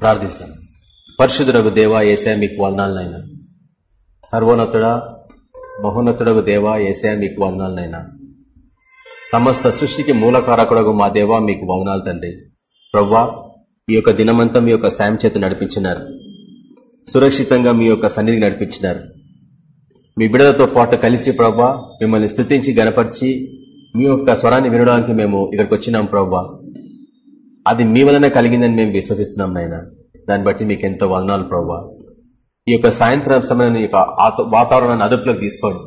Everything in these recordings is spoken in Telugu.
ప్రార్థిస్తాం పరిశుద్ధుడకు దేవా ఏసా మీకు వందాలనైనా. సర్వోన్నతుడా మహోన్నతుడకు దేవా ఏసా మీకు వందాలనైనా. సమస్త సృష్టికి మూలకారకుడకు మా దేవా మీకు వవనాలు తండ్రి. ప్రవ్వా ఈ యొక్క దినమంతా మీ యొక్క సాయం చేత నడిపించినారు. సురక్షితంగా మీ యొక్క సన్నిధి నడిపించినారు. మీ బిడలతో పాటు కలిసి ప్రవ్వా మిమ్మల్ని స్థుతించి గనపరిచి మీ యొక్క స్వరాన్ని వినడానికి మేము ఇక్కడికి వచ్చినాం ప్రవ్వా. అది మీ వలన కలిగిందని మేము విశ్వసిస్తున్నాం నాయన. దాన్ని బట్టి మీకు ఎంతో వలనాలు ప్రవ్వా. ఈ యొక్క సాయంత్రం సమయం యొక్క వాతావరణాన్ని అదుపులోకి తీసుకోండి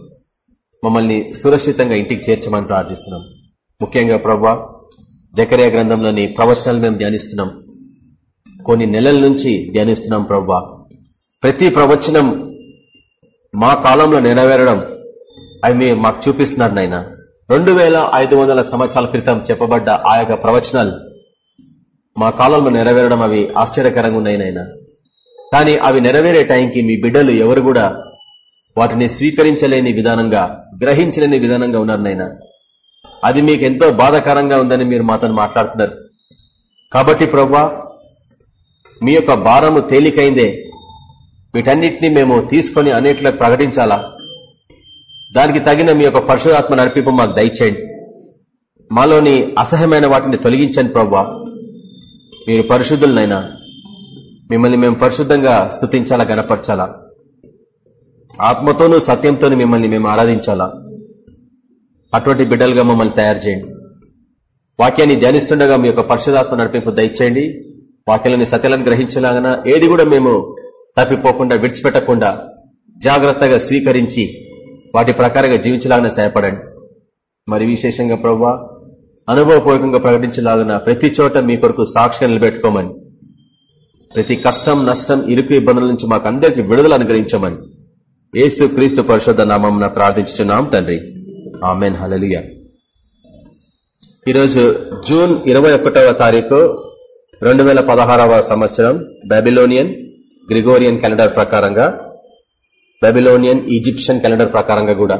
మమ్మల్ని సురక్షితంగా ఇంటికి చేర్చమని ప్రార్థిస్తున్నాం. ముఖ్యంగా ప్రవ్వా జకరియా గ్రంథంలోని ప్రవచనాలు మేము ధ్యానిస్తున్నాం. కొన్ని నెలల నుంచి ధ్యానిస్తున్నాం ప్రవ్వా. ప్రతి ప్రవచనం మా కాలంలో నెరవేరడం అవి మాకు చూపిస్తున్నారు నాయన. రెండు వేల ఐదు వందల సంవత్సరాల క్రితం చెప్పబడ్డ ఆ యొక్క ప్రవచనాలు మా కాలంలో నెరవేరడం అవి ఆశ్చర్యకరంగా ఉన్నాయి నాయన. కానీ అవి నెరవేరే టైంకి మీ బిడ్డలు ఎవరు కూడా వాటిని స్వీకరించలేని విధానంగా గ్రహించలేని విధానంగా ఉన్నారు నాయన. అది మీకు ఎంతో బాధాకరంగా ఉందని మీరు మాతో మాట్లాడుతున్నారు. కాబట్టి ప్రవ్వా మీ యొక్క భారము తేలికైందే. వీటన్నిటిని మేము తీసుకొని అన్నిట్లో ప్రకటించాలా? దానికి తగిన మీ యొక్క పరిశుధాత్మ నడిపింపు మాకు దయచేయండి. మాలోని అసహ్యమైన వాటిని తొలగించండి ప్రవ్వా. మీరు పరిశుద్ధులనైనా మిమ్మల్ని మేము పరిశుద్ధంగా స్థుతించాలా గనపరచాలా ఆత్మతోనూ సత్యంతోనూ మిమ్మల్ని మేము ఆరాధించాలా? అటువంటి బిడ్డలుగా మమ్మల్ని తయారు చేయండి. వాక్యాన్ని ధ్యానిస్తుండగా మీ యొక్క పరిశుధాత్మ నడిపింపు దయచేయండి. వాక్యాలని సత్యాలను గ్రహించలాగన ఏది కూడా మేము తప్పిపోకుండా విడిచిపెట్టకుండా జాగ్రత్తగా స్వీకరించి వాటి ప్రకారంగా జీవించలాగానే సహాయపడండి. మరి విశేషంగా ప్రవ్వా అనుభవపూర్వకంగా ప్రకటించలాగిన ప్రతి చోట మీ కొరకు సాక్షిగా నిలబెట్టుకోమని ప్రతి కష్టం నష్టం ఇరుకు ఇబ్బందుల నుంచి మాకు అందరికి విడుదల అనుగ్రహించమని ఏసు క్రీస్తు పరిశుద్ధ నామం ప్రార్థించున్నాం తండ్రి. ఆమెన్. హలలియ ఈరోజు జూన్ ఇరవై ఒకటవ తారీఖు రెండు వేల పదహారవ సంవత్సరం బెబిలోనియన్ గ్రిగోరియన్ క్యాలెండర్ ప్రకారంగా బెబిలోనియన్ ఈజిప్షియన్ క్యాలెండర్ ప్రకారంగా కూడా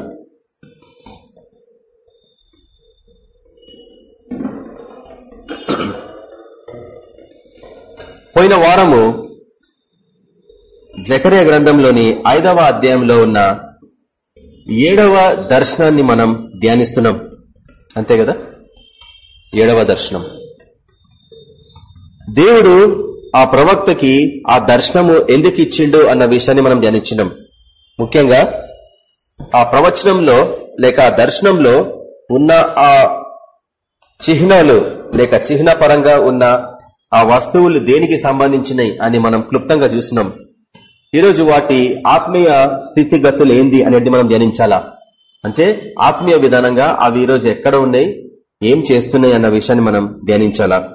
పోయిన వారము జకర్య గ్రంథంలోని ఐదవ అధ్యాయంలో ఉన్న ఏడవ దర్శనాన్ని మనం ధ్యానిస్తున్నాం. అంతే కదా? ఏడవ దర్శనం. దేవుడు ఆ ప్రవక్తకి ఆ దర్శనము ఎందుకు ఇచ్చిండు అన్న విషయాన్ని మనం ధ్యానించినాం. ముఖ్యంగా ఆ ప్రవచనంలో లేక ఆ దర్శనంలో ఉన్న ఆ చిహ్నాలు లేక చిహ్న పరంగా ఉన్న ఆ వస్తువులు దేనికి సంబంధించినవి అని మనం క్లుప్తంగా చూసినాం. ఈరోజు వాటి ఆత్మీయ స్థితిగతులు ఏంది అనేది మనం ధ్యానించాలా? అంటే ఆత్మీయ విధానంగా అవి ఈరోజు ఎక్కడ ఉన్నాయి? ఏం చేస్తున్నాయి అన్న విషయాన్ని మనం ధ్యానించాలా?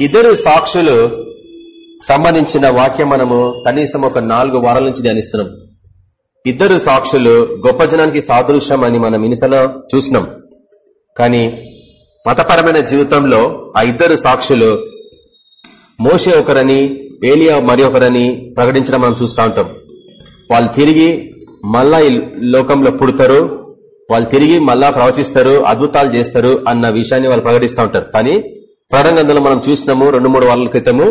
ఇద్దరు సాక్షులు సంబంధించిన వాక్యం మనము కనీసం ఒక నాలుగు వారాల నుంచి ధ్యానిస్తున్నాం. ఇద్దరు సాక్షులు గొప్ప జనానికి సాదృశ్యం అని మనం ఇనిసలో చూసినాం. కానీ మతపరమైన జీవితంలో ఆ ఇద్దరు సాక్షులు మోషే ఒకరని ఏలియా మరి ఒకరని ప్రకటించడం మనం చూస్తూ ఉంటాం. వాళ్ళు తిరిగి మళ్ళా ఈ లోకంలో పుడతారు వాళ్ళు తిరిగి మళ్ళా ప్రవచిస్తారు అద్భుతాలు చేస్తారు అన్న విషయాన్ని వాళ్ళు ప్రకటిస్తూ ఉంటారు. కానీ ప్రారంగంధంలో మనం చూసినాము రెండు మూడు వాళ్ళ క్రితము.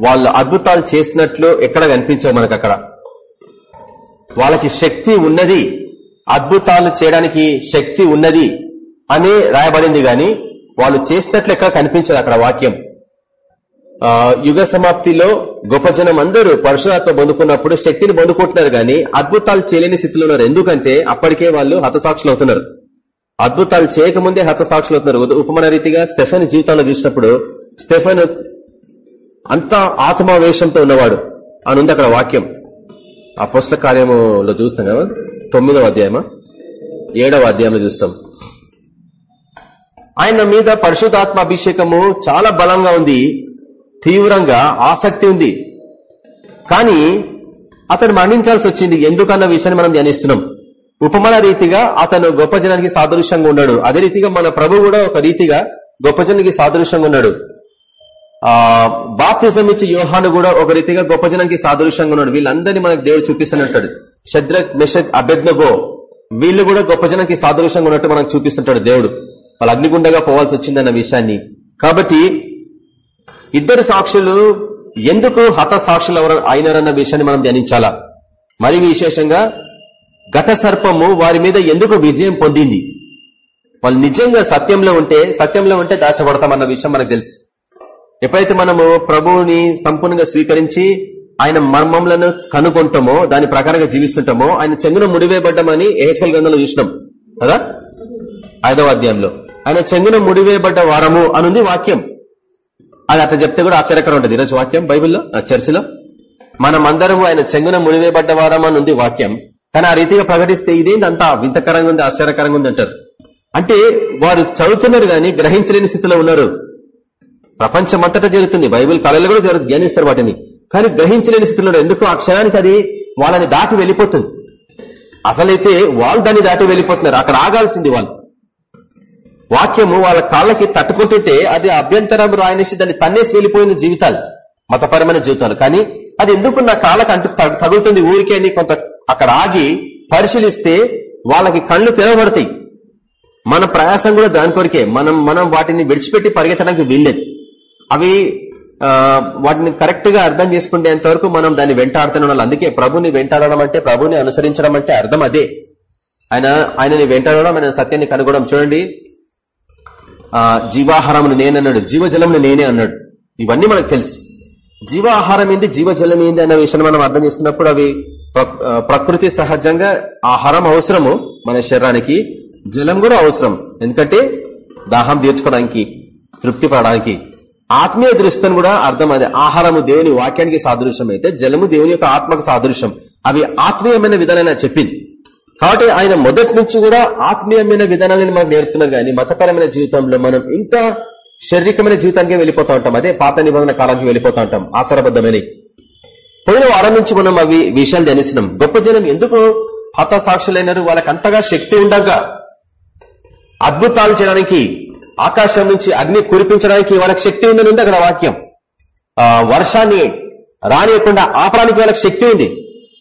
వాళ్ళు అద్భుతాలు చేసినట్లు ఎక్కడ కనిపించావు మనకు అక్కడ వాళ్ళకి శక్తి ఉన్నది అద్భుతాలు చేయడానికి శక్తి ఉన్నది అని రాయబడింది గాని వాళ్ళు చేసినట్లు ఎక్కడ కనిపించదు అక్కడ వాక్యం. ఆ, యుగ సమాప్తిలో గొప్ప జనం అందరూ పరశురాత్మ పొందుకున్నప్పుడు శక్తిని పొందుకుంటున్నారు గాని అద్భుతాలు చేయలేని స్థితిలో ఉన్నారు. ఎందుకంటే అప్పటికే వాళ్ళు హతసాక్షులు అవుతున్నారు అద్భుతాలు చేయకముందే హతసాక్షులు అవుతున్నారు. ఉపమాన రీతిగా స్టెఫెన్ జీవితంలో చూసినప్పుడు స్టెఫెన్ అంతా ఆత్మావేశంతో ఉన్నవాడు. అని ఉంది అక్కడ వాక్యం. ఆ పుస్తక కార్యములో చూస్తాం కదా. తొమ్మిదవ అధ్యాయమా? ఏడవ అధ్యాయంలో చూస్తాం. ఆయన మీద పరిశుద్ధాత్మ అభిషేకము చాలా బలంగా ఉంది. తీవ్రంగా ఆసక్తి ఉంది. కానీ అతను మరణించాల్సి వచ్చింది. ఎందుకన్న విషయాన్ని మనం ధ్యానిస్తున్నాం. ఉపమాన రీతిగా అతను గొప్ప జనానికి సాదృశ్యంగా ఉన్నాడు. అదే రీతిగా మన ప్రభు కూడా ఒక రీతిగా గొప్ప జనానికి సాదృశ్యంగా ఉన్నాడు. ఆ బాప్తిజం ఇచ్చి యోహాను కూడా ఒక రీతిగా గొప్ప జనానికి సాదృశ్యంగా ఉన్నాడు. వీళ్ళందరినీ మనకు దేవుడు చూపిస్తున్నట్టాడు షద్రక్ మెషద్ అబెద్నగో వీళ్ళు కూడా గొప్ప జనానికి సాదృశ్యంగా ఉన్నట్టు మనకు చూపిస్తుంటాడు దేవుడు. వాళ్ళు అగ్నిగుండగా పోవాల్సి వచ్చిందన్న విషయాన్ని. కాబట్టి ఇద్దరు సాక్షులు ఎందుకు హత సాక్షులు ఎవరు అయినారన్న విషయాన్ని మనం ధ్యానించాలా? మరి విశేషంగా గత సర్పము వారి మీద ఎందుకు విజయం పొందింది? వాళ్ళు నిజంగా సత్యంలో ఉంటే సత్యంలో ఉంటే దాచబడతామన్న విషయం మనకు తెలుసు. ఎప్పుడైతే మనము ప్రభువుని సంపూర్ణంగా స్వీకరించి ఆయన మర్మములను కనుగొంటామో దాని ప్రకారంగా జీవిస్తుంటామో ఆయన చెంగున ముడివేయబడ్డమని ఏహెచ్కల్ గ్రంథంలో చూసినాం. కదా? ఐదవ అధ్యాయంలో. ఆయన చెంగున ముడివేయబడ్డ వారము అనుంది వాక్యం. అది అట్లా చెప్తే కూడా ఆశ్చర్యకరం ఉంటుంది. ఈరోజు వాక్యం బైబిల్లో చర్చిలో. మనం అందరం ఆయన చెంగున ముడివేయబడ్డ వారం అని ఉంది వాక్యం. కానీ ఆ రీతిగా ప్రకటిస్తే ఇదేంటి అంతా వింతకరంగా ఉంది ఆశ్చర్యకరంగా ఉంది అంటారు. అంటే వారు చదువుతున్నారు గాని గ్రహించలేని స్థితిలో ఉన్నారు. ప్రపంచమంతటా జరుగుతుంది. బైబిల్ కళలు కూడా జరుగు ధ్యానిస్తారు వాటిని. కానీ గ్రహించలేని స్థితిలో ఎందుకు? ఆ క్షణానికి అది వాళ్ళని దాటి వెళ్ళిపోతుంది. అసలైతే వాళ్ళు దాన్ని దాటి వెళ్ళిపోతున్నారు. అక్కడ ఆగాల్సింది వాళ్ళు. వాక్యము వాళ్ళ కాళ్ళకి తట్టుకుంటుంటే అది అభ్యంతరం రాయనేసి దాన్ని తన్నేసి వెళ్ళిపోయిన జీవితాలు. మతపరమైన జీవితాలు. కానీ అది ఎందుకు నా కాళ్ళకు అంటు తగులుతుంది ఊరికే అని కొంత అక్కడ ఆగి పరిశీలిస్తే వాళ్ళకి కళ్ళు తెరవబడతాయి. మన ప్రయాసం కూడా దాని కొరికే. మనం మనం వాటిని విడిచిపెట్టి పరిగెత్తడానికి వీల్లేదు. అవి ఆ, వాటిని కరెక్ట్గా అర్థం చేసుకునేంత వరకు మనం దాన్ని వెంటాడుతూనే ఉండాలి. అందుకే ప్రభుని వెంటాడడం అంటే ప్రభుని అనుసరించడం అంటే అర్థం అదే. ఆయన ఆయనని వెంటాడడం ఆయన సత్యాన్ని కనుగొనడం. చూడండి. జీవాహారమును నేనన్నాడు. జీవజలమును నేనే అన్నాడు. ఇవన్నీ మనకు తెలుసు. జీవాహారం ఏంది జీవజలం ఏంది అన్న విషయాన్ని మనం అర్థం చేసుకున్నప్పుడు అవి ప్రకృతి సహజంగా ఆహారం అవసరము మన శరీరానికి జలం కూడా అవసరం. ఎందుకంటే దాహం తీర్చుకోవడానికి తృప్తి పడడానికి. ఆత్మీయ దృష్టిని కూడా అర్థం అదే. ఆహారము దేవుని వాక్యానికి సాదృశ్యం అయితే జలము దేవుని యొక్క ఆత్మకు సాదృశ్యం. అవి ఆత్మీయమైన విధానం చెప్పింది. కాబట్టి ఆయన మొదటి నుంచి కూడా ఆత్మీయమైన విధానాలను మనకు నేర్పుతున్నారు. కానీ మతపరమైన జీవితంలో మనం ఇంకా శారీరకమైన జీవితానికి వెళ్ళిపోతా ఉంటాం. అదే పాత నిబంధన కాలానికి వెళ్ళిపోతా ఉంటాం. ఆచారబద్ధమైన పోయిన వారం నుంచి మనం అవి విషయాలు ధ్యానిస్తున్నాం. గొప్ప జనం ఎందుకు హత సాక్షులైనారు వాళ్ళకి అంతగా శక్తి ఉండగా అద్భుతాలు చేయడానికి ఆకాశం నుంచి అగ్ని కురిపించడానికి వాళ్ళకి శక్తి ఉందని ఉంది అక్కడ వాక్యం. ఆ వర్షాన్ని రానియకుండా ఆపడానికి వాళ్ళకి శక్తి ఉంది.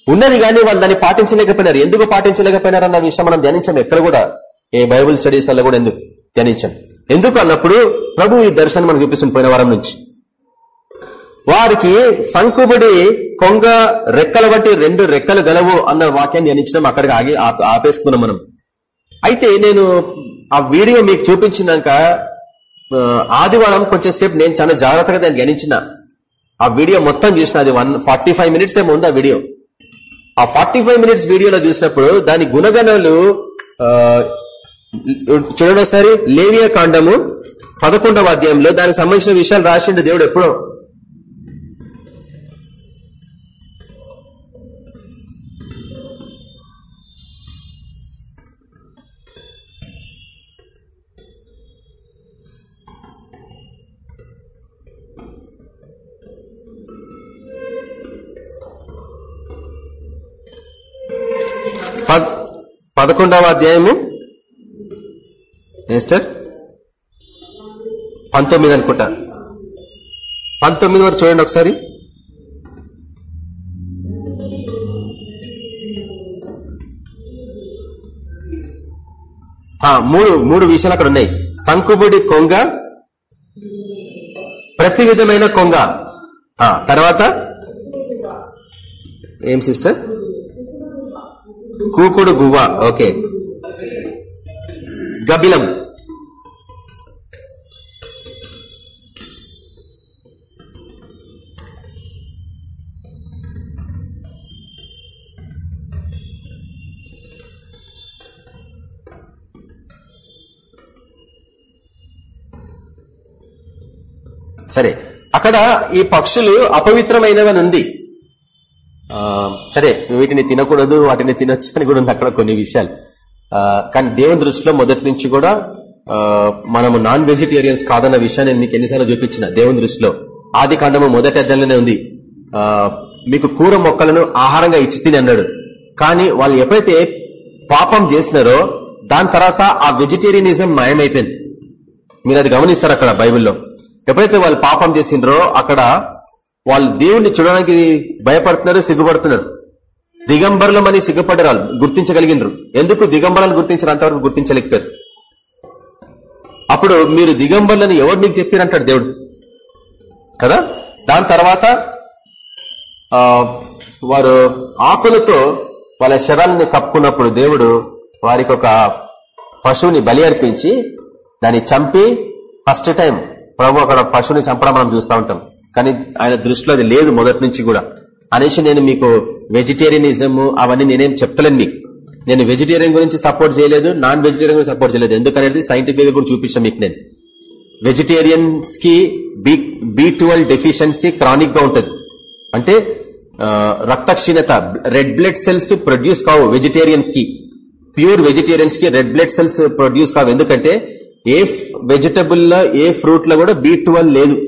ఉన్నది కానీ వాళ్ళు దాన్ని పాటించలేకపోయినారు. ఎందుకు పాటించలేకపోయినారు అన్న విషయం మనం ధ్యానించాం. ఎక్కడ కూడా ఏ బైబుల్ స్టడీస్ వల్ల కూడా ఎందుకు ధ్యానించాం? ఎందుకు అన్నప్పుడు ప్రభు ఈ దర్శనం మనకు చూపిస్తుంది పోయిన వారం నుంచి. వారికి సంకుబడి కొంగ రెక్కల బట్టి రెండు రెక్కలు గలవు అన్న వాక్యాన్ని ధ్యానించడం అక్కడికి ఆగి ఆపేసుకున్నాం మనం. అయితే నేను ఆ వీడియో మీకు చూపించినాక ఆదివారం కొంచెం సేపు నేను చాలా జాగ్రత్తగా దాన్ని గణించిన. ఆ వీడియో మొత్తం చూసిన అది వన్ ఫార్టీ ఫైవ్ మినిట్స్ ఏమో ఉంది ఆ వీడియో. ఆ ఫార్టీ ఫైవ్ మినిట్స్ వీడియోలో చూసినప్పుడు దాని గుణగణాలు చూడండి ఒకసారి లేవియా కాండము పదకొండవ అధ్యాయంలో దానికి సంబంధించిన విషయాలు రాసిండు దేవుడు ఎప్పుడో. పద్- పదకొండవ అధ్యాయము మిస్టర్ పంతొమ్మిది అనుకుంటా. పంతొమ్మిది వరకు చూడండి ఒకసారి. మూడు మూడు విషయాలు అక్కడ ఉన్నాయి. సంకుబుడి కొంగ ప్రతి విధమైన కొంగ. తర్వాత? ఏం సిస్టర్? కూకుడు గువ్వ ఓకే. గబిలం సరే అక్కడ ఈ పక్షులు అపవిత్రమైనవని ఉంది ఆ, సరే వీటిని తినకూడదు వాటిని తినొచ్చు అని కూడా ఉంది అక్కడ కొన్ని విషయాలు. కానీ దేవుని దృష్టిలో మొదటి నుంచి కూడా మనము నాన్ వెజిటేరియన్స్ కాదన్న విషయాన్ని నేను మీకు ఎన్నిసార్లు చూపించిన దేవుని దృష్టిలో. ఆది కాండము మొదటి అధ్యాయంలోనే ఉంది. మీకు కూర మొక్కలను ఆహారంగా ఇచ్చి తిని అన్నాడు. కానీ వాళ్ళు ఎప్పుడైతే పాపం చేసినారో దాని తర్వాత ఆ వెజిటేరియనిజం మాయమైపోయింది. మీరు అది గమనిస్తారు అక్కడ బైబిల్లో. ఎప్పుడైతే వాళ్ళు పాపం చేసిండ్రో అక్కడ వాళ్ళు దేవుణ్ణి చూడడానికి భయపడుతున్నారు సిగ్గుపడుతున్నారు. దిగంబరులమని సిగ్గుపడరాలు గుర్తించగలిగినరు. ఎందుకు దిగంబరాలు గుర్తించారు అంతవరకు గుర్తించలేకపోయారు? అప్పుడు మీరు దిగంబరులను ఎవరు మీకు చెప్పారంటాడు దేవుడు? కదా? దాని తర్వాత ఆ, వారు ఆకులతో వాళ్ళ శరాలని కప్పుకున్నప్పుడు దేవుడు వారికి ఒక పశువుని బలి అర్పించి దాన్ని చంపి ఫస్ట్ టైం ప్రభు అక్కడ పశువుని చంపడం మనం చూస్తూ ఉంటాం. కానీ ఆయన దృష్టిలో అది లేదు మొదటి నుంచి కూడా. అనేసి నేను మీకు వెజిటేరియనిజం అవన్నీ నేనేం చెప్తలేను మీకు నేను వెజిటేరియన్ గురించి సపోర్ట్ చేయలేదు నాన్ వెజిటేరియన్ గురించి సపోర్ట్ చేయలేదు. ఎందుకనేది సైంటిఫిక్గా కూడా చూపించాను మీకు నేను. వెజిటేరియన్స్కి బి బి డెఫిషియన్సీ క్రానిక్గా ఉంటుంది. అంటే రక్తక్షీణత రెడ్ బ్లడ్ సెల్స్ ప్రొడ్యూస్ కావు వెజిటేరియన్స్కి ప్యూర్ వెజిటేరియన్స్కి రెడ్ బ్లడ్ సెల్స్ ప్రొడ్యూస్ కావు. ఎందుకంటే ఏ వెజిటబుల్లో ఏ ఫ్రూట్లో కూడా బి లేదు.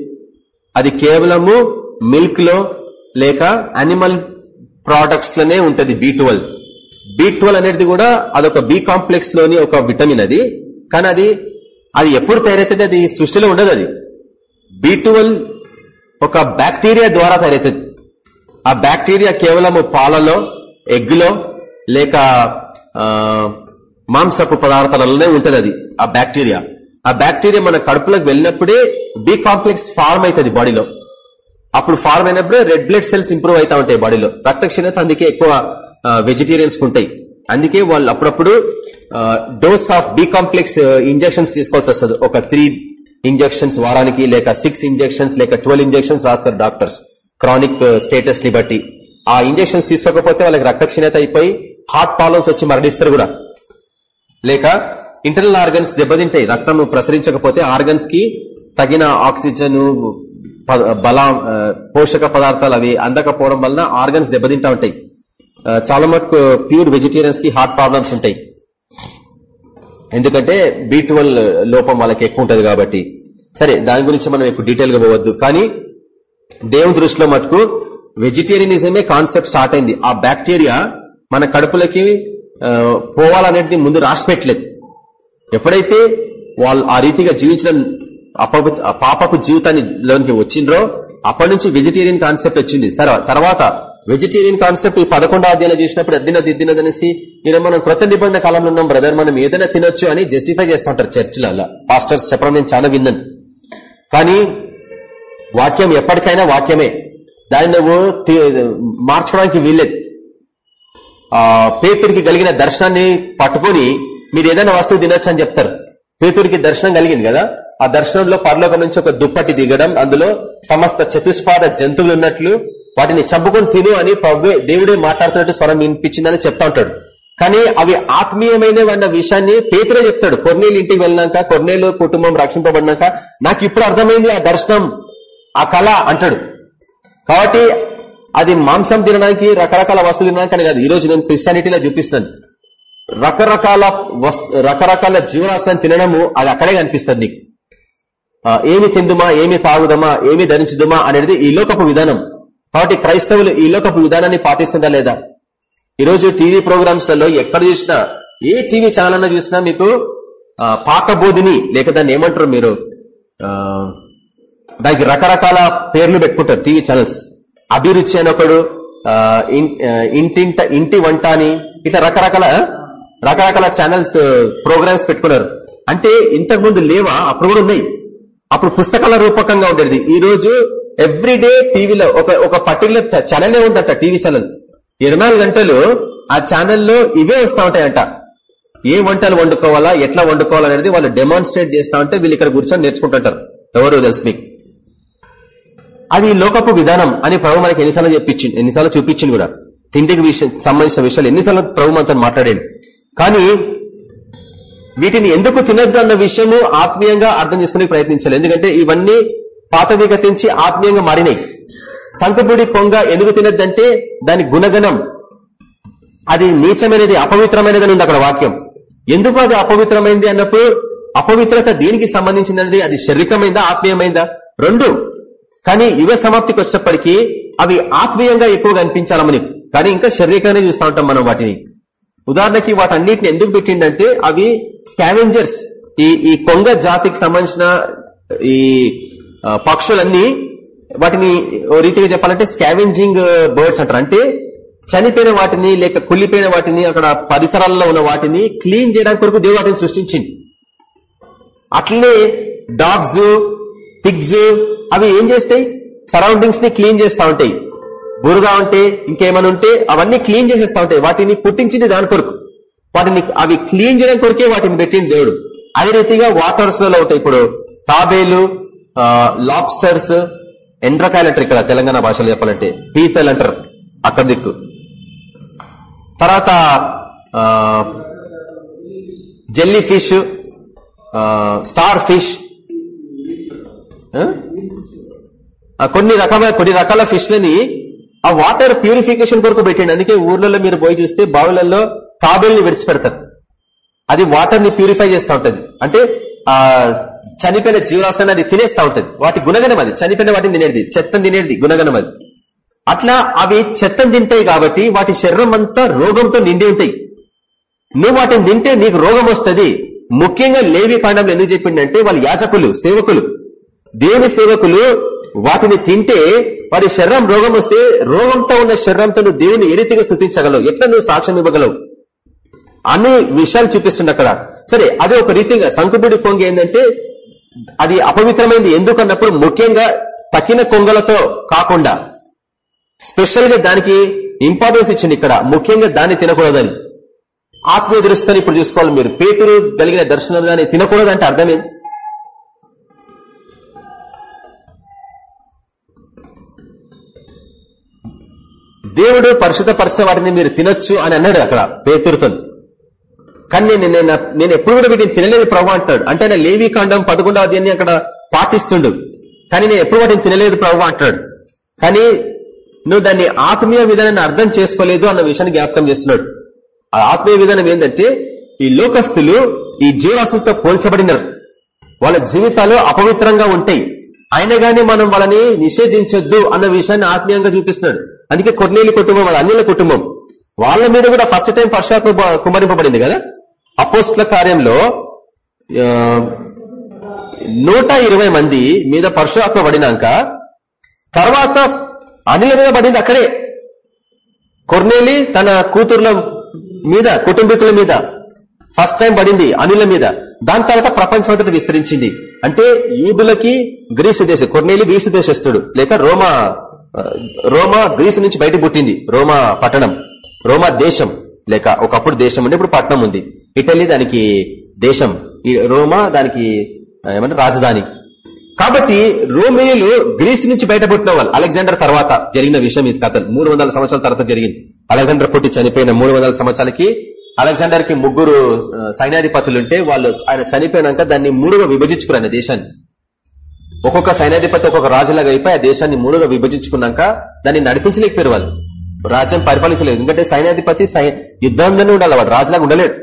అది కేవలము మిల్క్లో లేక అనిమల్ ప్రొడక్ట్స్లోనే ఉంటది బి ట్వెల్వ్ బి ట్వెల్వ్ అనేది కూడా అదొక బి కాంప్లెక్స్లోని ఒక విటమిన్ అది. కానీ అది అది ఎప్పుడు తయారైతుంది? అది సృష్టిలో ఉండదు అది. బి ఒక బ్యాక్టీరియా ద్వారా తయారైతుంది. ఆ బ్యాక్టీరియా కేవలం పాలలో ఎగ్గులో లేక మాంసపు పదార్థాలలోనే ఉంటది అది ఆ బ్యాక్టీరియా ఆ బ్యాక్టీరియా మన కడుపులోకి వెళ్ళినప్పుడే బి కాంప్లెక్స్ ఫార్మ్ అవుతుంది బాడీలో అప్పుడు ఫార్మ్ అయినప్పుడే రెడ్ బ్లడ్ సెల్స్ ఇంప్రూవ్ అవుతా ఉంటాయి బాడీలో రక్త క్షీణత అందుకే ఎక్కువ వెజిటేరియన్స్ ఉంటాయి. అందుకే వాళ్ళు అప్పుడప్పుడు dose of B complex injections తీసుకోవాల్సి వస్తుంది. ఒక త్రీ ఇంజెక్షన్స్ వారానికి లేక సిక్స్ ఇంజెక్షన్స్ లేక ట్వెల్వ్ ఇంజెక్షన్స్ రాస్తారు డాక్టర్స్ క్రానిక్ స్టేటస్ని బట్టి. ఆ ఇంజెక్షన్స్ తీసుకోకపోతే వాళ్ళకి రక్త క్షీణత అయిపోయి హార్ట్ ప్రాబ్లమ్స్ వచ్చి మరణిస్తారు కూడా. లేక ఇంటర్నల్ ఆర్గన్స్ దెబ్బతింటాయి. రక్తం ప్రసరించకపోతే ఆర్గన్స్కి తగిన ఆక్సిజన్ బల పోషక పదార్థాలు అవి అందకపోవడం వలన ఆర్గన్స్ దెబ్బతింటా ఉంటాయి. చాలా మటుకు ప్యూర్ వెజిటేరియన్స్కి హార్ట్ ప్రాబ్లమ్స్ ఉంటాయి. ఎందుకంటే బీ లోపం వాళ్ళకి ఎక్కువ ఉంటుంది కాబట్టి. సరే దాని గురించి మనం ఎక్కువ డీటెయిల్గా పోవద్దు. కానీ దేవుని దృష్టిలో మటుకు వెజిటేరియనిజమే కాన్సెప్ట్ స్టార్ట్ అయింది. ఆ బ్యాక్టీరియా మన కడుపులకి పోవాలనేది ముందు రాసి పెట్టలేదు ఎప్పుడైతే వాళ్ళు ఆ రీతిగా జీవించడం అపవి- పాపపు జీవితాన్ని లోనికి వచ్చిండ్రో అప్పటి నుంచి వెజిటేరియన్ కాన్సెప్ట్ వచ్చింది. సరే తర్వాత వెజిటేరియన్ కాన్సెప్ట్ ఈ పదకొండో అధ్యాయంలో చూసినప్పుడు అద్దినది ఇద్దినదనేసి ఈయన మనం క్రొత్త నిబంధన కాలంలో ఉన్నాం బ్రదర్ మనం ఏదైనా తినొచ్చు అని జస్టిఫై చేస్తూ ఉంటారు చర్చిలలో పాస్టర్స్ చెప్పడం నేను చాలా విన్నాను. కానీ వాక్యం ఎప్పటికైనా వాక్యమే. దాన్ని నువ్వు మార్చుకోవడానికి వీల్లేదు. ఆ పేతుడికి కలిగిన దర్శనాన్ని పట్టుకొని మీరు ఏదైనా వస్తువు తినొచ్చు అని చెప్తారు. పేతుడికి దర్శనం కలిగింది కదా? ఆ దర్శనంలో పరలోకం నుంచి ఒక దుప్పటి దిగడం అందులో సమస్త చతుష్పాద జంతువులు ఉన్నట్లు వాటిని చంపుకొని తిను అని ప్రభువే దేవుడే మాట్లాడుతున్నట్టు స్వరం వినిపించిందని చెప్తా ఉంటాడు. కానీ అవి ఆత్మీయమైనవి అన్న విషయాన్ని పేతురే చెప్తాడు. కొర్నేలు ఇంటికి వెళ్ళినాక కొన్నేళ్ళు కుటుంబం రక్షింపబడినాక నాకు ఇప్పుడు అర్థమైంది ఆ దర్శనం ఆ కళ అంటాడు. కాబట్టి అది మాంసం తినడానికి రకరకాల వస్తువులు తినడానికి అని కాదు. ఈ రోజు నేను క్రిస్టియానిటీలో చూపిస్తున్నాను. రకరకాల రకరకాల జీవరాశులను తినడము అది అక్కడే కనిపిస్తుంది నీకు. ఏమి తిందుమా ఏమి తాగుదమా ఏమి ధరించుదుమా అనేది ఈ లోకపు విధానం. కాబట్టి క్రైస్తవులు ఈ లోకపు విధానాన్ని పాటిస్తుందా లేదా? ఈరోజు టీవీ ప్రోగ్రామ్స్లలో ఎక్కడ చూసినా ఏ టీవీ ఛానల్ చూసినా మీకు పాకబోధిని లేక దాన్ని ఏమంటారు మీరు? దానికి రకరకాల పేర్లు పెట్టుకుంటారు టీవీ ఛానల్స్. అభిరుచి అని ఒకడు ఇంటింట ఇంటి వంట అని ఇట్లా రకరకాల రకరకాల ఛానల్స్ ప్రోగ్రామ్స్ పెట్టుకున్నారు. అంటే ఇంతకు ముందు లేవా? అప్పుడు కూడా ఉన్నాయి. అప్పుడు పుస్తకాల రూపకంగా ఉండేది. ఈ రోజు ఎవ్రీడే టీవీలో ఒక ఒక పర్టికులర్ ఛానలే ఉందట టీవీ ఛానల్ ఇరవై గంటలు ఆ ఛానల్లో ఇవే వస్తా ఉంటాయంట. ఏ వంటలు వండుకోవాలా ఎట్లా వండుకోవాలనేది వాళ్ళు డెమాన్స్ట్రేట్ చేస్తా ఉంటే వీళ్ళు ఇక్కడ కూర్చొని నేర్చుకుంటుంటారు ఎవరు తెలుసు మీకు? అది లోకపు విధానం అని ప్రభు మనకి ఎన్నిసార్లు చెప్పించింది ఎన్నిసార్లు చూపించింది కూడా. తిండికి విషయం సంబంధించిన విషయాలు ఎన్నిసార్లు ప్రభు మనతో మాట్లాడాడు. కానీ వీటిని ఎందుకు తినొద్దు అన్న విషయము ఆత్మీయంగా అర్థం చేసుకునే ప్రయత్నించాలి ఎందుకంటే ఇవన్నీ పాత విగతించి ఆత్మీయంగా మారినాయి. సంకబుడి కొంగ ఎందుకు తినొద్దంటే దాని గుణగణం. అది నీచమైనది అపవిత్రమైనది ఉంది అక్కడ వాక్యం. ఎందుకు అది అపవిత్రమైంది అన్నప్పుడు అపవిత్రత దీనికి సంబంధించినది అది శారీరకమైందా ఆత్మీయమైందా? రెండు. కానీ యుగ సమాప్తికి వచ్చేటప్పటికి అవి ఆత్మీయంగా ఎక్కువగా అనిపించాలని కానీ ఇంకా శారీరకంగానే చూస్తూ ఉంటాం మనం వాటిని. ఉదాహరణకి వాటన్నిటిని ఎందుకు పెట్టిందంటే అవి స్కావెంజర్స్ ఈ ఈ కొంగ జాతికి సంబంధించిన ఈ పక్షులన్నీ వాటిని ఓ రీతిగా చెప్పాలంటే స్కావెంజింగ్ బర్డ్స్ అంటారు. అంటే చనిపోయిన వాటిని లేక కుళ్ళిపోయిన వాటిని అక్కడ పరిసరాల్లో ఉన్న వాటిని క్లీన్ చేయడానికి కొరకు దేవుడు వాటిని సృష్టించింది అట్లనే డాగ్స్ పిగ్స్ అవి ఏం చేస్తాయి? సరౌండింగ్స్ని క్లీన్ చేస్తూ ఉంటాయి. బురద ఉంటే ఇంకేమైనా ఉంటే అవన్నీ క్లీన్ చేసేస్తా ఉంటాయి. వాటిని పుట్టించింది దాని కొరకు. వాటిని అవి క్లీన్ చేయడం కొరకే వాటిని పెట్టింది దేవుడు. అదే రీతిగా వాటర్స్లో ఉంటాయి ఇప్పుడు తాబేలు లాబ్స్టర్స్ ఎండ్రకాయలు అంటారు ఇక్కడ తెలంగాణ భాషలో చెప్పాలంటే. పీతలు అంటారు అక్కడ దిక్కు. తర్వాత జెల్లీ ఫిష్ స్టార్ ఫిష్ కొన్ని రకమైన కొన్ని రకాల ఫిష్లని ఆ వాటర్ ప్యూరిఫికేషన్ కొరకు పెట్టండి. అందుకే ఊర్లలో మీరు పోయి చూస్తే బావులలో తాబేల్ని విడిచిపెడతారు. అది వాటర్ని ప్యూరిఫై చేస్తూ ఉంటది. అంటే ఆ చనిపోయిన జీవరాశులను అది తినేస్తా ఉంటది. వాటి గుణగణం అది. చనిపోయిన వాటిని తినేది. చెత్తం తినేది. గుణగణం అది. అట్లా అవి చెత్తం తింటాయి కాబట్టి వాటి శరీరం అంతా రోగంతో నిండి ఉంటాయి. నువ్వు వాటిని తింటే నీకు రోగం వస్తుంది. ముఖ్యంగా లేవి కాండంలో ఎందుకు చెప్పిండంటే వాళ్ళు యాజకులు సేవకులు. దేవుని సేవకులు వాటిని తింటే వారి శరీరం రోగం వస్తే రోగంతో ఉన్న శరీరంతో నువ్వు దేవుని ఏ రీతిగా స్థుతించగలవు? ఎట్లా నువ్వు సాక్ష్యం ఇవ్వగలవు? అన్ని విషయాలు చూపిస్తుంది అక్కడ. సరే అది ఒక రీతిగా సంకుపుడి కొంగ ఏంటంటే అది అపవిత్రమైంది ఎందుకన్నప్పుడు ముఖ్యంగా తక్కిన కొంగలతో కాకుండా స్పెషల్గా దానికి ఇంపార్టెన్స్ ఇచ్చింది ఇక్కడ. ముఖ్యంగా దాన్ని తినకూడదని. ఆత్మీయ దృష్టిని ఇప్పుడు చూసుకోవాలి మీరు. పేతురు కలిగిన దర్శనం కానీ తినకూడదంటే అర్థమేంది? దేవుడు పరిశుద్ధ పరిస్థితి వాటిని మీరు తినొచ్చు అని అన్నాడు అక్కడ పేతురుతో. కానీ నేను నేను ఎప్పుడు కూడా వీటిని తినలేదు ప్రభు అంటున్నాడు అంటే ఆయన లేవి కాండం పదకొండవ దీన్ని అక్కడ పాటిస్తుండు. కానీ నేను ఎప్పుడు వాటిని తినలేదు ప్రభు అంటున్నాడు కానీ నువ్వు దాన్ని ఆత్మీయ విధానాన్ని అర్థం చేసుకోలేదు అన్న విషయాన్ని జ్ఞాపకం చేస్తున్నాడు. ఆ ఆత్మీయ విధానం ఏంటంటే ఈ లోకస్తులు ఈ జీవాసులతో పోల్చబడినారు. వాళ్ళ జీవితాలు అపవిత్రంగా ఉంటాయి. అయినా గానీ మనం వాళ్ళని నిషేధించొద్దు అన్న విషయాన్ని ఆత్మీయంగా చూపిస్తున్నాడు. అందుకే కొన్నేలి కుటుంబం అది అన్యుల కుటుంబం వాళ్ళ మీద కూడా ఫస్ట్ టైం పరశురాత్మ కుమరింపబడింది కదా? అపోస్ట్ల కార్యంలో నూట ఇరవై మంది మీద పరశురాత్మ పడినాక తర్వాత అనిల మీద పడింది అక్కడే. కొర్నేలి తన కూతుర్ల మీద కుటుంబీకుల మీద ఫస్ట్ టైం పడింది అనిల మీద. దాని తర్వాత ప్రపంచమంతటా విస్తరించింది. అంటే యూదులకి గ్రీసు దేశం కొర్నేలి గ్రీసు దేశస్తుడు లేక రోమా రోమా గ్రీసు నుంచి బయట పుట్టింది. రోమా పట్టణం. రోమా దేశం. లేక ఒకప్పుడు దేశం ఉండే ఇప్పుడు పట్టణం ఉంది. ఇటలీ దానికి దేశం. రోమా దానికి ఏమంటే రాజధాని. కాబట్టి రోమేయులు గ్రీస్ నుంచి బయటపుట్టిన వాళ్ళు. అలెగ్జాండర్ తర్వాత జరిగిన విషయం ఇది కథ మూడు వందల సంవత్సరాల తర్వాత జరిగింది. అలెగ్జాండర్ పుట్టి చనిపోయిన మూడు వందల సంవత్సరాలకి అలెగ్జాండర్కి ముగ్గురు సైన్యాధిపతులుంటే వాళ్ళు ఆయన చనిపోయినాక దాన్ని మూడుగా విభజించుకున్నారు దేశాన్ని. ఒక్కొక్క సైన్యాధిపతి ఒక్కొక్క రాజులాగా అయిపోయి ఆ దేశాన్ని మూడుగా విభజించుకున్నాక దాన్ని నడిపించలేకపోయారు వాళ్ళు రాజ్యం పరిపాలించలేదు. ఎందుకంటే సైన్యాధిపతి యుద్ధంలోనే ఉండాలి. వాడు రాజులాగా ఉండలేడు.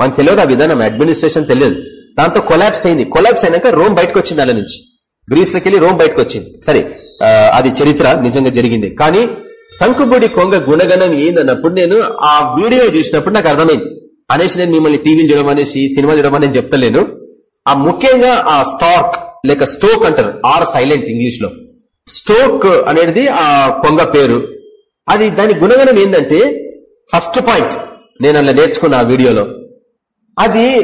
మనకు తెలియదు ఆ విధానం. అడ్మినిస్ట్రేషన్ తెలియదు. దాంతో కొలాబ్స్ అయింది. కొలాబ్స్ అయినాక రోమ్ బయటకు వచ్చింది అలా నుంచి. గ్రీస్లోకి వెళ్ళి రోమ్ బయటకు వచ్చింది. సరే అది చరిత్ర. నిజంగా జరిగింది. కానీ సంకుబుడి కొంగ గుణగణం ఏందన్నప్పుడు నేను ఆ వీడియో చూసినప్పుడు నాకు అర్థమైంది. అనేసి నేను మిమ్మల్ని టీవీని చూడమనేసి సినిమా చూడమని నేను చెప్తలేను. ఆ ముఖ్యంగా ఆ స్టార్క్ లేక స్టోక్ అంటారు ఆర్ సైలెంట్ ఇంగ్లీష్లో స్టోక్ అనేది ఆ కొంగ పేరు. అది దాని గుణగణం ఏంటంటే ఫస్ట్ పాయింట్ నేను అలా నేర్చుకున్న ఆ వీడియోలో. అది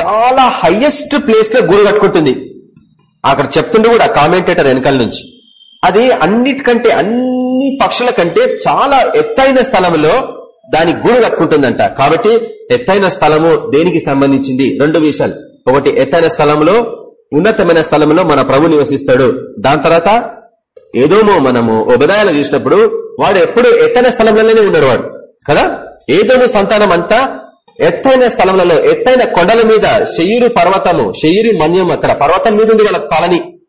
చాలా హైయెస్ట్ ప్లేస్లో గురి కట్టుకుంటుంది. అక్కడ చెప్తుండే కూడా కామెంటేటర్ వెనకాల నుంచి. అది అన్నిటికంటే అన్ని పక్షుల కంటే చాలా ఎత్తైన స్థలంలో దాని గూడు కట్టుకుంటుందంట. కాబట్టి ఎత్తైన స్థలము దేనికి సంబంధించింది? రెండు విషయాలు. ఒకటి ఎత్తైన స్థలంలో ఉన్నతమైన స్థలంలో మన ప్రభు నివసిస్తాడు. దాని తర్వాత ఏదోమో మనము ఉపదాయాలు చూసినప్పుడు వాడు ఎప్పుడు ఎత్తైన స్థలంలోనే ఉన్నాడు వాడు. కదా? ఏదోమో సంతానం అంతా ఎత్తైన స్థలంలో ఎత్తైన కొండల మీద షయ్యూరి పర్వతము షయ్యూరి మన్యం అక్కడ పర్వతం మీద ఉంది వాళ్ళ కాలనీ.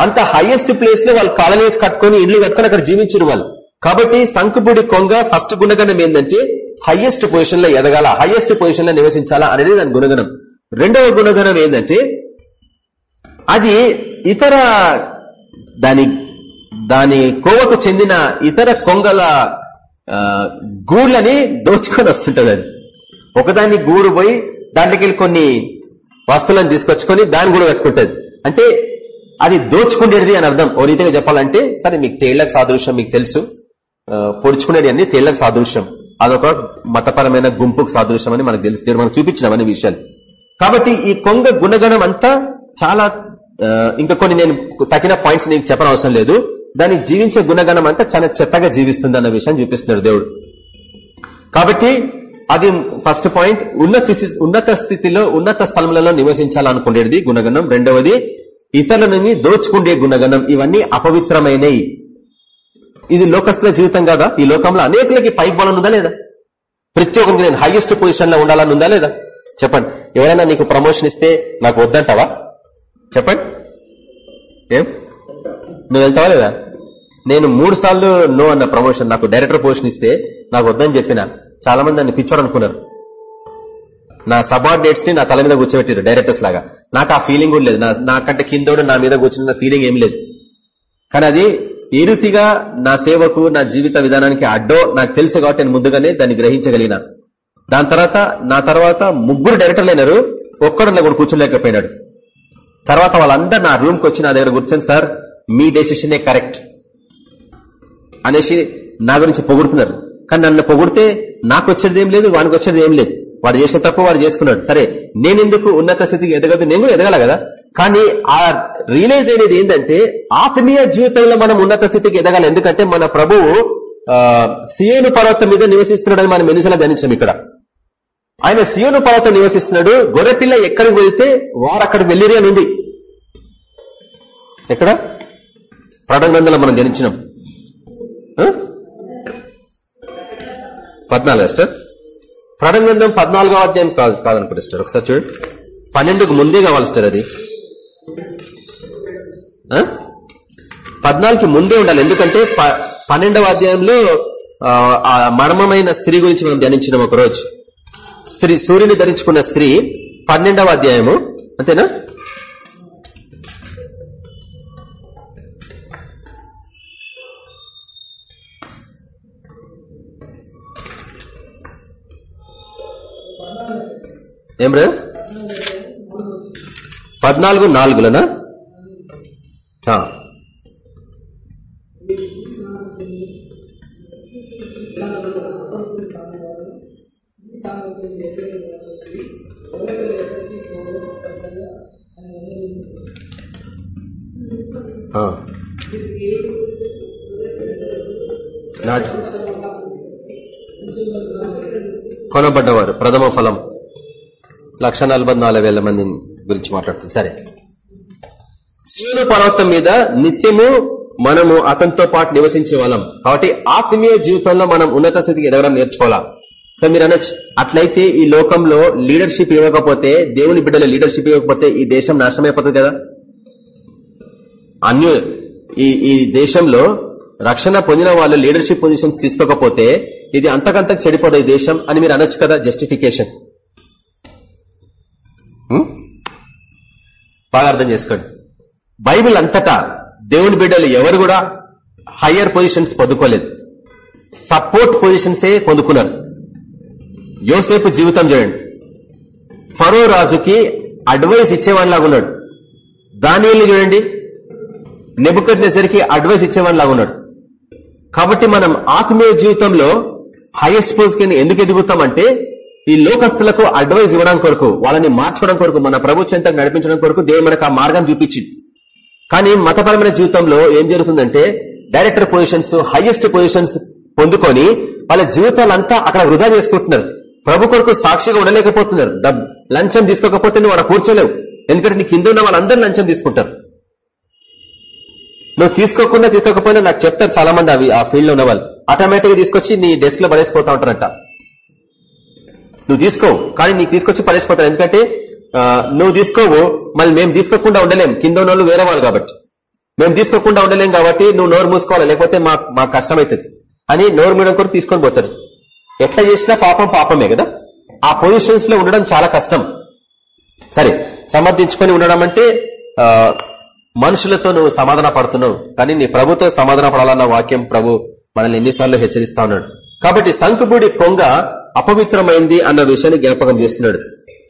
అంత హైయెస్ట్ ప్లేస్లో వాళ్ళు కాలనీస్ కట్టుకొని ఇల్లు కట్టుకుని అక్కడ జీవించారు వాళ్ళు. కాబట్టి సంకుపుడి కొంగ ఫస్ట్ గుణగణం ఏంటంటే హైయెస్ట్ పొజిషన్లో ఎదగాల హైయెస్ట్ పొజిషన్లో నివసించాలా అనేది దాని గుణగణం. రెండవ గుణగణం ఏంటంటే అది ఇతర దాని దాని కోవకు చెందిన ఇతర కొంగల గూళ్ళని దోచుకొని వస్తుంటది అది. ఒకదాన్ని గూడు పోయి దాంట్లోకి కొన్ని వస్తువులను తీసుకొచ్చుకొని దాన్ని కూడా కట్టుకుంటది. అంటే అది దోచుకునేది అని అర్థం. ఓ రీతిగా చెప్పాలంటే సరే మీకు తేళ్ళకు సాదృశ్యం మీకు తెలుసు. పొడుచుకునేది అన్ని తేళ్ళకు సాదృశ్యం. అదొక మతపరమైన గుంపుకు సాదృశ్యం అని మనకు తెలుసు. మనం మనకు చూపించినాం అనే విషయాలు. కాబట్టి ఈ కొంగ గుణగణం అంతా చాలా ఇంకా కొన్ని నేను తగిన పాయింట్స్ నీకు చెప్పనవసరం లేదు. దాన్ని జీవించే గుణగణం అంతా చాలా చెత్తగా జీవిస్తుంది అన్న విషయం చూపిస్తున్నాడు దేవుడు. కాబట్టి అది ఫస్ట్ పాయింట్ ఉన్నత ఉన్నత స్థితిలో ఉన్నత స్థలంలో నివసించాలనుకునేది గుణగణం. రెండవది ఇతరులని దోచుకుండే గుణగణం. ఇవన్నీ అపవిత్రమైనవి ఇది లోకస్తుల జీవితం కాదా? ఈ లోకంలో అనేకులకి పైకి బలం ఉందా లేదా? ప్రతి ఒక్కరికి నేను హైయెస్ట్ పొజిషన్లో ఉండాలని ఉందా లేదా? చెప్పండి. ఎవరైనా నీకు ప్రమోషన్ ఇస్తే నాకు వద్దంటావా? చెప్పండి. ఏం? నువ్వు వెళ్తావా లేదా? నేను మూడు సార్లు నో అన్న ప్రమోషన్ నాకు డైరెక్టర్ పొజిషన్ ఇస్తే నాకు వద్దని చెప్పిన చాలా మంది నన్ను పిచ్చోడు అనుకున్నారు. నా సబార్డినేట్స్ని నా తల మీద కూర్చోబెట్టారు డైరెక్టర్స్ లాగా. నాకు ఆ ఫీలింగ్ కూడా లేదు. నా- నాకంటే కిందోడు నా మీద కూర్చున్న ఫీలింగ్ ఏం లేదు. కానీ అది ఏ రీతిగా నా సేవకు నా జీవిత విధానానికి అడ్డో నాకు తెలుసు కాబట్టి నేను ముందుగానే దాన్ని గ్రహించగలిగిన. దాని తర్వాత నా తర్వాత ముగ్గురు డైరెక్టర్లు అయినారు. ఒక్కడు నా కూడా కూర్చోలేకపోయినాడు. తర్వాత వాళ్ళందరూ నా రూమ్కి వచ్చి నా దగ్గర కూర్చొని సార్ మీ డెసిషనే కరెక్ట్ అనేసి నా గురించి పొగుడుతున్నారు. కానీ నన్ను పొగిడితే నాకు వచ్చేది ఏం లేదు వానికి వచ్చేది ఏం లేదు. వాడు చేసిన తప్పు వాడు చేసుకున్నాడు. సరే నేను ఎందుకు ఉన్నత స్థితికి ఎదగదు? నేను ఎదగాల కదా. కానీ ఆ రియలైజ్ అనేది ఏంటంటే ఆత్మీయ జీవితంలో మనం ఉన్నత స్థితికి ఎదగాలి. ఎందుకంటే మన ప్రభువు ఆ, సియోను పర్వతం మీద నివసిస్తున్నాడని మనం ఎన్నిసార్లు ధ్యానించాం ఇక్కడ. ఆయన సియోను పర్వతం నివసిస్తున్నాడు. గొర్రెపిల్ల ఎక్కడికి వెళ్తే వారు అక్కడికి వెళ్ళిరి అని ఉంది. ఎక్కడ? ప్రటగ్రంథంలో మనం ధ్యానించినాం. పద్నాలుగు సిస్టర్ ప్రటగ్రంథం పద్నాలుగో అధ్యాయం కాదు కాదనుకుంటే సిస్టర్. ఒకసారి చూడండి పన్నెండుకు ముందే కావాలి సార్ అది. పద్నాలుగుకి ముందే ఉండాలి. ఎందుకంటే ప- పన్నెండవ అధ్యాయంలో ఆ, మర్మమైన స్త్రీ గురించి మనం ధ్యానించినాం ఒకరోజు. స్త్రీ సూర్యుని ధరించుకున్న స్త్రీ పన్నెండవ అధ్యాయము. అంతేనా? ఏం రే పద్నాలుగు నాలుగులనా? కొనబడ్డవారు ప్రథమ ఫలం. లక్ష నలభై నాలుగు వేల మంది గురించి మాట్లాడుతుంది. సరే. సీను పర్వతం మీద నిత్యము మనము అతనితో పాటు నివసించే వాళ్ళం. కాబట్టి ఆత్మీయ జీవితంలో మనం ఉన్నత స్థితికి ఎదగడం నేర్చుకోవాలా? సో మీరు అనొచ్చు. అట్లయితే ఈ లోకంలో లీడర్షిప్ ఇవ్వకపోతే దేవుని బిడ్డల లీడర్షిప్ ఇవ్వకపోతే ఈ దేశం నాశనం అయిపోతుంది కదా? అన్య ఈ ఈ దేశంలో రక్షణ పొందిన వాళ్ళు లీడర్షిప్ పొజిషన్స్ తీసుకోకపోతే ఇది అంతకంతకు చెడిపోదు ఈ దేశం అని మీరు అనొచ్చు కదా జస్టిఫికేషన్ బాగా అర్థం చేసుకోండి. బైబిల్ అంతటా దేవుని బిడ్డలు ఎవరు కూడా హయ్యర్ పొజిషన్స్ పొందుకోలేదు. సపోర్ట్ పొజిషన్సే పొందుకున్నారు. యోసేపు జీవితం చూడండి. ఫరో రాజుకి అడ్వైస్ ఇచ్చేవాడిలాగా ఉన్నాడు. దానియల్ని చూడండి. నెబుకద్ అడ్వైస్ ఇచ్చేవాని లాగా ఉన్నాడు కాబట్టి మనం ఆత్మీయ జీవితంలో హైయెస్ట్ పొజిషన్ ఎందుకు ఎదుగుతామంటే ఈ లోకస్తులకు అడ్వైస్ ఇవ్వడం కొరకు వాళ్ళని మార్చుకోవడం కొరకు మన ప్రభు నడిపించడం కొరకు దేవుడు మనకు ఆ మార్గం చూపించింది కానీ మతపరమైన జీవితంలో ఏం జరుగుతుందంటే డైరెక్టర్ పొజిషన్స్ హైయెస్ట్ పొజిషన్స్ పొందుకొని వాళ్ళ జీవితాలంతా అక్కడ వృధా చేసుకుంటున్నారు. ప్రభు కొరకు సాక్షిగా ఉండలేకపోతున్నారు. లంచం తీసుకోకపోతే నువ్వు అక్కడ కూర్చోలేవు. ఎందుకంటే నీ కింద ఉన్న వాళ్ళందరూ లంచం తీసుకుంటారు. నువ్వు తీసుకోకుండా తీసుకోకపోయినా నాకు చెప్తారు చాలా మంది అవి ఆ ఫీల్డ్లో ఉన్న వాళ్ళు. ఆటోమేటిక్ తీసుకొచ్చి నీ డెస్క్లో పడేసిపోతా ఉంటారంట. నువ్వు తీసుకోవు కానీ నీకు తీసుకొచ్చి పడేసిపోతారు. ఎందుకంటే నువ్వు తీసుకోవు మళ్ళీ మేము తీసుకోకుండా ఉండలేం. కింద ఉన్న వాళ్ళు వేరే వాళ్ళు కాబట్టి. మేము తీసుకోకుండా ఉండలేం కాబట్టి నువ్వు నోరు మూసుకోవాలి లేకపోతే మా మాకు కష్టం అవుతుంది అని నోరు మీడం కూడా తీసుకొని పోతారు. ఎట్లా చేసినా పాపం పాపమే కదా? ఆ పొజిషన్స్లో ఉండడం చాలా కష్టం. సరే సమర్థించుకొని ఉండడం అంటే మనుషులతో నువ్వు సమాధాన పడుతున్నావు కానీ నీ ప్రభుతో సమాధాన పడాలన్న వాక్యం ప్రభు మనల్ని ఎన్నిసార్లు హెచ్చరిస్తా ఉన్నాడు. కాబట్టి సంకుబుడి కొంగ అపవిత్రమైంది అన్న విషయాన్ని జ్ఞాపకం చేస్తున్నాడు.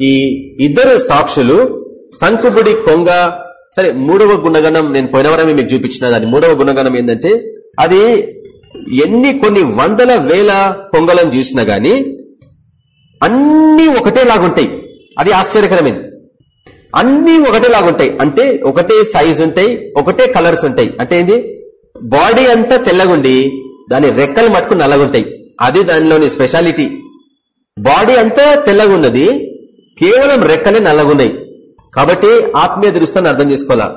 ఈ ఇద్దరు సాక్షులు సంకుబుడి కొంగ సరే మూడవ గుణగణం నేను పోయినవరమే మీకు చూపించిన దాని మూడవ గుణగణం ఏంటంటే అది ఎన్ని కొన్ని వందల వేల కొంగలను చూసినా గాని అన్ని ఒకటేలాగుంటాయి. అది ఆశ్చర్యకరమైంది. అన్ని ఒకటేలాగుంటాయి అంటే ఒకటే సైజ్ ఉంటాయి ఒకటే కలర్స్ ఉంటాయి. అంటే ఏంది? బాడీ అంతా తెల్లగుండి దాని రెక్కలు మట్టుకు నల్లగుంటాయి అది దానిలోని స్పెషాలిటీ బాడీ అంతా తెల్లగున్నది కేవలం రెక్కలే నల్లగున్నాయి కాబట్టి ఆత్మీయ దృష్టిని అర్థం చేసుకోవాలా?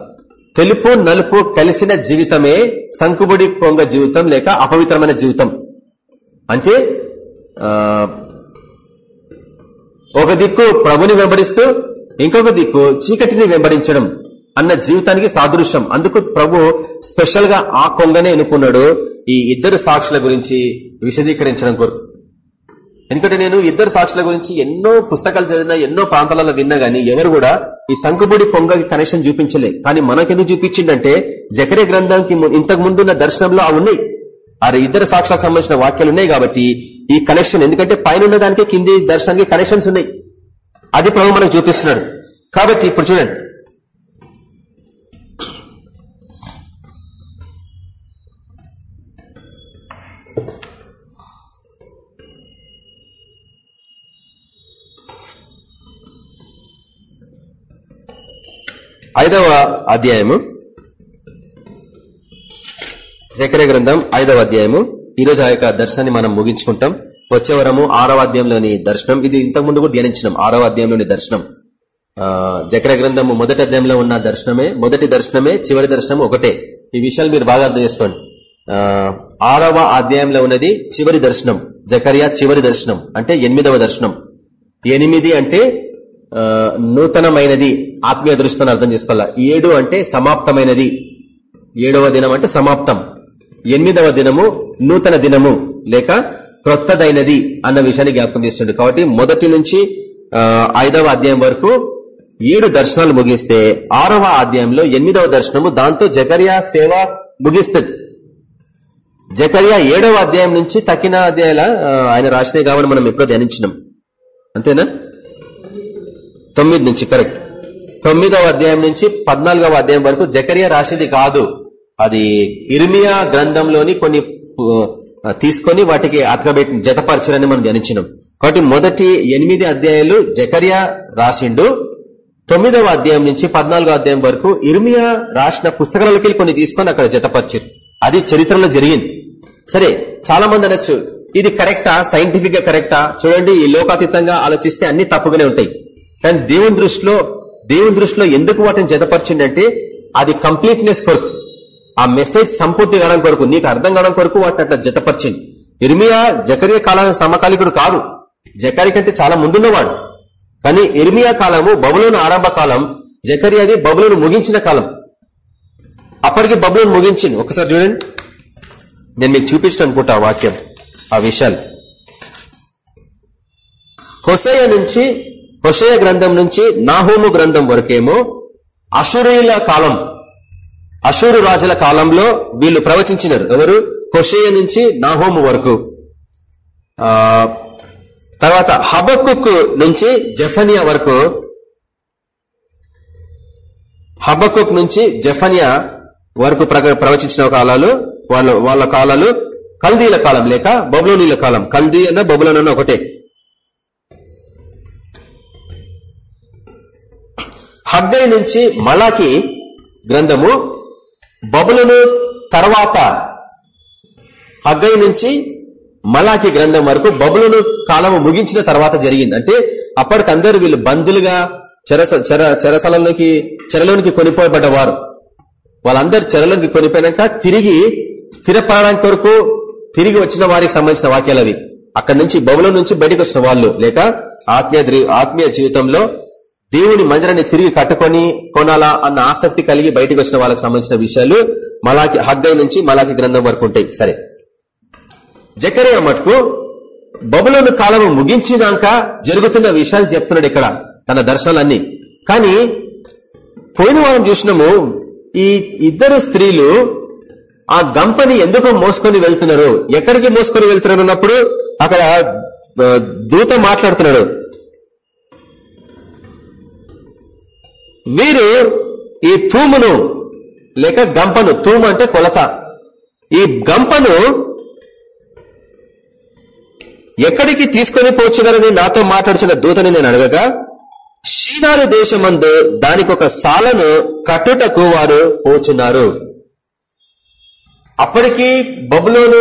తెలుపు నలుపు కలిసిన జీవితమే సంకుబుడి కొంగ జీవితం లేక అపవిత్రమైన జీవితం. అంటే ఒక దిక్కు ప్రభుని వెంబడిస్తూ ఇంకొక దిక్కు చీకటిని వెంబడించడం అన్న జీవితానికి సాదృశ్యం. అందుకు ప్రభు స్పెషల్గా ఆ కొంగనే ఎన్నుకున్నాడు. ఈ ఇద్దరు సాక్షుల గురించి విశదీకరించడం కొరకు. ఎందుకంటే నేను ఇద్దరు సాక్షుల గురించి ఎన్నో పుస్తకాలు చదివినా ఎన్నో ప్రాంతాలలో విన్నా గానీ ఎవరు కూడా ఈ సంకుబుడి కొంగకి కనెక్షన్ చూపించలే. కానీ మనకెందుకు చూపించిందంటే జకరే గ్రంథానికి ఇంతకు ముందున్న దర్శనంలో అవి ఉన్నాయి. ఆ ఇద్దరు సాక్షులకు సంబంధించిన వాక్యాలు ఉన్నాయి కాబట్టి ఈ కనెక్షన్ ఎందుకంటే పైన దానికి కింది దర్శనానికి కనెక్షన్స్ ఉన్నాయి. అది ప్రభు మనకు చూపిస్తున్నాడు. కాబట్టి ఇప్పుడు చూడండి. ఐదవ అధ్యాయము. జకరే గ్రంథం ఐదవ అధ్యాయము. ఈ రోజు ఆ యొక్క దర్శనాన్ని మనం ముగించుకుంటాం. వచ్చే వరము ఆరవ అధ్యాయంలోని దర్శనం. ఇది ఇంతకు ముందు కూడా ధ్యానించినాం ఆరవ అధ్యాయంలోని దర్శనం. జకర గ్రంథము మొదటి అధ్యాయంలో ఉన్న దర్శనమే మొదటి దర్శనమే చివరి దర్శనం ఒకటే. ఈ విషయాలు మీరు బాగా అర్థం చేసుకోండి. ఆరవ అధ్యాయంలో ఉన్నది చివరి దర్శనం జకరియా చివరి దర్శనం అంటే ఎనిమిదవ దర్శనం. ఎనిమిది అంటే నూతనమైనది ఆత్మీయ దృష్టిని అర్థం చేసుకోవాలా? ఏడు అంటే సమాప్తమైనది. ఏడవ దినం అంటే సమాప్తం. ఎనిమిదవ దినము నూతన దినము లేక క్రొత్తదైనది అన్న విషయాన్ని జ్ఞాపకం చేస్తుండే. కాబట్టి మొదటి నుంచి ఐదవ అధ్యాయం వరకు ఏడు దర్శనాలు ముగిస్తే ఆరవ అధ్యాయంలో ఎనిమిదవ దర్శనము దాంతో జకర్యా సేవ ముగిస్తుంది. జకర్యా ఏడవ అధ్యాయం నుంచి తక్కిన అధ్యాయాల ఆయన రాసినే కాబట్టి మనం ఎప్పుడో ధ్యానించినాం. అంతేనా? తొమ్మిది నుంచి కరెక్ట్. తొమ్మిదవ అధ్యాయం నుంచి పద్నాలుగవ అధ్యాయం వరకు జకర్యా రాసింది కాదు. అది ఇర్మియా గ్రంథంలోని కొన్ని తీసుకొని వాటికి అతకబెట్టి జతపరచరని మనం ధ్యానించినాం. కాబట్టి మొదటి ఎనిమిది అధ్యాయాలు జకరియా రాసిండు. తొమ్మిదవ అధ్యాయం నుంచి పద్నాలుగో అధ్యాయం వరకు ఇర్మియా రాసిన పుస్తకాలకి కొన్ని తీసుకొని అక్కడ జతపరిచారు. అది చరిత్రలో జరిగింది. సరే చాలా మంది అనొచ్చు ఇది కరెక్టా? సైంటిఫిక్గా కరెక్టా? చూడండి ఈ లోకాతీతంగా ఆలోచిస్తే అన్ని తప్పుగానే ఉంటాయి. కానీ దేవుని దృష్టిలో దేవుని దృష్టిలో ఎందుకు వాటిని జతపరిచిందంటే అది కంప్లీట్నెస్ కొరకు. ఆ మెసేజ్ సంపూర్తి కావడం కొరకు నీకు అర్థం కావడం కొరకు వాటిని అట్లా జతపరిచింది. ఇర్మియా జకరియా కాలం సమకాలికుడు కాదు. జకరి కంటే చాలా ముందున్నవాడు. కానీ ఇర్మియా కాలము బబులోను ఆరంభ కాలం జకరియాది బబులోను ముగించిన కాలం. అప్పటికి బబులోను ముగించింది. ఒకసారి చూడండి. నేను మీకు చూపించడం అనుకుంటా ఆ వాక్యం ఆ విషయాలు. హొసయ నుంచి హొసయ గ్రంథం నుంచి నాహోము గ్రంథం వరకేమో అషురీల కాలం అశూరు రాజుల కాలంలో వీళ్ళు ప్రవచించినారు. ఎవరు? కొషయ నుంచి నాహోము వరకు. ఆ తర్వాత హబక్కుక్ నుంచి జఫనియా వరకు. హబక్కుక్ నుంచి జఫనియా వరకు ప్రవచించిన కాలాలు వాళ్ళ వాళ్ళ కాలాలు కల్దీల కాలం లేక బబులోనీల కాలం. కల్దీ అన్న బబులోన్ అన్న ఒకటే. హగ్గై నుంచి మలాకి గ్రంథము బబులను తర్వాత హగ్గై నుంచి మలాకి గ్రంథం వరకు బబులను కాలము ముగించిన తర్వాత జరిగింది. అంటే అప్పటికందరూ వీళ్ళు బంధులుగా చెరస చెర చెరసలలోకి చెరలోనికి కొనిపోయబడ్డవారు వాళ్ళందరూ చెరలోకి కొనిపోయినాక తిరిగి స్థిరపడడానికి కొరకు తిరిగి వచ్చిన వారికి సంబంధించిన వాక్యాలు అవి అక్కడి నుంచి బబుల నుంచి బయటకు వచ్చిన వాళ్ళు. లేక ఆత్మీయ ఆత్మీయ జీవితంలో దేవుని మందిరాన్ని తిరిగి కట్టుకొని కొనాలా అన్న ఆసక్తి కలిగి బయటకు వచ్చిన వాళ్ళకి సంబంధించిన విషయాలు మలాకి హగ్గై నుంచి మలాకి గ్రంథం వరకు ఉంటాయి. సరే. జకరియా మటుకు బబులోను కాలం ముగించినాక జరుగుతున్న విషయాలు చెప్తున్నాడు ఇక్కడ తన దర్శనాలన్నీ. కానీ పోయిన వారం చూసినాము ఈ ఇద్దరు స్త్రీలు ఆ గంపని ఎందుకు మోసుకొని వెళ్తున్నారు? ఎక్కడికి మోసుకొని వెళ్తున్నారు అన్నప్పుడు అక్కడ దూత మాట్లాడుతున్నాడు. వీరు ఈ తూమును లేక గంపను తూము అంటే కొలత. ఈ గంపను ఎక్కడికి తీసుకొని పోచుగలని నాతో మాట్లాడుచున్న దూతని నేను అడగగా షీనారు దేశమందు దానికి ఒక సాలను కట్టుటకు వారు పోచున్నారు. అప్పటికి బబులోను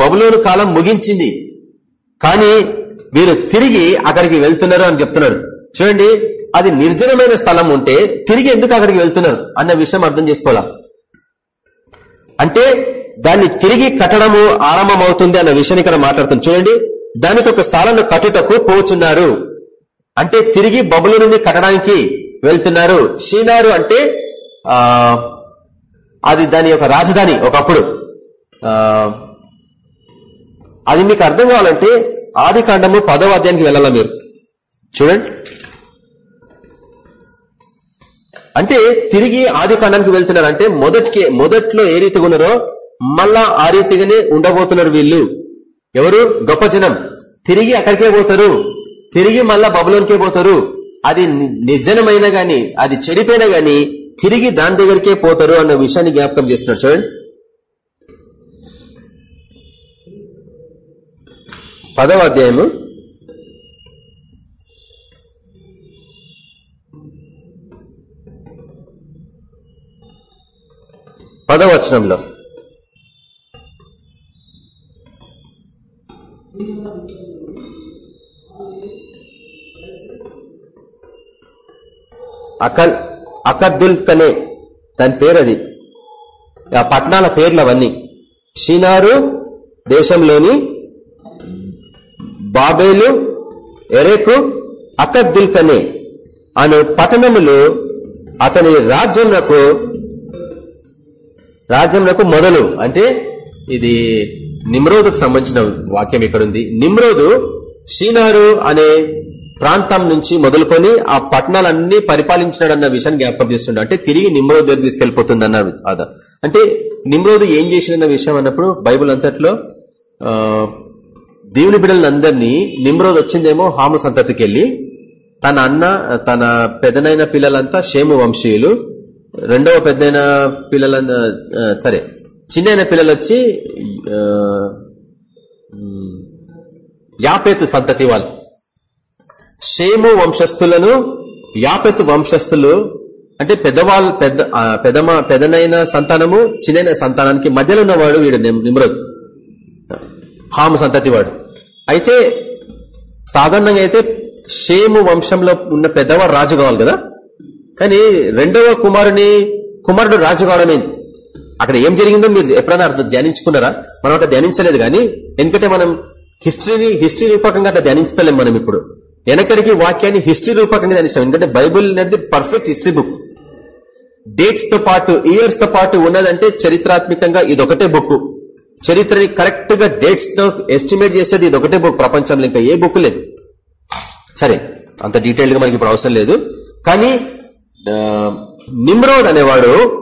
బబులోను కాలం ముగించింది. కానీ వీరు తిరిగి అక్కడికి వెళ్తున్నారు అని చెప్తున్నారు చూడండి అది నిర్జనమైన స్థలం ఉంటే తిరిగి ఎందుకు అక్కడికి వెళ్తున్నారు అన్న విషయం అర్థం చేసుకోవాలా? అంటే దాన్ని తిరిగి కట్టడము ఆరంభమవుతుంది అన్న విషయాన్ని ఇక్కడ మాట్లాడుతుంది. చూడండి దానికి ఒక స్థలాన్ని కట్టుటకు పోచున్నారు. అంటే తిరిగి బబులు నుండి కట్టడానికి వెళ్తున్నారు. షీనారు అంటే ఆ అది దాని యొక్క రాజధాని ఒకప్పుడు. ఆ అది మీకు అర్థం కావాలంటే ఆది కాండము పదవ అధ్యాయానికి వెళ్ళాలా మీరు? చూడండి. అంటే తిరిగి ఆది కాండానికి వెళ్తున్నారు అంటే మొదటికి మొదట్లో ఏ రీతిగా ఉన్నారో మళ్ళా ఆ రీతిగానే ఉండబోతున్నారు వీళ్ళు. ఎవరు? గొప్ప జనం. తిరిగి అక్కడికే పోతారు. తిరిగి మళ్ళా బబులోనికే పోతారు. అది నిర్జనమైన గాని అది చెడిపోయినా గాని తిరిగి దాని దగ్గరికే పోతారు అన్న విషయాన్ని జ్ఞాపకం చేస్తున్నారు. చూడండి. పదవ అధ్యాయము. పదవచనంలో. అకల్ అకద్దుల్ కనే దాని పేరు అది ఆ పట్టణాల పేర్లు అవన్నీ షినారు దేశంలోని బాబేలు ఎరేకు అకద్దుల్ కనే అను పట్టణములు అతని రాజ్యములకు రాజ్యంలకు మొదలు అంటే ఇది నిమ్రోదుకు సంబంధించిన వాక్యం ఇక్కడ ఉంది నిమ్రోదు షీనారు అనే ప్రాంతం నుంచి మొదలుకొని ఆ పట్టణాలన్నీ పరిపాలించినాడన్న విషయాన్ని జ్ఞాపకం చేస్తుండే. అంటే తిరిగి నిమ్రోదు దగ్గర తీసుకెళ్ళిపోతుంది అన్న అంటే నిమ్రోదు ఏం చేసిందన్న విషయం అన్నప్పుడు బైబుల్ అంతట్లో దేవుని బిడ్డలందరినీ నిమ్రోద్ వచ్చిందేమో హాము సంతతికి వెళ్ళి తన అన్న తన పెదనైన పిల్లలంతా షేము వంశీయులు రెండవ పెద్దైన పిల్లల సరే చిన్నైన పిల్లలు వచ్చి యాపేతు సంతతి వాళ్ళు. షేము వంశస్థులను యాపెత్ వంశస్థులు అంటే పెద్దవాళ్ళు పెద్ద పెద్దమ పెదనైన సంతానము చిన్నైన సంతానానికి మధ్యలో ఉన్నవాడు వీడు నిమ్- నిమ్రోద్ హాము సంతతి వాడు. అయితే సాధారణంగా అయితే షేము వంశంలో ఉన్న పెద్దవాడు రాజు కావాలి కదా? కానీ రెండవ కుమారుని కుమారుడు రాజు కావడమే అక్కడ ఏం జరిగిందో మీరు ఎప్పుడైనా అర్థం ధ్యానించుకున్నారా? మనం అట్లా ధ్యానించలేదు కానీ ఎందుకంటే మనం హిస్టరీని హిస్టరీ రూపకంగా అట్లా ధ్యానించలేం మనం ఇప్పుడు. వెనకడికి వాక్యాన్ని హిస్టరీ రూపకంగా ధ్యానిస్తాం. ఎందుకంటే బైబుల్ అనేది పర్ఫెక్ట్ హిస్టరీ బుక్. డేట్స్తో పాటు ఇయర్స్తో పాటు ఉన్నదంటే చరిత్రాత్మకంగా ఇదొకటే బుక్. చరిత్రని కరెక్ట్గా డేట్స్తో ఎస్టిమేట్ చేసేది ఇదొకటే బుక్. ప్రపంచంలో ఇంకా ఏ బుక్ లేదు. సరే అంత డీటెయిల్డ్గా మనకి ఇప్పుడు అవసరం లేదు. కానీ నిమ్రోడ్ అనేవాడు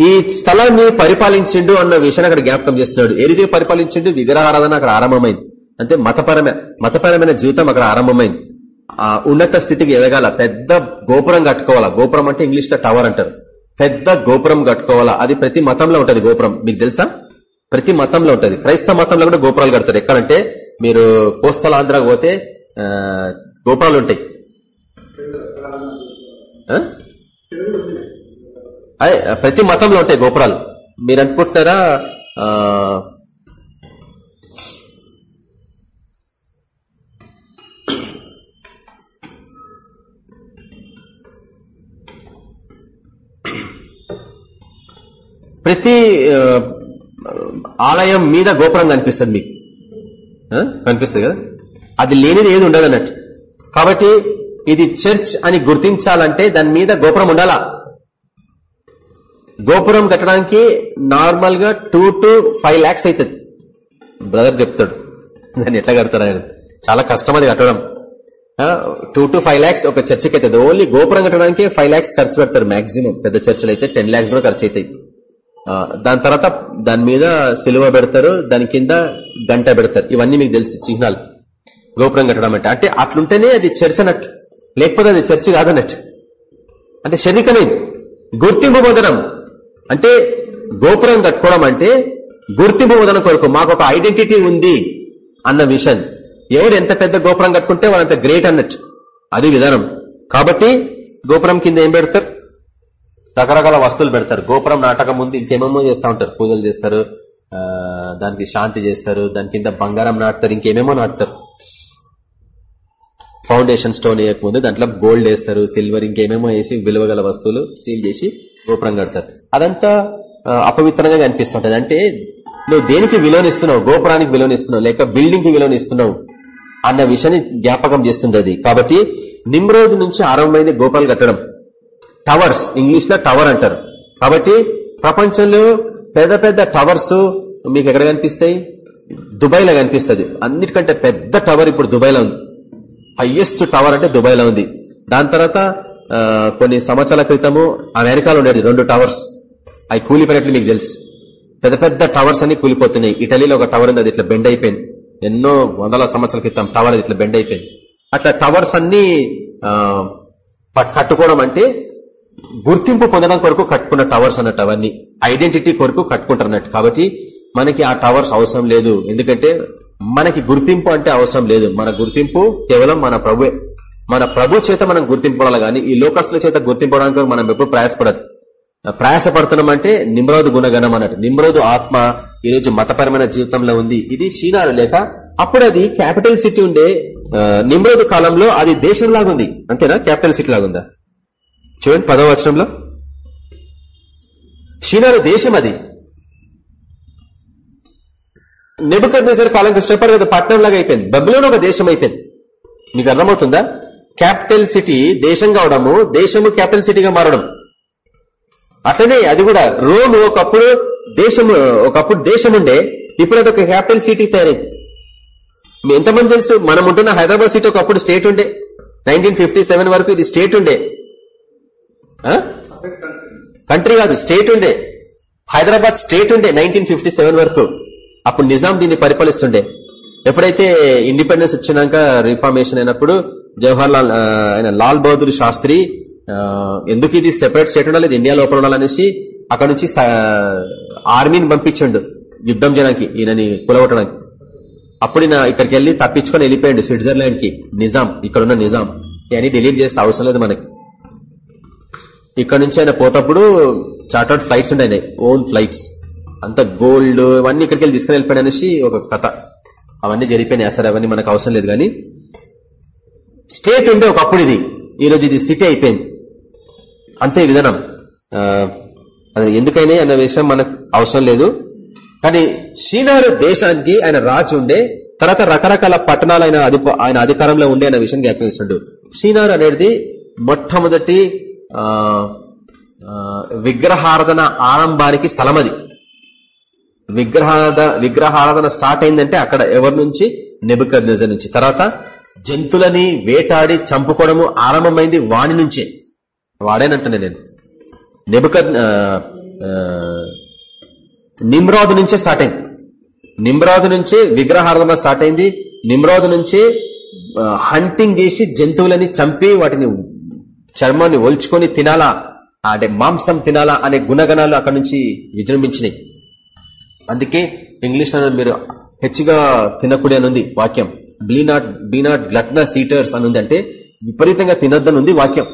ఈ స్థలాన్ని పరిపాలించిండు అన్న విషయాన్ని అక్కడ జ్ఞాపకం చేస్తున్నాడు. ఏరిది పరిపాలించిండు? విగ్రహారాధన అక్కడ ఆరంభమైంది. అంటే మతపరమైన మతపరమైన జీవితం అక్కడ ఆరంభమైంది. ఆ ఉన్నత స్థితికి ఎదగాల. పెద్ద గోపురం కట్టుకోవాలా? గోపురం అంటే ఇంగ్లీష్లో టవర్ అంటారు. పెద్ద గోపురం కట్టుకోవాలా? అది ప్రతి మతంలో ఉంటది గోపురం. మీకు తెలుసా? ప్రతి మతంలో ఉంటది. క్రైస్తవ మతంలో కూడా గోపురాలు కడతారు. ఎక్కడంటే మీరు కోస్తల పోతే గోపురాలు ఉంటాయి. అదే ప్రతి మతంలో ఉంటాయి గోపురాలు. మీరు అనుకుంటున్నారా ఆ, ప్రతి ఆలయం మీద గోపురం కనిపిస్తుంది మీకు. ఆ? కనిపిస్తుంది కదా? అది లేనిది ఏది ఉండదు అన్నట్టు. కాబట్టి ఇది చర్చ్ అని గుర్తించాలంటే దాని మీద గోపురం ఉండాలా? గోపురం కట్టడానికి నార్మల్గా టూ టు ఫైవ్ లాక్స్ అవుతుంది బ్రదర్ చెప్తాడు. దాన్ని ఎట్లా కడతారు ఆయన? చాలా కష్టం అది కట్టడం. టూ టు ఫైవ్ లాక్స్ ఒక చర్చికి అవుతుంది ఓన్లీ గోపురం కట్టడానికి ఫైవ్ లాక్స్ ఖర్చు పెడతారు మాక్సిమం. పెద్ద చర్చలు అయితే టెన్ లాక్స్ కూడా ఖర్చు అవుతాయి దాని తర్వాత దాని మీద సిలువ పెడతారు. దాని కింద గంట పెడతారు. ఇవన్నీ మీకు తెలుసు చిహ్నాలు. గోపురం కట్టడం అంటే. అంటే అట్లుంటేనే అది చర్చ్ అన్నట్టు. లేకపోతే అది చర్చి కాదన్నట్టు. అంటే శరీరమే గుర్తింపు బోధనం. అంటే గోపురం కట్టుకోవడం అంటే గుర్తింపు పొందడం కొరకు మాకు ఒక ఐడెంటిటీ ఉంది అన్న విషన్. ఎవడు ఎంత పెద్ద గోపురం కట్టుకుంటే వాళ్ళంత గ్రేట్ అన్నట్టు. అది విధానం. కాబట్టి గోపురం కింద ఏం పెడతారు? రకరకాల వస్తువులు పెడతారు. గోపురం నాటకం ముందు ఇంకేమేమో చేస్తూ ఉంటారు. పూజలు చేస్తారు దానికి శాంతి చేస్తారు దాని కింద బంగారం నాటుతారు ఇంకేమేమో నాటుతారు. ఫౌండేషన్ స్టోన్ వేయకముందు దాంట్లో గోల్డ్ వేస్తారు సిల్వర్ ఇంకేమేమో వేసి విలువగల వస్తువులు సీల్ చేసి గోపురం కడతారు. అదంతా అపవిత్రంగా కనిపిస్తుంటది. అంటే నువ్వు దేనికి విలువనిస్తున్నావు గోపురానికి విలువనిస్తున్నావు లేక బిల్డింగ్కి విలువనిస్తున్నావు అన్న విషయాన్ని జ్ఞాపకం చేస్తుంది అది కాబట్టి నిమ్రోజు నుంచి ఆరంభమైంది గోపాలు కట్టడం. టవర్స్ ఇంగ్లీష్లో టవర్ అంటారు. కాబట్టి ప్రపంచంలో పెద్ద పెద్ద టవర్స్ మీకు ఎక్కడ కనిపిస్తాయి? దుబాయ్లో కనిపిస్తుంది. అన్నిటికంటే పెద్ద టవర్ ఇప్పుడు దుబాయ్లో ఉంది. హైయెస్ట్ టవర్ అంటే దుబాయ్లో ఉంది. దాని తర్వాత కొన్ని సంవత్సరాల క్రితము అమెరికాలో ఉండేది రెండు టవర్స్. అవి కూలిపోయినట్లు మీకు తెలుసు. పెద్ద పెద్ద టవర్స్ అన్ని కూలిపోతున్నాయి. ఇటలీలో ఒక టవర్ ఉంది అది ఇట్లా బెండ్ అయిపోయింది. ఎన్నో వందల సంవత్సరాల క్రితం టవర్ అది ఇట్లా బెండ్ అయిపోయింది. అట్లా టవర్స్ అన్ని పట్- కట్టుకోవడం అంటే గుర్తింపు పొందడం కొరకు కట్టుకున్న టవర్స్ అన్నట్టు అవన్నీ. ఐడెంటిటీ కొరకు కట్టుకుంటారు అన్నట్టు. కాబట్టి మనకి ఆ టవర్స్ అవసరం లేదు. ఎందుకంటే మనకి గుర్తింపు అంటే అవసరం లేదు. మన గుర్తింపు కేవలం మన ప్రభువే. మన ప్రభు చేత మనం గుర్తింపడాలి కానీ ఈ లోకస్ల చేత గుర్తింపడానికి మనం ఎప్పుడు ప్రయాసపడదు. ప్రయాసపడుతున్నాం అంటే నిమ్రోదు గుణగణం అన్నట్టు. నిమ్రోదు ఆత్మ ఈ రోజు మతపరమైన జీవితంలో ఉంది. ఇది చీనాలు లేక అప్పుడు అది క్యాపిటల్ సిటీ ఉండే నిమ్రోదు కాలంలో అది దేశం లాగుంది అంతేనా? క్యాపిటల్ సిటీ లాగుందా చూడండి పదవ వచనంలో. షీనారు దేశం అది. నెబుకద్నేసరి కాలం కృష్ణపడి కదా పట్టణం లాగా అయిపోయింది. బబులోని ఒక దేశం అయిపోయింది. మీకు అర్థమవుతుందా? క్యాపిటల్ సిటీ దేశం కావడము దేశము క్యాపిటల్ సిటీగా మారడం. అట్లనే అది కూడా రోమ్ ఒకప్పుడు దేశము ఒకప్పుడు దేశం ఉండే ఇప్పుడు అది ఒక క్యాపిటల్ సిటీ తయారైంది. మీ ఎంతమంది తెలుసు? మనం ఉంటున్న హైదరాబాద్ సిటీ ఒకప్పుడు స్టేట్ ఉండే. నైన్టీన్ వరకు ఇది స్టేట్ ఉండే? కంట్రీ కాదు స్టేట్ ఉండే. హైదరాబాద్ స్టేట్ ఉండే నైన్టీన్ వరకు. అప్పుడు నిజాం దీన్ని పరిపాలిస్తుండే. ఎప్పుడైతే ఇండిపెండెన్స్ వచ్చినాక రిఫార్మేషన్ అయినప్పుడు జవహర్ లాల్ ఆయన లాల్ బహదూర్ శాస్త్రి ఎందుకు ఇది సెపరేట్ స్టేట్ ఉండాలి ఇది ఇండియా లోపల ఉండాలనేసి అక్కడ నుంచి ఆర్మీని పంపించండు యుద్ధం చేయడానికి ఈయనని కులగొట్టడానికి. అప్పుడు ఈయన ఇక్కడికి వెళ్ళి తప్పించుకొని వెళ్ళిపోయాడు స్విట్జర్లాండ్కి నిజాం ఇక్కడున్న నిజాం. అని డిలీట్ చేస్తే అవసరం లేదు మనకి. ఇక్కడ నుంచి ఆయన పోతప్పుడు చార్టర్డ్ ఫ్లైట్స్ ఉండే ఓన్ ఫ్లైట్స్. అంత గోల్డ్ ఇవన్నీ ఇక్కడికి వెళ్ళి తీసుకుని వెళ్ళిపోయాడు అనేసి ఒక కథ. అవన్నీ జరిగిపోయినాయి. సరే అవన్నీ మనకు అవసరం లేదు కానీ. స్టేట్ ఉండే ఒకప్పుడు ఇది. ఈ రోజు ఇది సిటీ అయిపోయింది. అంతే విధానం. అది ఎందుకైనా అన్న విషయం మనకు అవసరం లేదు. కానీ షీనారు దేశానికి ఆయన రాజు ఉండే తర్వాత రకరకాల పట్టణాలు ఆయన ఆయన అధికారంలో ఉండే అన్న విషయం జ్ఞాపకిస్తుండు షీనారు అనేది మొట్టమొదటి విగ్రహారాధన ఆరంభానికి స్థలం అది. విగ్రహారాధ విగ్రహారాధన స్టార్ట్ అయిందంటే అక్కడ ఎవరి నుంచి? నెబుకద్ నుంచి. తర్వాత జంతులని వేటాడి చంపుకోవడము ఆరంభమైంది వాణి నుంచే. వాడేనంటే నేను. నెబుకద్ నిమ్రాదు నుంచే స్టార్ట్ అయింది. నిమ్రాదు నుంచే విగ్రహారాధన స్టార్ట్ అయింది. నిమ్రాదు నుంచే హంటింగ్ చేసి జంతువులని చంపి వాటిని చర్మాన్ని ఒల్చుకొని తినాలా అంటే మాంసం తినాలా అనే గుణగణాలు అక్కడ నుంచి విజృంభించినాయి. అందుకే ఇంగ్లీష్లో మీరు హెచ్చుగా తినకూడే అనుంది ఉంది వాక్యం. Be not be not gluttonous eaters అని అంటే విపరీతంగా తినొద్దని ఉంది వాక్యం.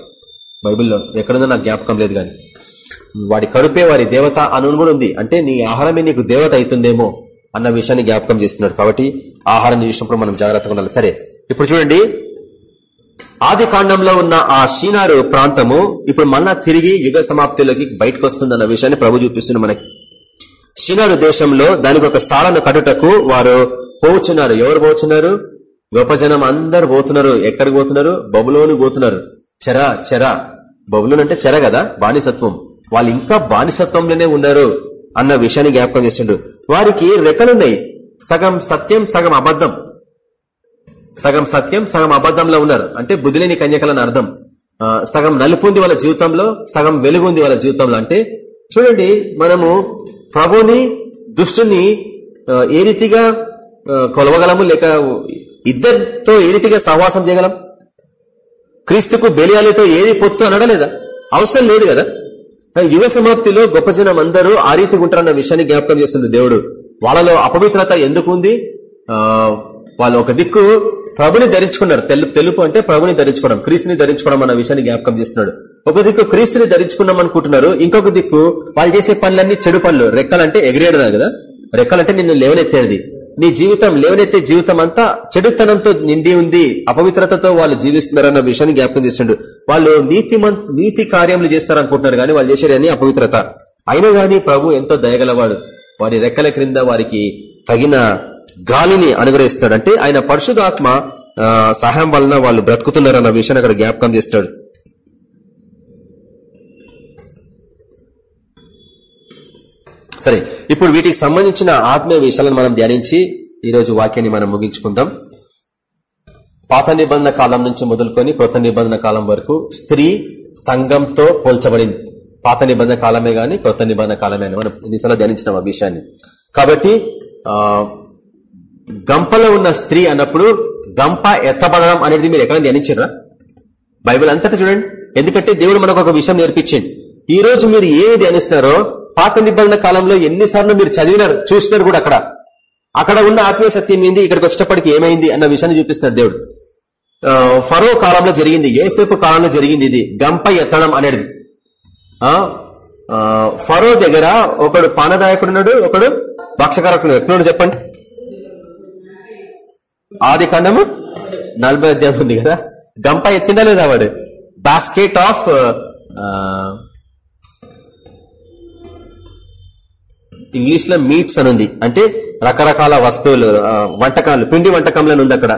బైబిల్లో ఎక్కడుందో నాకు జ్ఞాపకం లేదు కానీ. వాడి కడుపే వారి దేవత అని కూడా ఉంది. అంటే నీ ఆహారమే నీకు దేవత అవుతుందేమో అన్న విషయాన్ని జ్ఞాపకం చేస్తున్నాడు కాబట్టి ఆహారం చేసినప్పుడు మనం జాగ్రత్తగా ఉండాలి. సరే ఇప్పుడు చూడండి. ఆది కాండంలో ఉన్న ఆ షీనారు ప్రాంతము ఇప్పుడు మళ్ళా తిరిగి యుగ సమాప్తిలోకి బయటకు వస్తుందన్న విషయాన్ని ప్రభు చూపిస్తుంది మనకి. షినారు దేశంలో దానికి ఒక సాలను కట్టుటకు వారు పోచున్నారు. ఎవరు పోచున్నారు? గొప్ప జనం అందరు పోతున్నారు. ఎక్కడికి పోతున్నారు? బబులోని పోతున్నారు. చెర చెర. బబులోన్ అంటే చెర కదా? బానిసత్వం. వాళ్ళు ఇంకా బానిసత్వంలోనే ఉన్నారు అన్న విషయాన్ని జ్ఞాపకం చేసిండు వారికి రెక్కలున్నాయి. సగం సత్యం సగం అబద్ధం. సగం సత్యం సగం అబద్ధంలో ఉన్నారు. అంటే బుద్ధిలేని కన్యకలని అర్థం. ఆ, సగం నలుపు ఉంది వాళ్ళ జీవితంలో సగం వెలుగు ఉంది వాళ్ళ జీవితంలో. అంటే చూడండి మనము ప్రభుని దుష్టుని ఏ రీతిగా కొలవగలము? లేక ఇద్దరితో ఏ రీతిగా సహవాసం చేయగలం? క్రీస్తుకు బెలియాలతో ఏది పొత్తు అనడలేదా? అవసరం లేదు కదా? యువ సమాప్తిలో గొప్ప జనం అందరూ ఆ రీతిగా ఉంటారన్న విషయాన్ని జ్ఞాపకం చేస్తుంది దేవుడు. వాళ్ళలో అపవిత్రత ఎందుకు ఉంది? ఆ, వాళ్ళు ఒక దిక్కు ప్రభుని ధరించుకున్నారు. తెలు- తెలుపు అంటే ప్రభుని ధరించుకోవడం క్రీస్తుని ధరించుకోవడం అన్న విషయాన్ని జ్ఞాపకం చేస్తున్నాడు. ఒక దిక్కు క్రీస్తుని ధరించుకున్నాం అనుకుంటున్నారు ఇంకొక దిక్కు వాళ్ళు చేసే పనులన్నీ చెడు పనులు. రెక్కలంటే ఎగిరేయడం కదా? రెక్కలంటే నిన్ను లేవనెత్తేది. నీ జీవితం లేవనెత్తే జీవితం అంతా చెడుతనంతో నిండి ఉంది అపవిత్రతతో వాళ్ళు జీవిస్తున్నారన్న విషయాన్ని జ్ఞాపకం చేసిండు. వాళ్ళు నీతి నీతి కార్యములు చేస్తారు అనుకుంటున్నారు కానీ వాళ్ళు చేసేది అపవిత్రత. అయినా గాని ప్రభు ఎంతో దయగలవాడు. వారి రెక్కల క్రింద వారికి తగిన గాలిని అనుగ్రహిస్తాడు. అంటే ఆయన పరిశుధాత్మ ఆ, సహాయం వలన వాళ్ళు బ్రతుకుతున్నారన్న విషయాన్ని అక్కడ జ్ఞాపకం చేస్తాడు. సరే ఇప్పుడు వీటికి సంబంధించిన ఆత్మీయ విషయాలను మనం ధ్యానించి ఈ రోజు వాక్యాన్ని మనం ముగించుకుందాం. పాత నిబంధన కాలం నుంచి మొదలుకొని కొత్త నిబంధన కాలం వరకు స్త్రీ సంఘంతో పోల్చబడింది. పాత నిబంధన కాలమే గాని కొత్త నిబంధన కాలమే మనం ఎన్నిసార్లు ధ్యానించిన ఆ విషయాన్ని. కాబట్టి ఆ గంపలో ఉన్న స్త్రీ అన్నప్పుడు గంప ఎత్తబడడం అనేది మీరు ఎక్కడ ధ్యానించారా బైబిల్ అంతటా చూడండి. ఎందుకంటే దేవుడు మనకు ఒక విషయం నేర్పించింది. ఈ రోజు మీరు ఏమి ధ్యానిస్తున్నారో పాత నిబంధన కాలంలో ఎన్నిసార్లు మీరు చదివినారు చూసినారు కూడా అక్కడ. అక్కడ ఉన్న ఆత్మీయ సత్యం ఏంది? ఇక్కడికి వచ్చేటప్పటికి ఏమైంది అన్న విషయాన్ని చూపిస్తున్నాడు దేవుడు. ఫరో కాలంలో జరిగింది యోసేపు కాలంలో జరిగింది ఇది గంప ఎత్తడం అనేది. ఫరో దగ్గర ఒకడు పానదాయకుడు ఉన్నాడు ఒకడు భక్షకారకుడు ఎక్కడున్నాడు చెప్పండి? ఆది కాండము? నలభై అధ్యాయం ఉంది కదా. గంప ఎత్తిండా లేదా వాడు? బాస్కెట్ ఆఫ్ ఇంగ్లీష్లో మీట్స్ అని ఉంది. అంటే రకరకాల వస్తువులు వంటకాలు పిండి వంటకంలో ఉంది అక్కడ.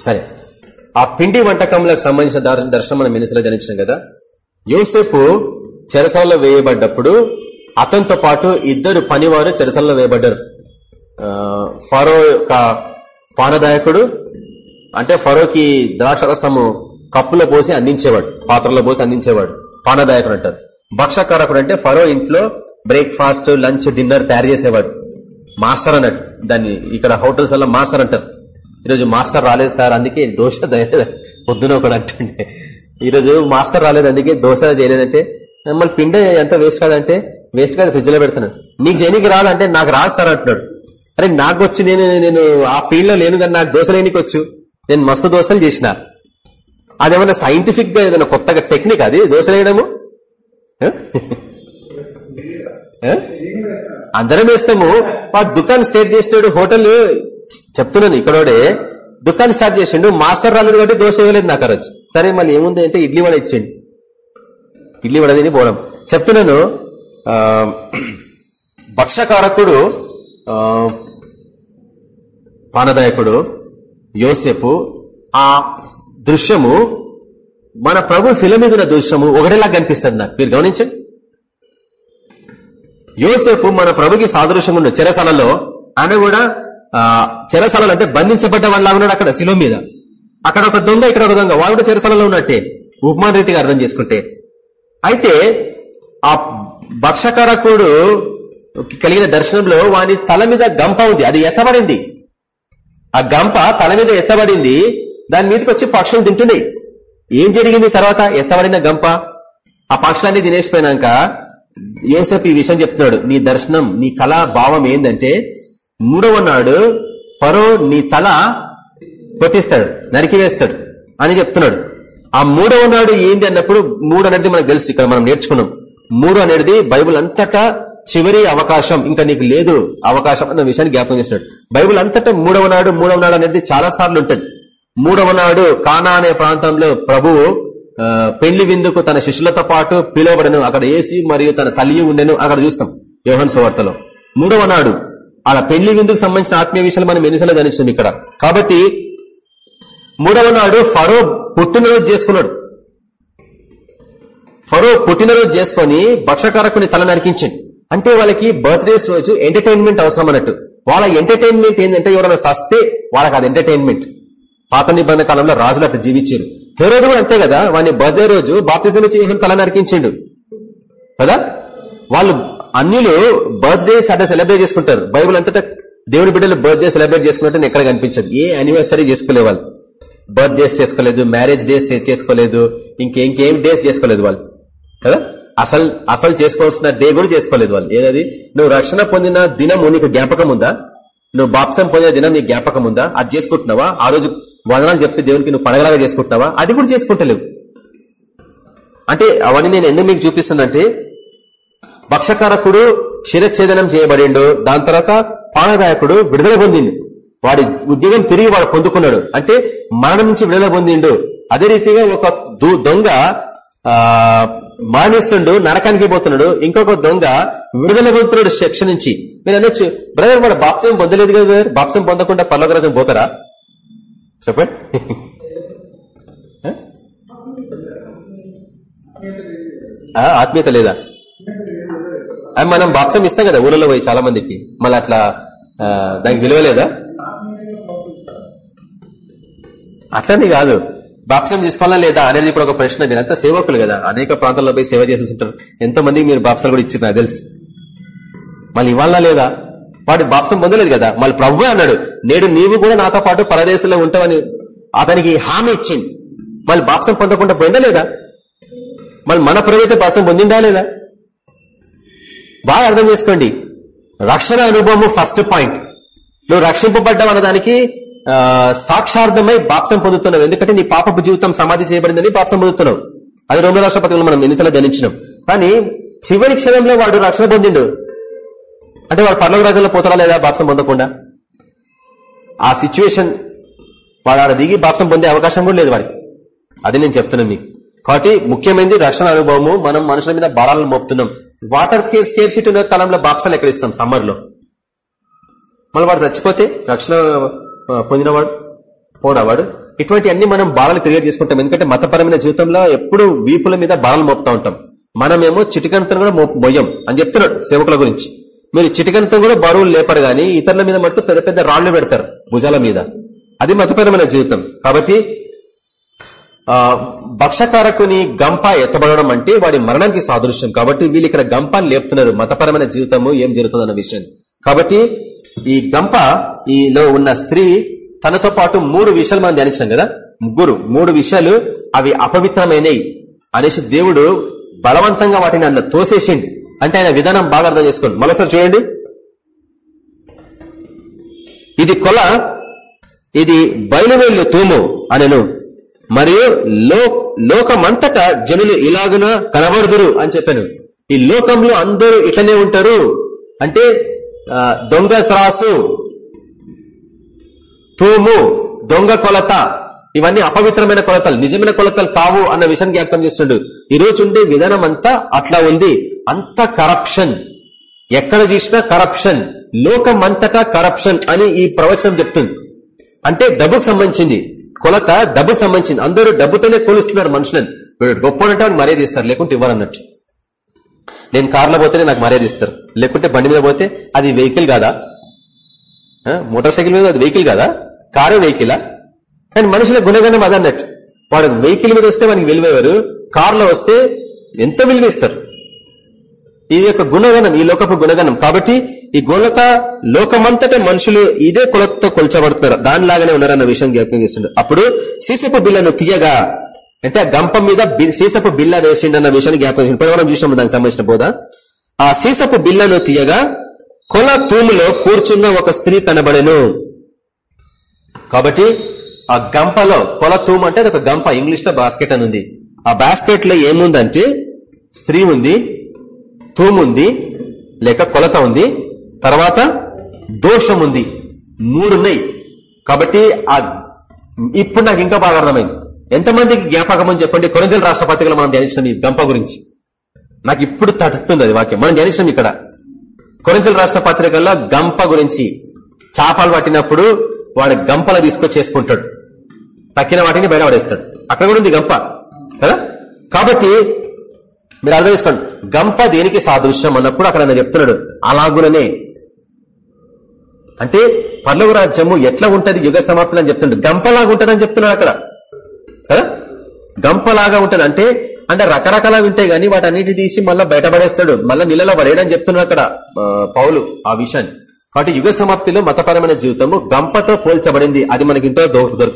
సరే. ఆ పిండి వంటకంలకు సంబంధించిన దర్శనం మనం మినిసలో ధ్యానించాం కదా. యోసేపు చెరసాలలో వేయబడ్డప్పుడు అతనితో పాటు ఇద్దరు పనివారు చెరసాలలో వేయబడ్డారు. ఫరో యొక్క పానదాయకుడు అంటే ఫరోకి ద్రాక్షరసము కప్పులో పోసి అందించేవాడు పాత్రలో పోసి అందించేవాడు పానదాయకుడు అంటారు. భక్షకారకుడు అంటే ఫరో ఇంట్లో బ్రేక్ఫాస్ట్ లంచ్ డిన్నర్ తయారు చేసేవాడు. మాస్టర్ అన్నట్టు. దాన్ని ఇక్కడ హోటల్స్ అలా మాస్టర్ అంటారు. ఈరోజు మాస్టర్ రాలేదు సార్ అందుకే దోశ పొద్దున ఒకడు అంటుండే ఈరోజు మాస్టర్ రాలేదు అందుకే దోశ చేయలేదంటే మళ్ళీ పిండి ఎంత వేస్ట్ కాదంటే వేస్ట్ కాదు ఫ్రిడ్జ్లో పెడుతున్నాడు. నీకు చేయనికి రాదంటే నాకు రాదు సార్ అంటున్నాడు. అరే నాకు వచ్చి నేను నేను ఆ ఫీల్డ్లో లేను కానీ నాకు దోశ లేనికి వచ్చు? నేను మస్తు దోశలు చేసిన. అదేమన్నా సైంటిఫిక్గా ఏదైనా కొత్తగా టెక్నిక్ అది దోశ వేయడము? అందరం వేస్తాము. వాడు దుకాణం స్టేట్ చేస్తాడు హోటల్ చెప్తున్నాను ఇక్కడోడే. దుకాణం స్టార్ట్ చేసిండు. మాస్టర్ రాలేదు కాబట్టి దోశ ఇవ్వలేదు నాకు ఆ రోజు. సరే మళ్ళీ ఏముంది అంటే ఇడ్లీ వడ ఇచ్చిండు. ఇడ్లీ వడ తిని పోవడం చెప్తున్నాను భక్షకారకుడు పానదాయకుడు యోసేపు ఆ దృశ్యము మన ప్రభు శిల మీద ఉన్న దృశ్యము ఒకటేలా కనిపిస్తుంది నాకు. మీరు గమనించండి. యోసేపు మన ప్రభుకి సాదృశ్యంగా ఉన్న చెరసాలలో ఆయన కూడా చెరసాలలో అంటే బంధించబడ్డ వాళ్ళ ఉన్నాడు అక్కడ శిలో మీద. అక్కడ ఒక దొంగ ఇక్కడ ఒక దొంగ. వాళ్ళు కూడా చెరసాలలో ఉన్నట్టే. ఉపమాన రీతిగా అర్థం చేసుకుంటే. అయితే ఆ భక్షకారకుడు కలిగిన దర్శనంలో వాని తల మీద గంప ఉంది. అది ఎత్తబడింది. ఆ గంప తల మీద ఎత్తబడింది. దాని మీదకి వచ్చి పక్షులు తింటున్నాయి. ఏం జరిగింది తర్వాత? ఎత్తబడిన గంప. ఆ పక్షులన్నీ తినేసిపోయినాక యోసేపు ఈ విషయం చెప్తున్నాడు. నీ దర్శనం నీ కళా భావం ఏందంటే మూడవ నాడు పరో నీ తల కొట్టిస్తాడు నరికివేస్తాడు అని చెప్తున్నాడు. ఆ మూడవ నాడు ఏంది అన్నప్పుడు మూడు అనేది మనకు తెలుసు ఇక్కడ మనం నేర్చుకున్నాం. మూడు అనేది బైబుల్ అంతటా చివరి అవకాశం ఇంకా నీకు లేదు అవకాశం అన్న విషయాన్ని జ్ఞాపకం చేస్తున్నాడు. బైబుల్ అంతటా మూడవ నాడు మూడవ నాడు అనేది చాలా సార్లు ఉంటుంది. మూడవ నాడు కానా అనే ప్రాంతంలో ప్రభువు ఆ, పెళ్ళి విందుకు తన శిష్యులతో పాటు పిలువబడను. అక్కడ ఏసి మరియు తన తల్లి ఉండెను. అక్కడ చూస్తాం యోహన్ సువార్తలో. మూడవ నాడు అలా పెళ్ళి విందుకు సంబంధించిన ఆత్మీయ విషయాలు మనం ఎన్నిసార్లు ధ్యానిస్తాం ఇక్కడ. కాబట్టి మూడవ నాడు ఫరో పుట్టినరోజు చేసుకున్నాడు. ఫరో పుట్టినరోజు చేసుకొని భక్షకారకుని తల నరికించండి అంటే వాళ్ళకి బర్త్డేస్ రోజు ఎంటర్టైన్మెంట్ అవసరం అన్నట్టు. వాళ్ళ ఎంటర్టైన్మెంట్ ఏంటంటే ఎవరైనా సస్తే వాళ్ళకి అది ఎంటర్టైన్మెంట్. పాత నిబంధన కాలంలో రాజులు అట్లా జీవించారు. హెరోడు కూడా అంతే కదా వాడిని బర్త్డే రోజు బాప్తిజం ఇచ్చి తల నరికించిండు. కదా? వాళ్ళు అన్యులు బర్త్డేస్ అట్లా సెలబ్రేట్ చేసుకుంటారు. బైబుల్ అంతటా దేవుడి బిడ్డలు బర్త్డే సెలబ్రేట్ చేసుకున్నట్టు ఎక్కడ కనిపించదు. ఏ అనివర్సరీ చేసుకోలే వాళ్ళు బర్త్డేస్ చేసుకోలేదు మ్యారేజ్ డేస్ చేసుకోలేదు ఇంకేం డేస్ చేసుకోలేదు వాళ్ళు. కదా? అసలు అసలు చేసుకోవాల్సిన డే కూడా చేసుకోలేదు వాళ్ళు. ఏదది? నువ్వు రక్షణ పొందిన దినము నీకు జ్ఞాపకం ఉందా? నువ్వు బాప్సం పొందిన దినం నీకు జ్ఞాపకం ఉందా? అది చేసుకుంటున్నావా? ఆ రోజు వదనాలు చెప్పి దేవునికి నువ్వు పండగలాగా చేసుకుంటున్నావా? అది కూడా చేసుకుంటలేవు. అంటే అవన్నీ నేను ఎందుకు మీకు చూపిస్తున్నానంటే భక్షకారకుడు శిరఛేదనం చేయబడిండు దాని తర్వాత పానదాయకుడు విడుదల పొందిండు. వాడి ఉద్యోగం తిరిగి వాడు పొందుకున్నాడు. అంటే మరణం నుంచి విడుదల పొందిండు. అదే రీతిగా ఒక దొంగ ఆ మానేస్తుండు నరకానికి పోతున్నాడు. ఇంకొక దొంగ విడుదల పొందుతున్నాడు శిక్ష నుంచి. మీరు అనొచ్చు బ్రదర్ వాడు బాప్సం పొందలేదు కదా బ్రదర్? బాప్సం పొందకుండా పర్లోకరాజం పోతారా? చెప్పండి. ఆ, ఆత్మీయత లేదా? అది మనం బాప్సం ఇస్తాం కదా ఊళ్ళలో పోయి చాలా మందికి మళ్ళీ అట్లా దానికి విలువ లేదా కాదు. బాప్సం తీసుకోవాలా లేదా అనేది ఇప్పుడు ఒక ప్రశ్న. మీరంతా సేవకులు కదా. అనేక ప్రాంతాల్లో పోయి సేవ చేసేస్తుంటారు ఎంతో మందికి మీరు బాప్సాలు కూడా ఇచ్చారు నాకు తెలుసు. మళ్ళీ ఇవ్వాలా లేదా? వాడు బాప్సం పొందలేదు కదా. మళ్ళీ ప్రభు అన్నాడు నేడు నీవు కూడా నాతో పాటు పరదేశంలో ఉంటావని అతనికి హామీ ఇచ్చింది. మళ్ళీ బాప్సం పొందకుండా పోయిందా లేదా మళ్ళీ మన ప్రభుత్వ బాప్సం పొందిందా లేదా? బాగా అర్థం చేసుకోండి. రక్షణ అనుభవము ఫస్ట్ పాయింట్ నువ్వు రక్షింపబడ్డావు అన్నదానికి సాక్షార్థమై బాప్సం పొందుతున్నావు. ఎందుకంటే నీ పాపపు జీవితం సమాధి చేయబడిందని బాప్సం పొందుతున్నావు. అది రెండు రాష్ట్రపతిలో మనం ఎన్నిసార్లు ధనించినాం కానీ చివరి క్షణంలో వాడు రక్షణ పొందిండు. అంటే వాడు పర్లోక రాజ్యంలో పోతారా లేదా బాప్సం పొందకుండా? ఆ సిచ్యువేషన్ వాడు ఆడ దిగి బాప్సం పొందే అవకాశం కూడా లేదు వాడికి. అది నేను చెప్తున్నాను మీకు. కాబట్టి ముఖ్యమైనది రక్షణ అనుభవము. మనం మనుషుల మీద భారాలను మోపుతున్నాం. వాటర్ కేర్ స్కేర్ సిటీ ఉన్న కాలంలో బాప్సాలు ఎక్కడ ఇస్తాం సమ్మర్లో మళ్ళీ వాడు చచ్చిపోతే రక్షణ పొందినవాడు పోనవాడు. ఇటువంటి అన్ని మనం బాలను క్రియేట్ చేసుకుంటాం. ఎందుకంటే మతపరమైన జీవితంలో ఎప్పుడు వీపుల మీద బాలను మోపుతా ఉంటాం. మనమేమో చిటికనతో కూడా మోపు- మొయ్యం అని చెప్తున్నాడు సేవకుల గురించి. మీరు చిటికనతో కూడా బరువులు లేపరు గాని ఇతరుల మీద మట్టు పెద్ద పెద్ద రాళ్ళు పెడతారు భుజాల మీద. అది మతపరమైన జీవితం. కాబట్టి భక్షకారకుని గంప ఎత్తబడడం అంటే వాడి మరణానికి సాదృశ్యం. కాబట్టి వీళ్ళు ఇక్కడ గంపాన్ని లేపుతున్నారు. మతపరమైన జీవితము ఏం జరుగుతుందన్న విషయం. కాబట్టి ఈ గంప ఈలో ఉన్న స్త్రీ తనతో పాటు మూడు విషయాలు మనం ధ్యానించాం కదా? ముగ్గురు. మూడు విషయాలు అవి అపవిత్రమైనవి అనేసి దేవుడు బలవంతంగా వాటిని అన్న తోసేసిండు. అంటే ఆయన విధానం బాగా అర్థం చేసుకోండి. మరోసారి చూడండి. ఇది కొల ఇది బయలువేళ్ళు తూము అనెను. మరియు లో లోకమంతటా జనులు ఇలాగున కనబడుదురు అని చెప్పాను. ఈ లోకంలో అందరూ ఇట్లనే ఉంటారు. అంటే దొంగ త్రాసు తూము దొంగ కొలత ఇవన్నీ అపవిత్రమైన కొలతలు నిజమైన కొలతలు కావు అన్న విషయాన్ని జ్ఞాపకం చేస్తుండు ఈ రోజు ఉండే విధానం అంతా అట్లా ఉంది. అంత కరప్షన్ ఎక్కడ చూసినా కరప్షన్ లోకమంతటా కరప్షన్ అని ఈ ప్రవచనం చెప్తుంది. అంటే డబ్బుకు సంబంధించింది. కొలత డబ్బుకు సంబంధించింది. అందరూ డబ్బుతోనే కొలుస్తున్నారు మనుషులను. వీడు గొప్ప మర్యాద ఇస్తారు లేకుంటే ఇవ్వాలన్నట్టు నేను కార్లో పోతేనే నాకు మర్యాద ఇస్తారు. లేకుంటే బండి మీద పోతే అది వెహికల్ కాదా? మోటార్ సైకిల్ మీద అది వెహికల్ కాదా? కారే వెహికలా? కానీ మనుషుల గుణగణం అదన్నట్టు. వాడు వెహికల్ మీద వస్తే మనకి విలువేవారు కార్లో వస్తే ఎంత విలువ ఇస్తారు? ఈ యొక్క గుణగణం ఈ లోకపు గుణగణం. కాబట్టి ఈ గుణత లోకమంతట మనుషులు ఇదే కొలతతో కొల్చబడుతున్నారు. దానిలాగానే ఉన్నారన్న విషయం జ్ఞాపకం చేస్తుండ్రు. అప్పుడు సీసపు బిల్లను తీయగా అంటే ఆ గంపం మీద సీసపు బిల్ల వేసిండన్న విషయాన్ని జ్ఞాపకం ఇప్పుడు మనం చూసినాము దానికి సంబంధించిన బోధ. ఆ సీసపు బిల్లను తీయగా కొల తూములో కూర్చున్న ఒక స్త్రీ కనబడెను. కాబట్టి ఆ గంపలో కొల తూము అంటే అది ఒక గంప ఇంగ్లీష్లో బాస్కెట్ అని ఉంది. ఆ బాస్కెట్లో ఏముందంటే స్త్రీ ఉంది తూముంది లేక కొలత ఉంది. తర్వాత దోషం ఉంది మూడున్నాయి కాబట్టి ఆ ఇప్పుడు నాకు ఇంకా బాగా అర్థమైంది. ఎంతమందికి జ్ఞాపకం అని చెప్పండి? కొరంజల్ రాష్ట్ర పత్రికలో మనం ధ్యానించాం ఈ గంప గురించి. నాకు ఇప్పుడు తడుస్తుంది అది వాక్యం. మనం ధ్యానించాం ఇక్కడ. కొరంజల్ రాష్ట్ర పత్రికల్లో గంప గురించి. చేపలు పట్టినప్పుడు వాడు గంపలు తీసుకొచ్చేసుకుంటాడు తక్కిన వాటిని బయట పడేస్తాడు. అక్కడ కూడా ఉంది గంప. కదా? కాబట్టి మీరు అర్థం చేసుకోండి. గంప దేనికి సాదృశ్యం అన్నప్పుడు అక్కడ ఆయన చెప్తున్నాడు. అలాగుననే అంటే పల్లవ రాజ్యము ఎట్లా ఉంటది యుగ సమాప్తులు అని చెప్తుండ్రు గంపలాగా ఉంటదని చెప్తున్నాడు అక్కడ. కదా గంపలాగా ఉంటది. అంటే అంటే రకరకాల ఉంటాయి కానీ వాటి అన్నిటి తీసి మళ్ళీ బయటపడేస్తాడు. మళ్ళీ నీళ్ళలో పడేయడని చెప్తున్నాడు అక్కడ పౌలు ఆ విషయాన్ని. కాబట్టి యుగ సమాప్తిలో మతపరమైన జీవితము గంపతో పోల్చబడింది. అది మనకి ఇంత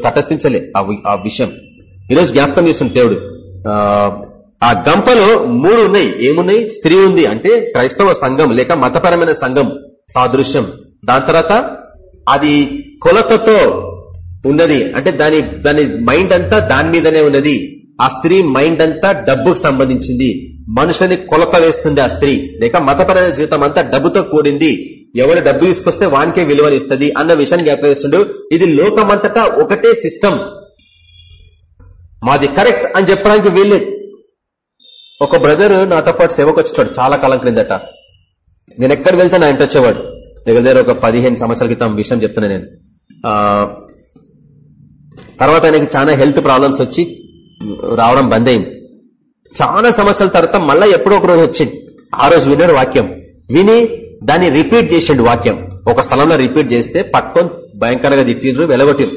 తటస్థించలే ఆ ఆ విషయం. ఈరోజు జ్ఞాపకం చేస్తుంది దేవుడు. ఆ, ఆ గంపలో మూడు ఉన్నాయి. ఏమున్నాయి? స్త్రీ ఉంది. అంటే క్రైస్తవ సంఘం లేక మతపరమైన సంఘం. సాదృశ్యం. దాని తర్వాత అది కొలతతో ఉన్నది. అంటే దాని దాని మైండ్ అంతా దాని మీదనే ఉన్నది. ఆ స్త్రీ మైండ్ అంతా డబ్బుకు సంబంధించింది. మనుషులని కొలత వేస్తుంది ఆ స్త్రీ. లేక మతపరమైన జీవితం అంతా డబ్బుతో కూడింది. ఎవరు డబ్బు తీసుకొస్తే వానికే విలువనిస్తుంది అన్న విషయాన్ని జ్ఞాపకం చేస్తుండు. ఇది లోకమంతటా ఒకటే సిస్టమ్ మాది కరెక్ట్ అని చెప్పడానికి వీల్లేదు. ఒక బ్రదర్ నాతో పాటు సేవకు వచ్చేవాడు చాలా కాలం క్రిందట. నేను ఎక్కడ వెళ్తే నా ఇంటి వచ్చేవాడు. దగ్గర దగ్గర ఒక పదిహేను సంవత్సరాల క్రితం విషయం చెప్తున్నా నేను. తర్వాత ఆయనకి చాలా హెల్త్ ప్రాబ్లమ్స్ వచ్చి రావడం బంద్ అయింది. చాలా సంవత్సరాల తర్వాత మళ్ళీ ఎప్పుడో ఒక రోజు వచ్చింది. ఆ రోజు విన్నాడు వాక్యం. విని దాన్ని రిపీట్ చేసిండు వాక్యం. ఒక స్థలంలో రిపీట్ చేస్తే పట్టుకొని భయంకరంగా తిట్టిండ్రు వెలగొట్టిరు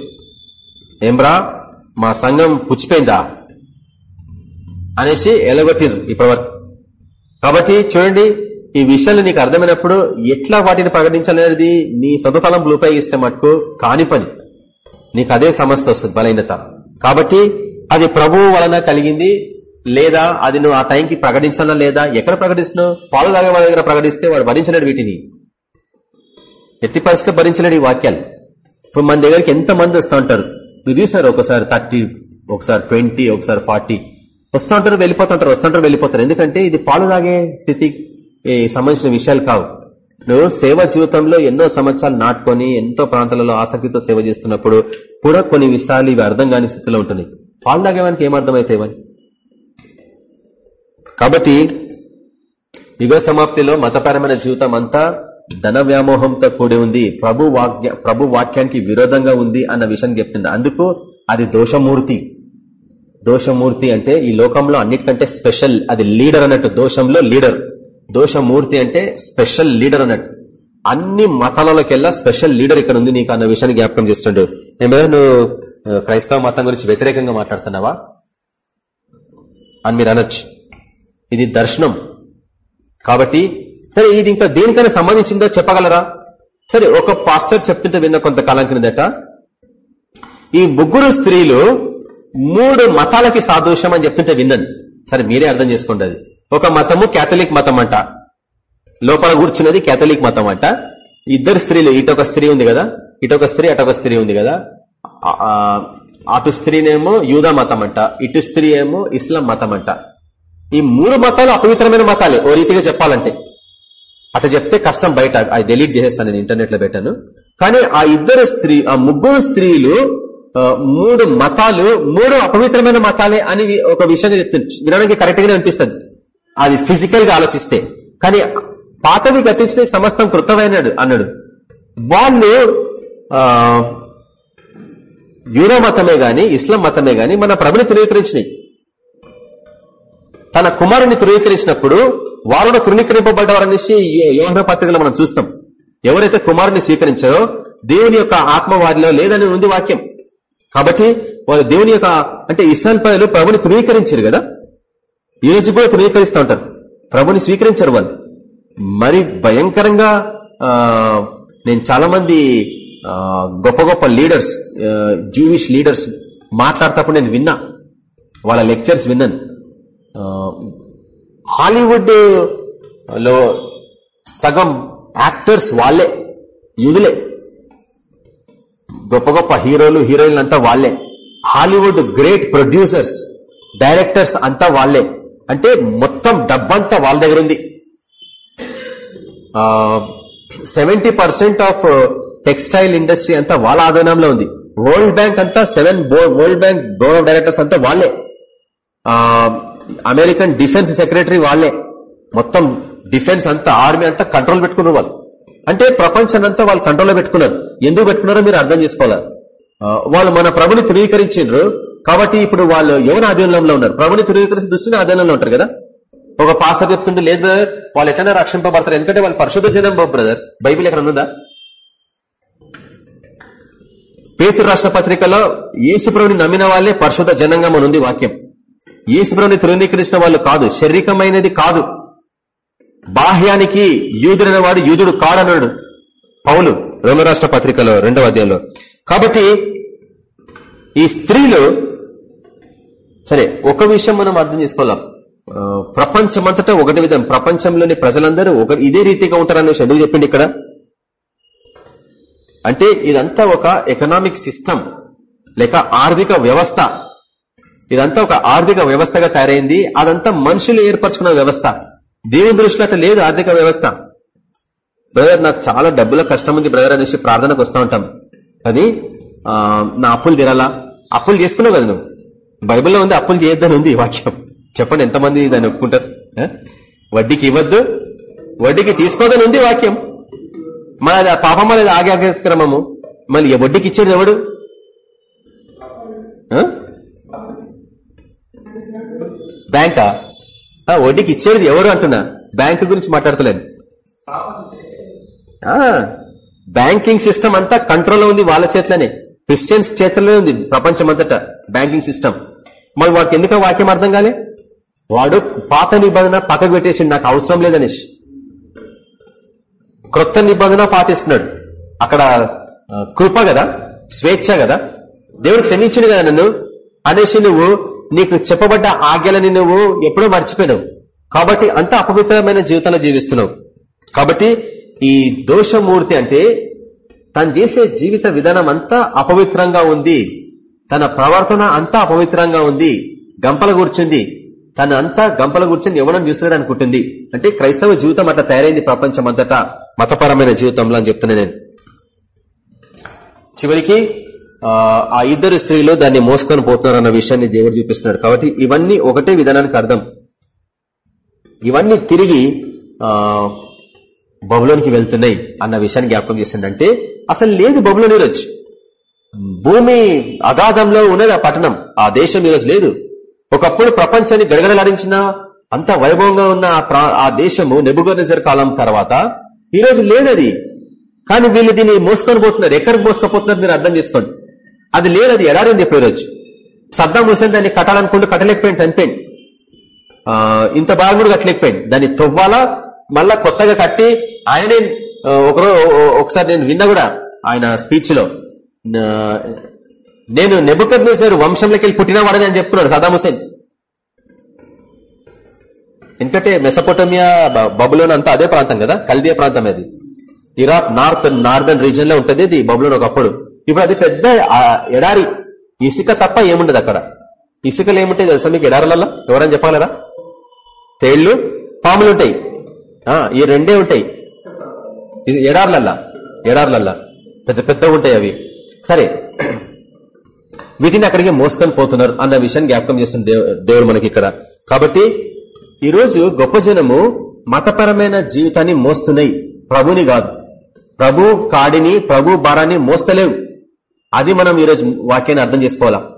ఏమ్రా మా సంఘం పుచ్చిపోయిందా? అనేసి ఎలగొట్టిండ్రు ఇప్పటివరకు. కాబట్టి చూడండి ఈ విషయాలు నీకు అర్థమైనప్పుడు ఎట్లా వాటిని ప్రకటించాలనేది నీ సొంత తలంపులు ఉపయోగిస్తే మటుకు కాని పని. నీకు అదే సమస్య వస్తుంది బలహీనత. కాబట్టి అది ప్రభువు వలన కలిగింది లేదా అది నువ్వు ఆ టైంకి ప్రకటించాలా లేదా ఎక్కడ ప్రకటిస్తున్నావు పాలు తాగే వాళ్ళ దగ్గర ప్రకటిస్తే వాడు భరించలేడు వీటిని. ఎట్టి పరిస్థితిలో భరించలేడు ఈ వాక్యాలు. ఇప్పుడు మన దగ్గరికి ఎంత మంది వస్తూ ఉంటారు? మీరు చూసారు ఒకసారి థర్టీ ఒకసారి ట్వంటీ ఒకసారి ఫార్టీ. వస్తూ ఉంటారు వెళ్ళిపోతుంటారు వస్తుంటారు వెళ్ళిపోతారు. ఎందుకంటే ఇది పాలు తాగే స్థితి సంబంధించిన విషయాలు కావు. నువ్వు సేవ జీవితంలో ఎన్నో సంవత్సరాలు నాటుకొని ఎంతో ప్రాంతాలలో ఆసక్తితో సేవ చేస్తున్నప్పుడు కూడా కొన్ని విషయాలు ఇవి అర్థం కాని స్థితిలో ఉంటున్నాయి. పాలు తాగేవానికి ఏమర్థమైతేవని కాబట్టి యుగ సమాప్తిలో మతపరమైన జీవితం అంతా ధన వ్యామోహంతో కూడి ఉంది. ప్రభు వాక్య ప్రభు వాక్యానికి విరోధంగా ఉంది అన్న విషయం చెప్తుంది. అందుకు అది దోషమూర్తి. దోషమూర్తి అంటే ఈ లోకంలో అన్నిటికంటే స్పెషల్ అది లీడర్ అన్నట్టు. దోషంలో లీడర్. దోషమూర్తి అంటే స్పెషల్ లీడర్ అన్నట్టు. అన్ని మతాలలోకెల్లా స్పెషల్ లీడర్ ఇక్కడ ఉంది నీకు అన్న విషయాన్ని జ్ఞాపకం చేస్తుండే. ఏమైనా నువ్వు క్రైస్తవ మతం గురించి వ్యతిరేకంగా మాట్లాడుతున్నావా? అని మీరు అనొచ్చు. ఇది దర్శనం. కాబట్టి సరే ఇది ఇంకా దేనికైనా సంబంధించిందో చెప్పగలరా? సరే ఒక పాస్టర్ చెప్తుంటే విన్న కొంతకాలం క్రిందట ఈ ముగ్గురు స్త్రీలు మూడు మతాలకి సాదృశ్యం అని చెప్తుంటే విన్నాను. సరే మీరే అర్థం చేసుకోండి అది. ఒక మతము కేథలిక్ మతం అంట లోపల కూర్చున్నది కేథలిక్ మతం అంట ఇద్దరు స్త్రీలు ఇటొక స్త్రీ ఉంది కదా? ఇటొక స్త్రీ అటొక స్త్రీ ఉంది కదా? అటు స్త్రీనేమో యూదా మతం అంట ఇటు స్త్రీ ఏమో ఇస్లాం మతం అంట ఈ మూడు మతాలు అపవిత్రమైన మతాలే ఓ రీతిగా చెప్పాలంటే. అట్లా చెప్తే కష్టం బయట అది డిలీట్ చేసేస్తాను నేను ఇంటర్నెట్లో పెట్టాను. కానీ ఆ ఇద్దరు స్త్రీ ఆ ముగ్గురు స్త్రీలు ఆ, మూడు మతాలు మూడు అపవిత్రమైన మతాలే అని ఒక విషయాన్ని చెప్తుంది. వినడానికి కరెక్ట్ గానే అనిపిస్తుంది. అది ఫిజికల్గా ఆలోచిస్తే. కానీ పాతవి గతించిన సమస్తం కృతమైనడు అన్నాడు. వాళ్ళు ఆ యూరో మతమే గాని ఇస్లాం మతమే గాని మన ప్రభుని ధృవీకరించినాయి. తన కుమారుని ధృవీకరించినప్పుడు వారు కూడా తృణీకరింపబడ్డవారనేసి యోహన పత్రికలో మనం చూస్తాం. ఎవరైతే కుమారుని స్వీకరించారో దేవుని యొక్క ఆత్మ వారిలో లేదని ఉంది వాక్యం. కాబట్టి వాళ్ళు దేవుని యొక్క అంటే ఇస్రాయల్ ప్రజలు ప్రభుని ధృవీకరించారు కదా? ఈ రోజు కూడా ధృవీకరిస్తూ ఉంటారు. ప్రభుని స్వీకరించారు వాళ్ళు. మరి భయంకరంగా నేను చాలా మంది గొప్ప గొప్ప లీడర్స్ జూవిష్ లీడర్స్ మాట్లాడతప్పుడు నేను విన్నా. వాళ్ళ లెక్చర్స్ విన్నాను. హాలీవుడ్లో సగం యాక్టర్స్ వాళ్ళే యూదులే. గొప్ప గొప్ప హీరోలు హీరోయిన్లు అంతా వాళ్ళే. హాలీవుడ్ గ్రేట్ ప్రొడ్యూసర్స్ డైరెక్టర్స్ అంతా వాళ్ళే. అంటే మొత్తం డబ్బంతా వాళ్ళ దగ్గర ఉంది seventy percent of textile industry అంతా వాళ్ళ ఆధీనంలో ఉంది. వరల్డ్ బ్యాంక్ అంతా seven world bank board of directors అంతా వాళ్ళే. అమెరికన్ డిఫెన్స్ సెక్రటరీ వాళ్ళే. మొత్తం డిఫెన్స్ అంతా ఆర్మీ అంతా కంట్రోల్ పెట్టుకున్నారు వాళ్ళు. అంటే ప్రపంచాన్ని అంతా వాళ్ళు కంట్రోల్లో పెట్టుకున్నారు. ఎందుకు పెట్టుకున్నారో మీరు అర్థం చేసుకోవాలి? వాళ్ళు మన ప్రభుని ధృవీకరించారు కాబట్టి ఇప్పుడు వాళ్ళు ఎవరి ఆధీనంలో ఉన్నారు? ప్రభుని ధృవీకరించిన దృష్టిని ఆధీనంలో ఉంటారు కదా? ఒక పాస్టర్ చెప్తుంటే లేదు బ్రదర్ వాళ్ళు ఎట్లైనా రక్షింపబడతారు. ఎందుకంటే వాళ్ళు పరిశుద్ధ జనం బ్రదర్ బైబిల్ ఎక్కడ ఉందా? పేతురు రాష్ట్ర పత్రికలో యేసుప్రభుని నమ్మిన వాళ్ళే పరిశుద్ధ జనంగా ఉంది వాక్యం. యేసుప్రభుని తృణీకరించిన వాళ్ళు కాదు శారీరకమైనది కాదు. బాహ్యానికి యూదుడైన వాడు యూదుడు కాడన్నాడు. పౌలు రోమరాష్ట్ర పత్రికలో రెండవ అధ్యాయంలో. కాబట్టి ఈ స్త్రీలు సరే ఒక విషయం మనం అర్థం చేసుకోవాలా? ప్రపంచమంతటా ఒకటి విధం. ప్రపంచంలోని ప్రజలందరూ ఒక ఇదే రీతిగా ఉంటారనే చదువు ఎందుకు చెప్పిండి ఇక్కడ. అంటే ఇదంతా ఒక ఎకనామిక్ సిస్టమ్ లేక ఆర్థిక వ్యవస్థ. ఇదంతా ఒక ఆర్థిక వ్యవస్థగా తయారైంది. అదంతా మనుషులు ఏర్పరచుకున్న వ్యవస్థ. దేవుని దృష్టిలో అట్లా లేదు ఆర్థిక వ్యవస్థ. బ్రదర్ నాకు చాలా డబ్బుల కష్టం ఉంది బ్రదర్ అనేసి ప్రార్థనకు వస్తూ ఉంటాం. అది నా అప్పులు తీరాలా? అప్పులు తీసుకున్నావు కదా నువ్వు. బైబిల్లో ఉంది అప్పులు చేయొద్దని ఉంది వాక్యం. చెప్పండి ఎంతమంది దాన్ని ఒప్పుకుంటారు? వడ్డీకి ఇవ్వద్దు వడ్డీకి తీసుకోదని ఉంది వాక్యం. మన అది పాపం అనేది ఆగి మళ్ళీ వడ్డీకి ఇచ్చేది ఎవడు? బ్యాంకా? వడ్డీకి ఇచ్చేది ఎవరు అంటున్నా? బ్యాంక్ గురించి మాట్లాడతలేను. బ్యాంకింగ్ సిస్టమ్ అంతా కంట్రోల్లో ఉంది వాళ్ళ చేతిలోనే. క్రిస్టియన్స్ చేతుల్లోనే ఉంది ప్రపంచం అంతటా బ్యాంకింగ్ సిస్టమ్. మరి వాడికి ఎందుకు వాక్యం అర్థం కాలే? వాడు పాత నిబంధన పక్కకు పెట్టేసి నాకు అవసరం లేదనేసి క్రొత్త నిబంధన పాటిస్తున్నాడు. అక్కడ కృప కదా? స్వేచ్ఛ కదా? దేవుడు క్షమించింది కదా నన్ను? అనేసి నువ్వు నీకు చెప్పబడ్డ ఆజ్ఞలని నువ్వు ఎప్పుడో మర్చిపోయినావు. కాబట్టి అంత అపవిత్రమైన జీవితంలో జీవిస్తున్నావు. కాబట్టి ఈ దోషమూర్తి అంటే తను చేసే జీవిత విధానం అంతా అపవిత్రంగా ఉంది. తన ప్రవర్తన అంతా అపవిత్రంగా ఉంది గంపల కూర్చుంది తన అంతా గంపల కూర్చొని ఎవరైనా చూస్తున్నాడు అనుకుంటుంది. అంటే క్రైస్తవ జీవితం అట్లా తయారైంది ప్రపంచం అంతటా మతపరమైన జీవితంలో అని చెప్తున్నా నేను. చివరికి ఆ, ఇద్దరు స్త్రీలు దాన్ని మోసుకొని పోతున్నారు అన్న విషయాన్ని దేవుడు చూపిస్తున్నాడు. కాబట్టి ఇవన్నీ ఒకటే విధానానికి అర్థం. ఇవన్నీ తిరిగి బబులోనికి వెళ్తున్నాయి అన్న విషయాన్ని జ్ఞాపకం చేస్తుండే అసలు లేదు బబులోని ఈరోజు. భూమి అగాధంలో ఉన్నది ఆ పట్టణం. ఆ దేశం ఈరోజు లేదు. ఒకప్పుడు ప్రపంచాన్ని గడగడలాడించిన అంత వైభవంగా ఉన్న ఆ ప్రా- ఆ దేశము నెబుగోనెజర్ కాలం తర్వాత ఈరోజు లేనది కానీ వీళ్ళు దీన్ని మోసుకొని పోతున్నారు. ఎక్కడికి మోసుకపోతున్నారు మీరు అర్థం చేసుకోండి. అది లేనది ఎడారింది ఇప్పుడు ఈరోజు. సద్దాం హుసేన్ దాన్ని కట్టాలనుకుంటూ కట్టలేకపోయింది చనిపోయింది. ఇంత బాగా కూడా కట్టలేకపోయింది. దాన్ని తవ్వాలా మళ్ళా కొత్తగా కట్టి ఆయనే ఒకరో ఒకసారి నేను విన్నా కూడా ఆయన స్పీచ్లో నేను నెబుకద్ నేసారు వంశంలోకి వెళ్ళి పుట్టినవాడని అని చెప్తున్నాడు సదాం హుసేన్ ఎందుకంటే మెసపోటమియా బ- బబులోన్ అంతా అదే ప్రాంతం కదా కల్దియా ప్రాంతం అది. ఇరాక్ నార్త్ నార్దర్న్ రీజన్లో ఉంటుంది ఇది బబులోన్ ఒకప్పుడు. ఇప్పుడు అది పెద్ద ఎడారి ఇసుక తప్ప ఏముండదు అక్కడ. ఇసుకలు ఏముంటాయి తెలుసా మీకు ఎడారులలో? ఎవరైనా చెప్పగలరా? తేళ్ళు పాములు ఉంటాయి. ఈ రెండే ఉంటాయి. ఇది ఎడార్లల్లా ఎడార్లల్లా. పెద్ద పెద్ద ఉంటాయి అవి. సరే. వీటిని అక్కడికి మోసుకొని పోతున్నారు అన్న విషయాన్ని జ్ఞాపకం చేస్తుంది దేవు- దేవుడు మనకి ఇక్కడ కాబట్టి ఈ రోజు గొప్ప జనము మతపరమైన జీవితాన్ని మోస్తున్నాయి. ప్రభుని కాదు. ప్రభు కాడిని ప్రభు భారాన్ని మోస్తలేవు. అది మనం ఈరోజు వాక్యాన్ని అర్థం చేసుకోవాలా?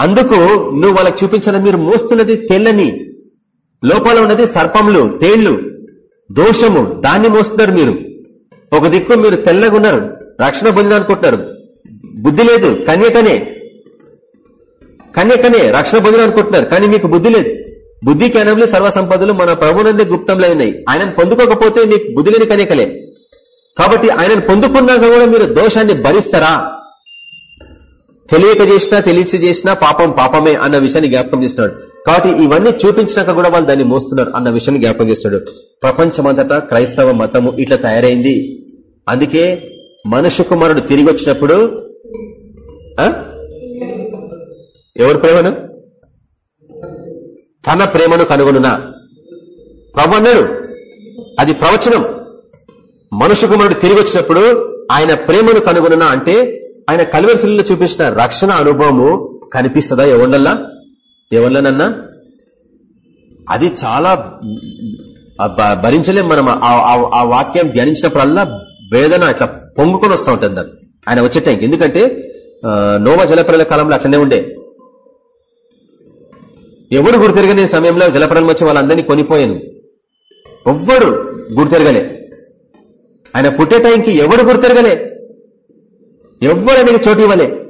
అందుకు నువ్వు వాళ్ళకి చూపించిన మీరు మోస్తున్నది తెల్లని. లోపల ఉన్నది సర్పములు తేళ్ళు దోషము దాన్ని మోస్తున్నారు మీరు. ఒక దిక్కు మీరు తెల్లగా ఉన్నారు రక్షణ పొందిన అనుకుంటున్నారు బుద్ధి లేదు. కన్యకనే కన్యకనే రక్షణ పొందిన అనుకుంటున్నారు. కానీ మీకు బుద్ధి లేదు. బుద్ధి జ్ఞానములు సర్వ సంపదలు మన ప్రభునందే గుప్తంలో ఉన్నాయి. ఆయన పొందుకోకపోతే మీకు బుద్ధి లేని కన్యకలే. కాబట్టి ఆయనను పొందుకున్నాక కూడా మీరు దోషాన్ని భరిస్తారా? తెలియక చేసినా తెలిసి చేసినా పాపం పాపమే అన్న విషయాన్ని జ్ఞాపకం చేస్తున్నాడు. కాబట్టి ఇవన్నీ చూపించినాక కూడా వాళ్ళు దాన్ని మోస్తున్నారు అన్న విషయాన్ని జ్ఞాపకం చేస్తున్నాడు. ప్రపంచమంతటా క్రైస్తవ మతము ఇట్లా తయారైంది. అందుకే మనుషు కుమారుడు తిరిగి వచ్చినప్పుడు ఎవరు ప్రేమను? తన ప్రేమను కనుగొనునా? ప్రభు అన్నాడు అది ప్రవచనం. మనుషు కుమారుడు తిరిగి వచ్చినప్పుడు ఆయన ప్రేమను కనుగొనునా అంటే ఆయన కలువరిశిలో చూపించిన రక్షణ అనుభవము కనిపిస్తుందా? ఎవళ్ళల్లా ఎవళ్ళనన్నా అది చాలా భరించలేం మనం. ఆ- ఆ- వాక్యం ధ్యానించినప్పుడల్లా వేదన ఇట్లా పొంగుకొని వస్తూ ఉంటుంది ఆయన వచ్చే టైంకి. ఎందుకంటే నోవా జలప్రల కాలంలో అట్లనే ఉండే. ఎవరు గుర్తిరగని సమయంలో జలప్రలం వచ్చి వాళ్ళందరినీ కొనిపోయాను. ఎవ్వరు గుర్తిరగలే. ఆయన పుట్టే టైంకి ఎవడు గుర్తిరగలే. ఎవ్వరు ఆయనకి చోటు ఇవ్వలే.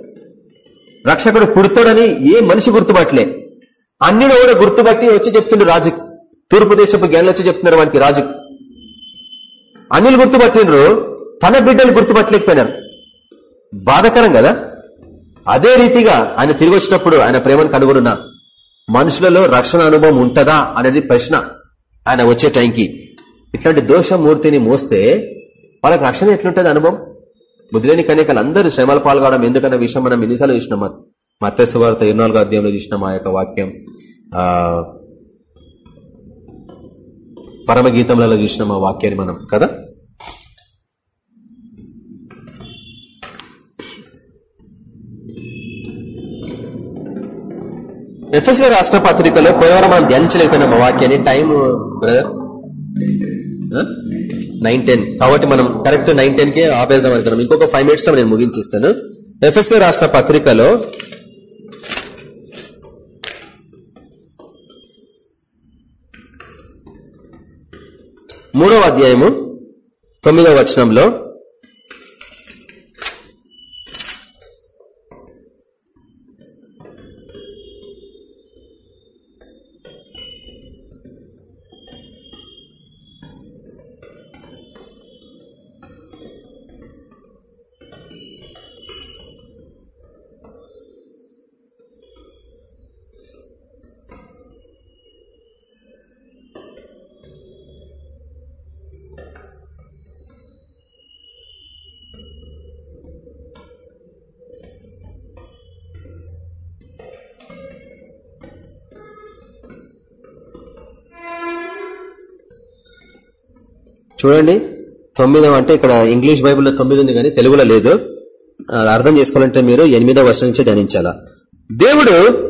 రక్షకుడు పుడతాడని ఏ మనిషి గుర్తుపట్టలే. అన్నిడు కూడా గుర్తుపట్టి వచ్చి చెప్తుండ్రు రాజుకి. తూర్పు దేశపు జ్ఞానులు వచ్చి చెప్తున్నారు వానికి రాజు అన్నిలు గుర్తుపట్టిండ్రు తన బిడ్డలు గుర్తుపట్టలేకపోయినారు. బాధకరం కదా? అదే రీతిగా ఆయన తిరిగి వచ్చినప్పుడు ఆయన ప్రేమను కనుగొనున్నా మనుషులలో రక్షణ అనుభవం ఉంటదా అనేది ప్రశ్న ఆయన వచ్చే టైంకి. ఇట్లాంటి దోషమూర్తిని మోస్తే వాళ్ళకి రక్షణ ఎట్లుంటుంది అనుభవం? బుద్ధిలేని కన్యకలు అందరూ శ్రమలు పాల్గొనడం ఎందుకన్న విషయం మనం ఎన్నిసార్లు చూసినాం. మత్స్య వార్త ఇరవై అధ్యాయంలో చూసినాం ఆ యొక్క వాక్యం. పరమగీతంలో చూసినాం ఆ వాక్యాన్ని మనం కదా? ఎఫ్ఎస్ఏ రాష్ట్ర పత్రికలో పోయేవారం మనం ధ్యానించలేకపోయినాం వాక్యాన్ని. టైం బ్రదర్ నైన్ టెన్ కాబట్టి మనం కరెక్ట్ నైన్ టెన్ కే ఆపేద్దాం అనుకున్నాం. ఇంకొక ఫైవ్ మినిట్స్లో నేను ముగించేస్తాను. ఎఫ్ఎస్ఏ రాష్ట్ర పత్రికలో మూడవ అధ్యాయము తొమ్మిదవ వచనంలో చూడండి. తొమ్మిదవ అంటే ఇక్కడ ఇంగ్లీష్ బైబుల్లో తొమ్మిది ఉంది కానీ తెలుగులో లేదు. అది అర్థం చేసుకోవాలంటే మీరు ఎనిమిదవ వర్షం నుంచి ధ్యానించాలా? దేవుడు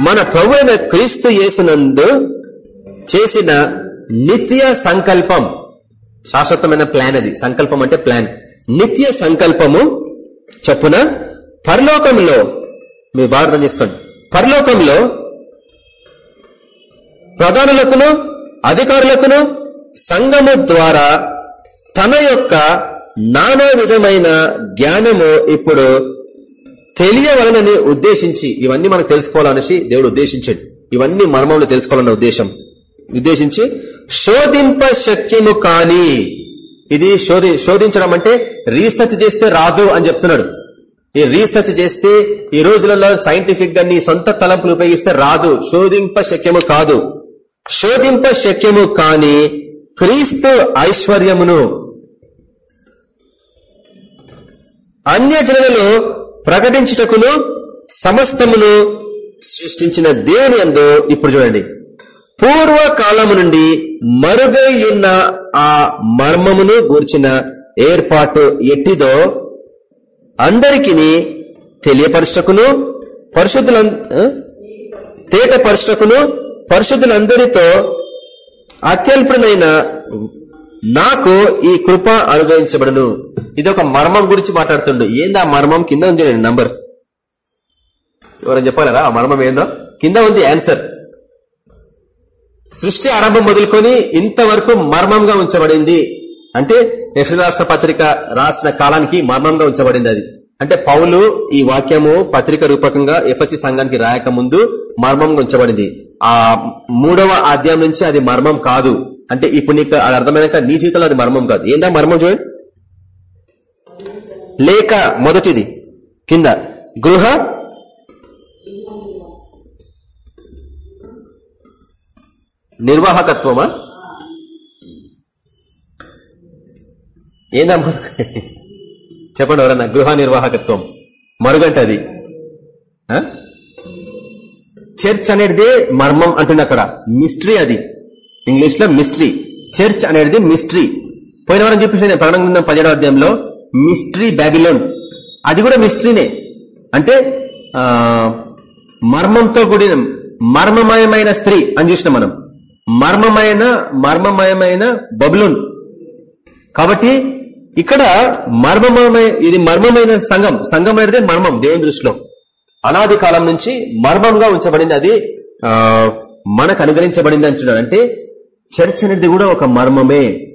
మన ప్రభు క్రీస్తు యేసునందు చేసిన నిత్య సంకల్పం శాశ్వతమైన ప్లాన్ అది. సంకల్పం అంటే ప్లాన్. నిత్య సంకల్పము చెప్పున పరలోకంలో మీరు బాగా అర్థం చేసుకోండి. పరలోకంలో ప్రధానులకును అధికారులకును సంఘము ద్వారా తన యొక్క నానా విధమైన జ్ఞానము ఇప్పుడు తెలియవలనని ఉద్దేశించి ఇవన్నీ మనకు తెలుసుకోవాలనేసి దేవుడు ఉద్దేశించాడు. ఇవన్నీ మర్మంలో తెలుసుకోవాలన్న ఉద్దేశం. ఉద్దేశించి శోధింప శక్యము కాని ఇది శోధి శోధించడం అంటే రీసెర్చ్ చేస్తే రాదు అని చెప్తున్నాడు. ఈ రీసెర్చ్ చేస్తే ఈ రోజులలో సైంటిఫిక్గా నీ సొంత తలంపులు ఉపయోగిస్తే రాదు. శోధింప శక్యము కాదు. శోధింప శక్యము కాని క్రీస్తు ఐశ్వర్యమును. అన్యజనులలో ప్రకటించుటకును సమస్తమును సృష్టించిన దేవుని అందు ఇప్పుడు చూడండి. పూర్వకాలము నుండి మరుగై ఉన్న ఆ మర్మమును గూర్చిన ఏర్పాటు ఎట్టిదో అందరికి తెలియపరచకును పరిశుద్ధుల తేట పరచకును పరిశుద్ధులందరితో అత్యల్పుడైన నాకు ఈ కృప అనుగ్రహించబడును. ఇది ఒక మర్మం గురించి మాట్లాడుతుండు. ఏందా మర్మం? కింద ఉంది నంబర్ ఎవరైనా చెప్పాలరా ఆ మర్మం ఏందో? కింద ఉంది ఆన్సర్ సృష్టి ఆరంభం మొదలుకొని ఇంతవరకు మర్మంగా ఉంచబడింది. అంటే ఎఫ్రి రాష్ట్ర పత్రిక రాసిన కాలానికి మర్మంగా ఉంచబడింది అది. అంటే పౌలు ఈ వాక్యము పత్రిక రూపకంగా ఎఫ్ఎస్సి సంఘానికి రాయక ముందు మర్మంగా ఉంచబడింది. ఆ మూడవ అధ్యాయం నుంచి అది మర్మం కాదు. అంటే ఇప్పుడు నీకు అది అర్థమైనాక నీ జీవితంలో అది మర్మం కాదు. ఏందా మర్మం చూడండి లేక మొదటిది. కింద. గృహ? నిర్వాహకత్వమా? ఏందమ్మా చెప్పండి ఎవరన్నా గృహ నిర్వాహకత్వం. మరుగంట అది. చర్చ్ అనేది మర్మం అంటుంది అక్కడ. మిస్ట్రీ అది. ఇంగ్లీష్లో మిస్ట్రీ. చర్చ్ అనేది మిస్ట్రీ. పోయిన వారం చూపించిన ప్రాణం గ్రంథం పదిహేడవ అధ్యాయంలో మిస్ట్రీ బ్యాబిలోన్ అది కూడా మిస్ట్రీనే. అంటే ఆ మర్మంతో కూడిన మర్మమయమైన స్త్రీ అని చూసిన మనం. మర్మమైన మర్మమయమైన బబులోన్. కాబట్టి ఇక్కడ మర్మమయ ఇది మర్మమైన సంఘం. సంఘం అనేది మర్మం దేవుని దృష్టిలో. అనాది కాలం నుంచి మర్మంగా ఉంచబడింది. అది ఆ మనకు అనుగ్రహించబడింది అంటున్నాడు అంటే చర్చ్ అనేది కూడా ఒక మర్మమే.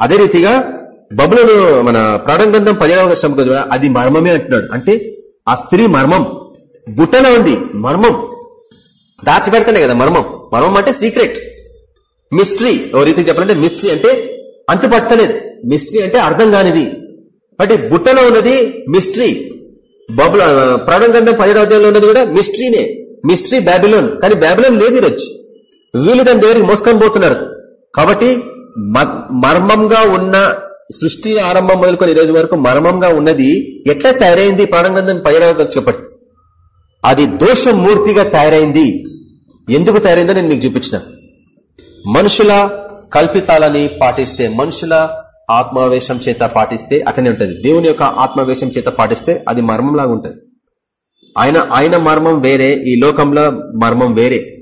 అదే రీతిగా బబులను మన ప్రాణగ్రంథం పదిహేనవ వర్షం అది మర్మమే అంటున్నాడు. అంటే ఆ స్త్రీ మర్మం. బుట్టలో ఉంది మర్మం. దాచిపెడతానే కదా మర్మం. మర్మం అంటే సీక్రెట్ మిస్టరీ ఓ రీతి చెప్పాలంటే మిస్టరీ అంటే అంతుపట్టలేదు. మిస్ట్రీ అంటే అర్థం కానిది. అంటే బుట్టలో ఉన్నది మిస్ట్రీ. బబుల్ ప్రాణంగంధం పదిహేడవ ఉన్నది కూడా మిస్ట్రీనే. మిస్ట్రీ బ్యాబిలోన్ కానీ బ్యాబిలోన్ లేదు ఈరోజు. వీళ్ళు దాని దగ్గరికి మోసుకొని పోతున్నారు. కాబట్టి మర్మంగా ఉన్న సృష్టి ఆరంభం మొదలుకొని ఈ రోజు వరకు మర్మంగా ఉన్నది ఎట్లా తయారైంది? ప్రాణగ్రంథం పైన చెప్పండి. అది దోషమూర్తిగా తయారైంది. ఎందుకు తయారైందో నేను మీకు చూపించిన. మనుషుల కల్పితాలని పాటిస్తే మనుషుల ఆత్మావేశం చేత పాటిస్తే అట్లనే ఉంటది. దేవుని యొక్క ఆత్మావేశం చేత పాటిస్తే అది మర్మంలాగా ఉంటుంది. ఆయన ఆయన మర్మం వేరే ఈ లోకంలో మర్మం వేరే.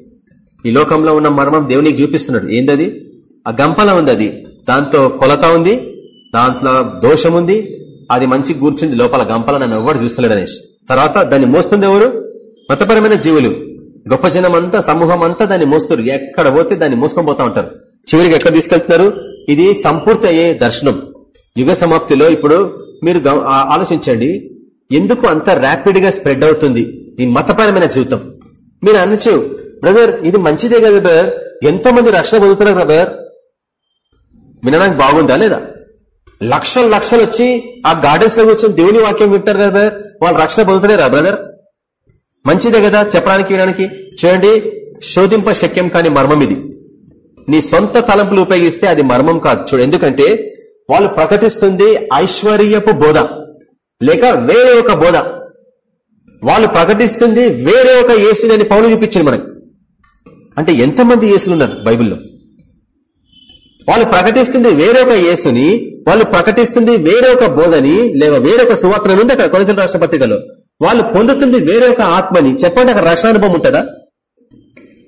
ఈ లోకంలో ఉన్న మర్మం దేవునికి చూపిస్తున్నాడు. ఏందది? ఆ గంపల ఉంది అది దాంతో కొలత ఉంది దాంట్లో దోషం ఉంది అది మంచి కూర్చుంది లోపల గంపల నన్ను ఎవరు చూస్తలేడు అనేసి తర్వాత దాన్ని మోస్తుంది ఎవరు? మతపరమైన జీవులు. గొప్ప జనం అంతా సమూహం అంతా దాన్ని మోస్తారు ఎక్కడ పోతే దాన్ని మోసుకొని పోతా ఉంటారు. చివరికి ఎక్కడ తీసుకెళ్తున్నారు? ఇది సంపూర్తి అయ్యే దర్శనం. యుగ సమాప్తిలో ఇప్పుడు మీరు ఆలోచించండి. ఎందుకు అంత ర్యాపిడ్గా స్ప్రెడ్ అవుతుంది? ఈ మతపరమైన జీవితం. మీరు అనొచ్చు బ్రదర్ ఇది మంచిదే కదా బ్రదర్? ఎంతో మంది రక్షణ పొందుతున్నారు బ్రదర్? వినడానికి బాగుందా లేదా? లక్షలు లక్షలు వచ్చి ఆ గార్డెన్స్లో కూర్చొని దేవుని వాక్యం వింటారు కదా బ్రదర్? వాళ్ళు రక్షణ పొందుతున్నారా బ్రదర్? మంచిదే కదా చెప్పడానికి వినడానికి? చూడండి శోధింప శక్యం కాని మర్మం ఇది. నీ సొంత తలంపులు ఉపయోగిస్తే అది మర్మం కాదు. చూడు ఎందుకంటే వాళ్ళు ప్రకటిస్తుంది ఐశ్వర్యపు బోధ లేక వేరే ఒక బోధ. వాళ్ళు ప్రకటిస్తుంది వేరే ఒక ఏసుని పౌలు చూపించింది మనకి. అంటే ఎంతమంది ఏసులు ఉన్నారు బైబిల్లో? వాళ్ళు ప్రకటిస్తుంది వేరే ఒక యేసుని వాళ్ళు ప్రకటిస్తుంది వేరే ఒక బోధని లేదా వేరే ఒక సువార్తన ఉంది అక్కడ కొనతల రాష్ట్ర పత్రికలో. వాళ్ళు పొందుతుంది వేరే ఒక ఆత్మని. చెప్పండి అక్కడ రక్షణ అనుభవం ఉంటుందా?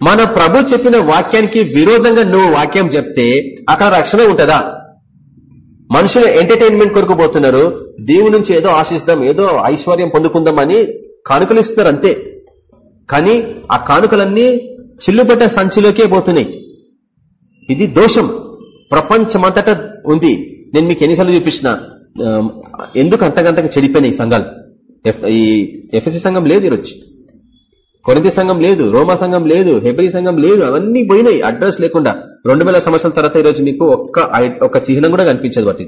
మన ప్రభు చెప్పిన వాక్యానికి విరోధంగా నువ్వు వాక్యం చెప్తే అక్కడ రక్షణ ఉంటుందా? మనుషులు ఎంటర్టైన్మెంట్ కొరకు పోతున్నారు. దేవుడి నుంచి ఏదో ఆశిస్తాం ఏదో ఐశ్వర్యం పొందుకుందామని కానుకలు ఇస్తున్నారు అంతే. కానీ ఆ కానుకలన్నీ చిల్లుపట్ట సంచిలోకే పోతున్నాయి. ఇది దోషం. ప్రపంచమంతటా ఉంది. నేను మీకు ఎన్నిసార్లు చూపించిన ఎందుకు అంతకంతగా చెడిపోయినాయి సంఘాలు? ఈ ఎఫ్ఎస్సి సంఘం లేదు ఈరోజు. కొరింత సంఘం లేదు రోమా సంఘం లేదు హెబ్రి సంఘం లేదు అవన్నీ పోయినాయి అడ్రస్ లేకుండా. రెండు వేల సంవత్సరాల తర్వాత ఈరోజు మీకు ఒక్క ఒక్క చిహ్నం కూడా కనిపించదు వాటి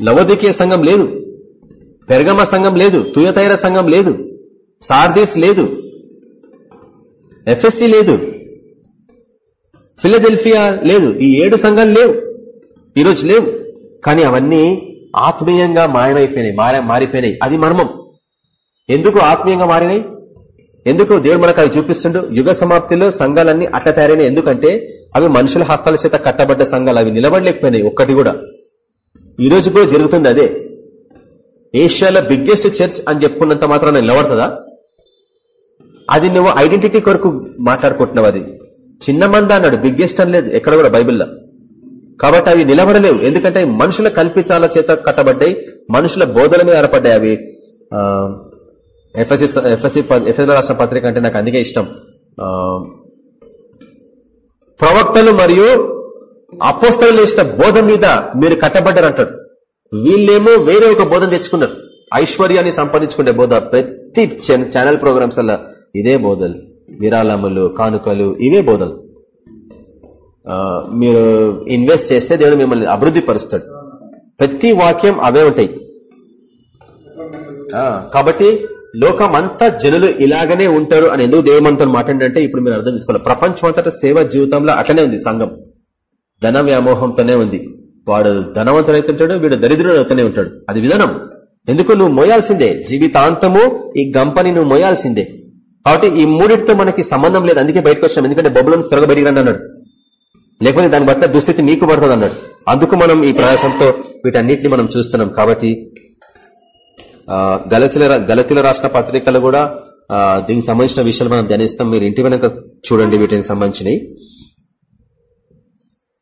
లవోదికీయ సంఘం లేదు పెరగమ సంఘం లేదు తుయతైర సంఘం లేదు సార్దీస్ లేదు ఎఫ్ఎస్సి లేదు ఫిలదెల్ఫియా లేదు ఈ ఏడు సంఘాలు లేవు ఈరోజు లేవు. కానీ అవన్నీ ఆత్మీయంగా మాయమైపోయినాయి మారిపోయినాయి. అది మర్మం. ఎందుకు ఆత్మీయంగా మారినాయి? ఎందుకు దేవుడు మనకు అవి చూపిస్తుండడు యుగ సమాప్తిలో సంఘాలన్నీ అట్లా తయారైన ఎందుకంటే అవి మనుషుల హస్తాల చేత కట్టబడ్డ సంఘాలు. అవి నిలబడలేకపోయినాయి ఒక్కటి కూడా. ఈ రోజు కూడా జరుగుతుంది అదే. ఏషియాలో బిగ్గెస్ట్ చర్చ్ అని చెప్పుకున్నంత మాత్రం నిలబడుతుందా? అది నువ్వు ఐడెంటిటీ కొరకు మాట్లాడుకుంటున్నావు అది. చిన్న మంద అన్నాడు. బిగ్గెస్ట్ అని లేదు. ఎక్కడ కూడా బైబిల్లో. కాబట్టి అవి నిలబడలేవు. ఎందుకంటే మనుషుల కల్పించాల చేత కట్టబడ్డాయి. మనుషుల బోధల మీద ఆరపడ్డాయి అవి. ఎఫ్ఎస్సి ఎఫ్ఎస్సి ఎఫ్ఎస్ రాష్ట్ర పత్రిక అంటే నాకు అందుకే ఇష్టం. ప్రవక్తలు మరియు అపోస్తలు చేసిన బోధ మీద మీరు కట్టబడ్డారు అంటారు వీళ్ళేమో వేరే ఒక బోధన తెచ్చుకున్నారు. ఐశ్వర్యాన్ని సంపాదించుకునే బోధ. ప్రతి ఛానల్ ప్రోగ్రామ్స్ అలా ఇదే బోధలు. విరాళములు కానుకలు ఇవే బోధలు. మీరు ఇన్వెస్ట్ చేస్తే దేవుడు మిమ్మల్ని అభివృద్ధి పరుస్తాడు ప్రతి వాక్యం అవే ఉంటాయి. కాబట్టి లోకమంతా జనులు ఇలాగనే ఉంటారు అని ఎందుకు దేవుమంతో మాట్లాడంటే ఇప్పుడు మీరు అర్థం చేసుకోవాలి. ప్రపంచమంతటా సేవ జీవితంలో అట్లనే ఉంది సంఘం. ధన వ్యామోహంతోనే ఉంది. వాడు ధనవంతుడైతుంటాడు వీడు దరిద్రుడు అవుతూనే ఉంటాడు. అది విధానం. ఎందుకు? నువ్వు మోయాల్సిందే. జీవితాంతము ఈ గంపని నువ్వు మోయాల్సిందే. కాబట్టి ఈ మూడింటితో మనకి సంబంధం లేదు. అందుకే బయటకు వచ్చినాం. ఎందుకంటే బొబ్బులను త్వరగా బయటికి అన్నాడు. లేకపోతే దాన్ని బట్ట దుస్థితి నీకు పడుతుంది అన్నాడు. అందుకు మనం ఈ ప్రయాసంతో వీటన్నిటిని మనం చూస్తున్నాం. కాబట్టి గలసిల గలతిల రాష్ట్ర పత్రికలు కూడా దీనికి సంబంధించిన విషయాలు మనం ధ్యానిస్తాం. మీరు ఇంటి వెనక చూడండి వీటికి సంబంధించినవి.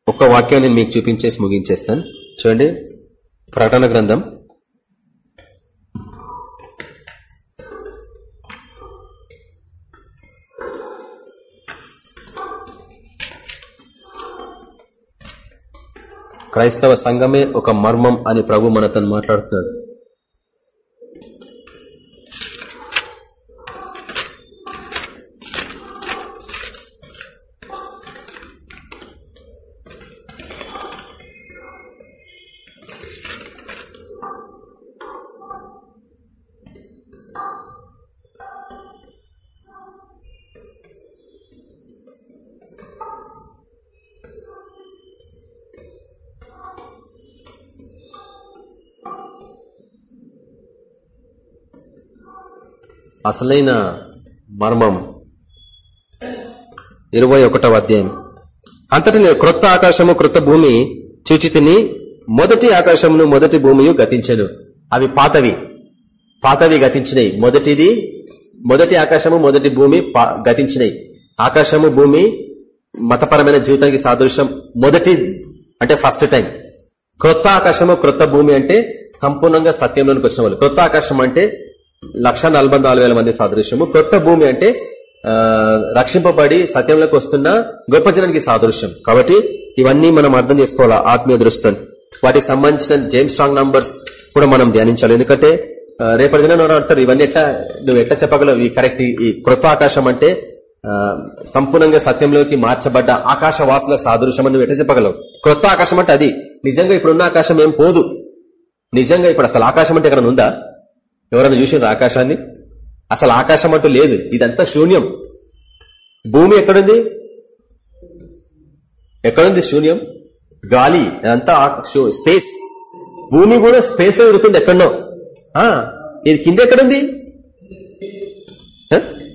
ఒక్క వాక్యాన్ని మీకు చూపించేసి ముగించేస్తాను. చూడండి. ప్రకటన గ్రంథం. క్రైస్తవ సంఘమే ఒక మర్మం అని ప్రభు మనతో మాట్లాడుతున్నాడు. అసలైన మర్మం. ఇరవై ఒకటవ అధ్యాయం. అంతటి క్రొత్త ఆకాశము క్రొత్త భూమి చూచితిని మొదటి ఆకాశమును మొదటి భూమియు గతించను. అవి పాతవి. పాతవి గతించినాయి మొదటిది మొదటి ఆకాశము మొదటి భూమి గతించినాయి ఆకాశము భూమి మతపరమైన జీవితానికి సాదృశ్యం. మొదటి అంటే ఫస్ట్ టైం. క్రొత్త ఆకాశము క్రొత్త భూమి అంటే సంపూర్ణంగా సత్యంలోనికి వచ్చిన వాళ్ళు. క్రొత్త ఆకాశం అంటే లక్ష మంది సాదృశ్యము. కొత్త భూమి అంటే ఆ, రక్షింపబడి సత్యంలోకి వస్తున్న గొప్ప జనానికి సాదృశ్యం. కాబట్టి ఇవన్నీ మనం అర్థం చేసుకోవాలా? ఆత్మీయ దృష్టితో వాటికి సంబంధించిన జేమ్స్ స్ట్రాంగ్ నంబర్స్ కూడా మనం ధ్యానించాలి. ఎందుకంటే రేపటి దిన అంటారు ఇవన్నీ ఎట్లా నువ్వు ఎట్లా చెప్పగలవు? ఈ కరెక్ట్ ఈ క్రొత్త ఆకాశం అంటే ఆ, సంపూర్ణంగా సత్యంలోకి మార్చబడ్డ ఆకాశ వాసులకు సాదృశ్యం అని నువ్వు ఎట్లా చెప్పగలవు? క్రొత్త ఆకాశం అంటే అది. నిజంగా ఇప్పుడున్న ఆకాశం ఏం పోదు. నిజంగా ఇప్పుడు అసలు ఆకాశం అంటే ఎక్కడ ఉందా? ఎవరైనా చూసిన ఆకాశాన్ని? అసలు ఆకాశం అంటూ లేదు. ఇదంతా శూన్యం. భూమి ఎక్కడుంది? ఎక్కడుంది శూన్యం? గాలి అదంతా స్పేస్. భూమి కూడా స్పేస్లో తిరుగుతుంది ఎక్కడో ఇది కింద ఎక్కడుంది?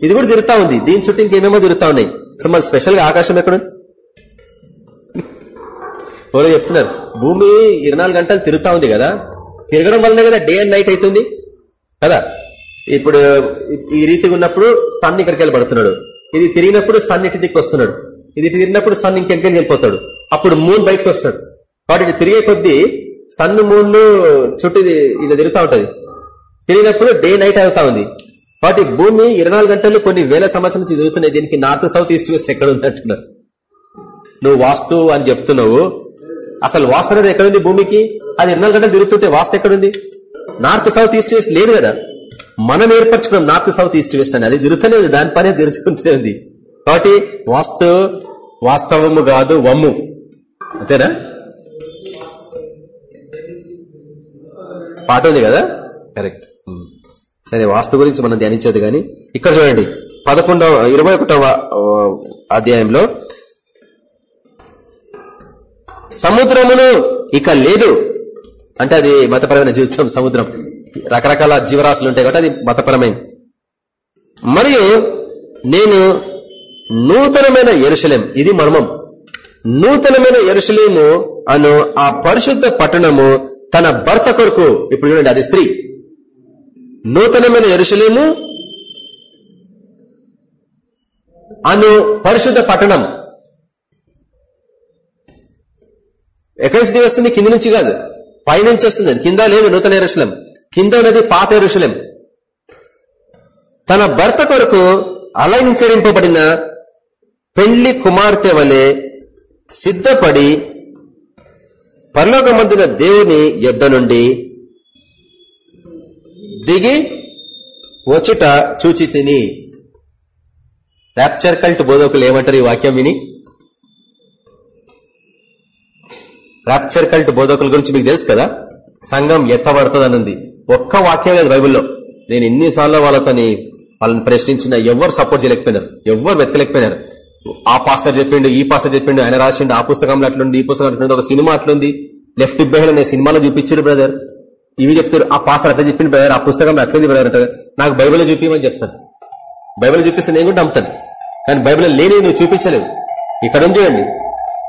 ఇది కూడా తిరుగుతా ఉంది. దీని చుట్టూ ఇంకేమేమో తిరుగుతా ఉన్నాయి. సో మన స్పెషల్గా ఆకాశం ఎక్కడుంది ఎవరో చెప్తున్నారు. భూమి ఇరవై గంటలు తిరుగుతా ఉంది కదా. తిరగడం వల్లనే కదా డే అండ్ నైట్ అవుతుంది. కదా? ఇప్పుడు ఈ రీతిగా ఉన్నప్పుడు సన్ ఇక్కడికి వెళ్ళి పడుతున్నాడు ఇది తిరిగినప్పుడు సన్ ఇటు దిక్కు వస్తున్నాడు. ఇది తిరిగినప్పుడు సన్ ఇంకెక్కడికి వెళ్ళిపోతాడు. అప్పుడు మూన్ బయటకు వస్తాడు. కాబట్టి తిరిగే కొద్దీ సన్ మూన్ చుట్టూ ఇది తిరుగుతూ తిరుగుతా ఉంటది. తిరిగినప్పుడు డే నైట్ అవుతా ఉంది. కాబట్టి భూమి ఇరవై గంటలు కొన్ని వేల సంవత్సరాల నుంచి తిరుగుతున్నాయి. దీనికి నార్త్ సౌత్ ఈస్ట్ వెస్ట్ ఎక్కడ ఉంది అంటున్నారు. నువ్వు వాస్తు అని చెప్తున్నావు. అసలు వాస్తు అనేది ఎక్కడుంది భూమికి? అది ఇరవై గంటలు తిరుగుతుంటే వాస్తు ఎక్కడుంది నార్త్ సౌత్ ఈస్ట్ వెస్ట్ లేదు కదా. మనం ఏర్పరచుకున్నాం నార్త్ సౌత్ ఈస్ట్ వెస్ట్ అని. అది తిరుగుతూనే ఉంది దాని పనే తెరుచుకుంటూనే ఉంది. కాబట్టి వాస్తు వాస్తవము కాదు వమ్ము. అంతేనా? పాట ఉంది కదా? కరెక్ట్. సరే వాస్తు గురించి మనం ధ్యానించేది కానీ ఇక్కడ చూడండి. పదకొండవ ఇరవై ఒకటవ అధ్యాయంలో సముద్రమును ఇక లేదు. అంటే అది మతపరమైన జీవితం సముద్రం. రకరకాల జీవరాశులు ఉంటాయి కాబట్టి అది మతపరమైంది. మరియు నేను నూతనమైన ఎరుశలేం ఇది మర్మం. నూతనమైన ఎరుశలేము అను ఆ పరిశుద్ధ పట్టణము తన భర్త కొరకు ఇప్పుడు చూడండి అది స్త్రీ. నూతనమైన ఎరుశలేము అను పరిశుద్ధ పట్టణం. ఎక్కడి నుంచి వస్తుంది కింది నుంచి కాదు. పైనుంచి వస్తుంది అది. కింద లేదు నూతన ఎరుశలం కింద ఉన్నది పాత ఎరుశలం తన భర్త కొరకు అలంకరింపబడిన పెళ్ళి కుమార్తె వలె సిద్ధపడి పరలోకమందున దేవుని యొద్ద నుండి దిగి వచ్చుట చూచి తిని ర్యాప్చర్ కల్ట్ బోధకులు ఏమంటారు ఈ వాక్యం విని? ర్యాప్చర్ కల్ట్ బోధకుల గురించి మీకు తెలుసు కదా? సంఘం ఎత్తబడుతుంది ఒక్క వాక్యం లేదు బైబిల్లో. నేను ఎన్నిసార్లు వాళ్ళతోని వాళ్ళని ప్రశ్నించిన ఎవరు సపోర్ట్ చేయలేకపోయినారు. ఎవరు వెతకలేకపోయినారు. ఆ పాస్టర్ చెప్పిండు ఈ పాస్టర్ చెప్పిండు ఆయన రాసిండు ఆ పుస్తకంలో అట్లుంది ఈ పుస్తకం అట్లుంది ఒక సినిమా అట్లుంది. లెఫ్ట్ బెహల్ అనే సినిమాలో చూపించారు బ్రదర్ ఇవి చెప్తారు ఆ పాస్టర్ అట్లా చెప్పిండు బ్రదర్ ఆ పుస్తకంలో అట్లుంది బ్రదర్ అంటారు. నాకు బైబిల్ చూపించమని చెప్తాను. బైబిల్ చూపిస్తే నేను కూడా నమ్ముతాను. కానీ బైబిల్ లేని నువ్వు చూపించలేదు ఇక్కడ చూడండి.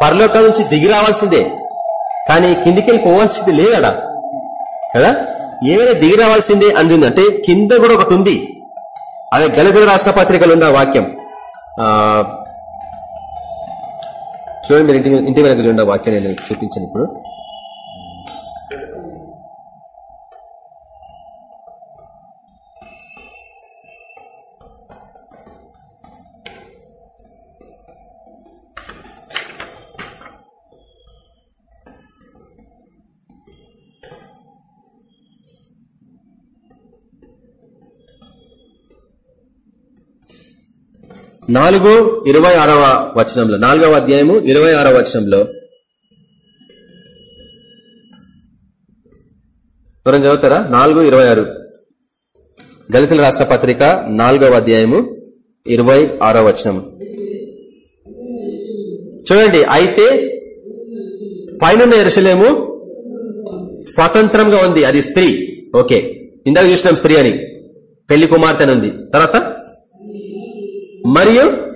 పరలోకం నుంచి దిగి రావాల్సిందే. కానీ కిందికి వెళ్ళి పోవాల్సింది లేదడా కదా? ఏమైనా దిగి రావాల్సిందే అంటుంది. అంటే కింద కూడా ఒకటి ఉంది. అదే గణిత రాష్ట్ర పత్రికలు ఉన్న వాక్యం చూడండి మీరు ఇంటి ఇంటి వెనక చూడండి వాక్యం నేను చూపించాను ఇప్పుడు. నాలుగు ఇరవై ఆరవ వచనంలో నాలుగవ అధ్యాయము ఇరవై ఆరవ వచనంలో. ఎవరైనా చదువుతారా? నాలుగు ఇరవై ఆరు. దళితుల రాష్ట్ర పత్రిక నాలుగవ అధ్యాయము ఇరవై ఆరో వచనము. చూడండి అయితే పైన ఎరుసలేము స్వతంత్రంగా ఉంది. అది స్త్రీ. ఓకే. ఇందాక చూసినాం స్త్రీ అని. పెళ్ళి కుమార్తె అని ఉంది. తర్వాత? మరియు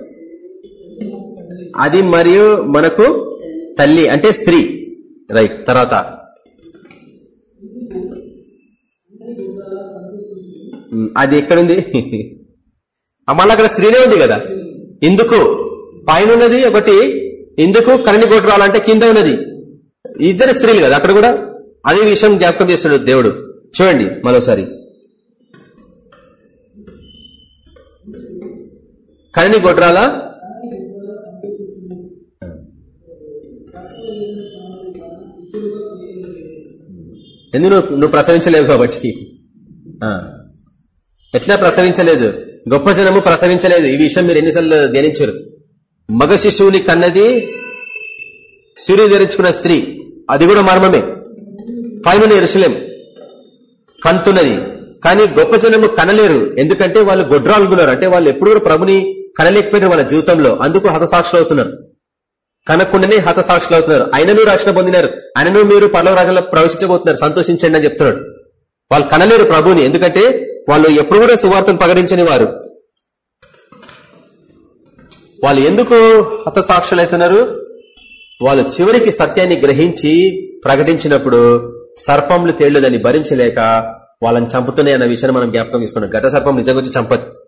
అది మరియు మనకు తల్లి అంటే స్త్రీ. రైట్ తర్వాత. అది ఎక్కడుంది? మళ్ళీ అక్కడ స్త్రీనే ఉంది కదా? ఇందుకు. పైన ఉన్నది ఒకటి ఇందుకు కరణి కొట్టుకోవాలంటే కింద ఉన్నది. ఇద్దరు స్త్రీలు కదా అక్కడ కూడా? అదే విషయం జ్ఞాపకం చేస్తున్నాడు దేవుడు. చూడండి మరోసారి. కరణి గొడ్రాలా? ఎందుకు నువ్వు ప్రసవించలేవు కాబట్టి? ఎట్లా ప్రసవించలేదు? గొప్ప జనము ప్రసవించలేదు. ఈ విషయం మీరు ఎన్నిసార్లు ధ్యానించరు. మగ శిశువుని కన్నది సూర్యుడు ధరించుకున్న స్త్రీ. అది కూడా మర్మమే. పైన ఎరుసలేం కంతున్నది. కానీ గొప్ప జనము కనలేరు. ఎందుకంటే వాళ్ళు గొడ్రాలుగున్నారు అంటే వాళ్ళు ఎప్పుడు కూడా ప్రభుని కనలేకపోయినారు వాళ్ళ జీవితంలో అందుకు హతసాక్షులు అవుతున్నారు కనకుండానే హతసాక్షులు అవుతున్నారు ఆయనను రక్షణ పొందినారు. ఆయనను మీరు పర్లవ రాజంలో ప్రవేశించబోతున్నారు. సంతోషించండి అని చెప్తున్నాడు. వాళ్ళు కనలేరు ప్రభుని ఎందుకంటే వాళ్ళు ఎప్పుడు కూడా సువార్తను ప్రకటించని వారు. వాళ్ళు ఎందుకు హతసాక్షులవుతున్నారు వాళ్ళు చివరికి సత్యాన్ని గ్రహించి ప్రకటించినప్పుడు సర్పంలు తేళ్ళు దాన్ని భరించలేక వాళ్ళని చంపుతున్నాయి అన్న విషయాన్ని మనం జ్ఞాపకం తీసుకున్నాం ఘట సర్పం నిజంగా వచ్చి చంపదు.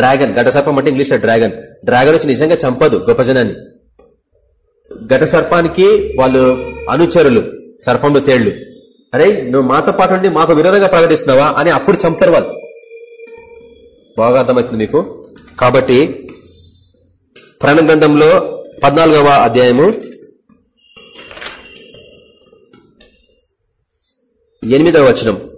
డ్రాగన్. ఘట సర్పం అంటే ఇంగ్లీష్లో డ్రాగన్. డ్రాగన్ వచ్చి నిజంగా చంపదు గొప్ప జనాన్ని. ఘట సర్పానికి వాళ్ళు అనుచరులు సర్పంలో తేళ్ళు అరే నువ్వు మాతో పాటు ఉండి మాకు విరోధంగా ప్రకటిస్తున్నావా అని అప్పుడు చంపుతారు వాళ్ళు. బాగా అర్థమవుతుంది మీకు? కాబట్టి ప్రాణగ్రంథంలో పద్నాలుగవ అధ్యాయము ఎనిమిదవ వచనం.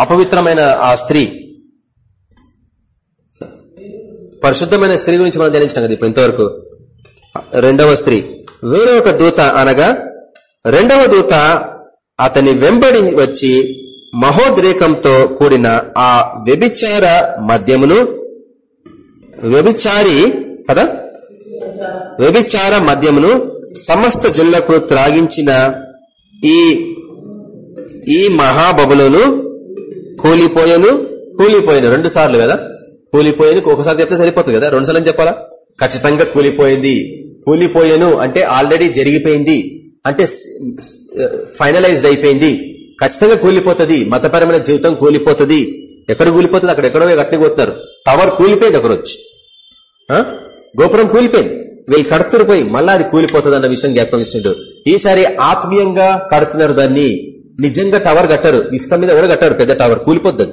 అపవిత్రమైన ఆ స్త్రీ. పరిశుద్ధమైన స్త్రీ గురించి మనం ధ్యానించినాం కదా ఇప్పుడు ఇంతవరకు. రెండవ స్త్రీ. వేరే ఒక దూత అనగా రెండవ దూత అతని వెంబడి వచ్చి మహోద్రేకంతో కూడిన ఆ వ్యభిచార మద్యమును వ్యభిచారి కదా? వ్యభిచార మద్యమును సమస్త జిల్లకు త్రాగించిన ఈ ఈ మహాబబులను కూలిపోయాను కూలిపోయాను. రెండు సార్లు కదా? కూలిపోయాను ఒకసారి చెప్తే సరిపోతుంది కదా? రెండు సార్లు చెప్పాలా? ఖచ్చితంగా కూలిపోయింది. కూలిపోయాను అంటే ఆల్రెడీ జరిగిపోయింది. అంటే ఫైనలైజ్డ్ అయిపోయింది. ఖచ్చితంగా కూలిపోతుంది. మతపరమైన జీవితం కూలిపోతుంది. ఎక్కడ కూలిపోతుంది? అక్కడ ఎక్కడో కట్టిపోతున్నారు టవర్ కూలిపోయింది అక్కడ వచ్చి గోపురం కూలిపోయింది. వీళ్ళు కడుతురు పోయి మళ్ళా అది కూలిపోతుంది అన్న విషయం జ్ఞాపకం ఈసారి ఆత్మీయంగా కడుతున్నారు దాన్ని నిజంగా టవర్ కట్టారు. ఇష్టం మీద కూడా కట్టారు పెద్ద టవర్ కూలిపోద్ది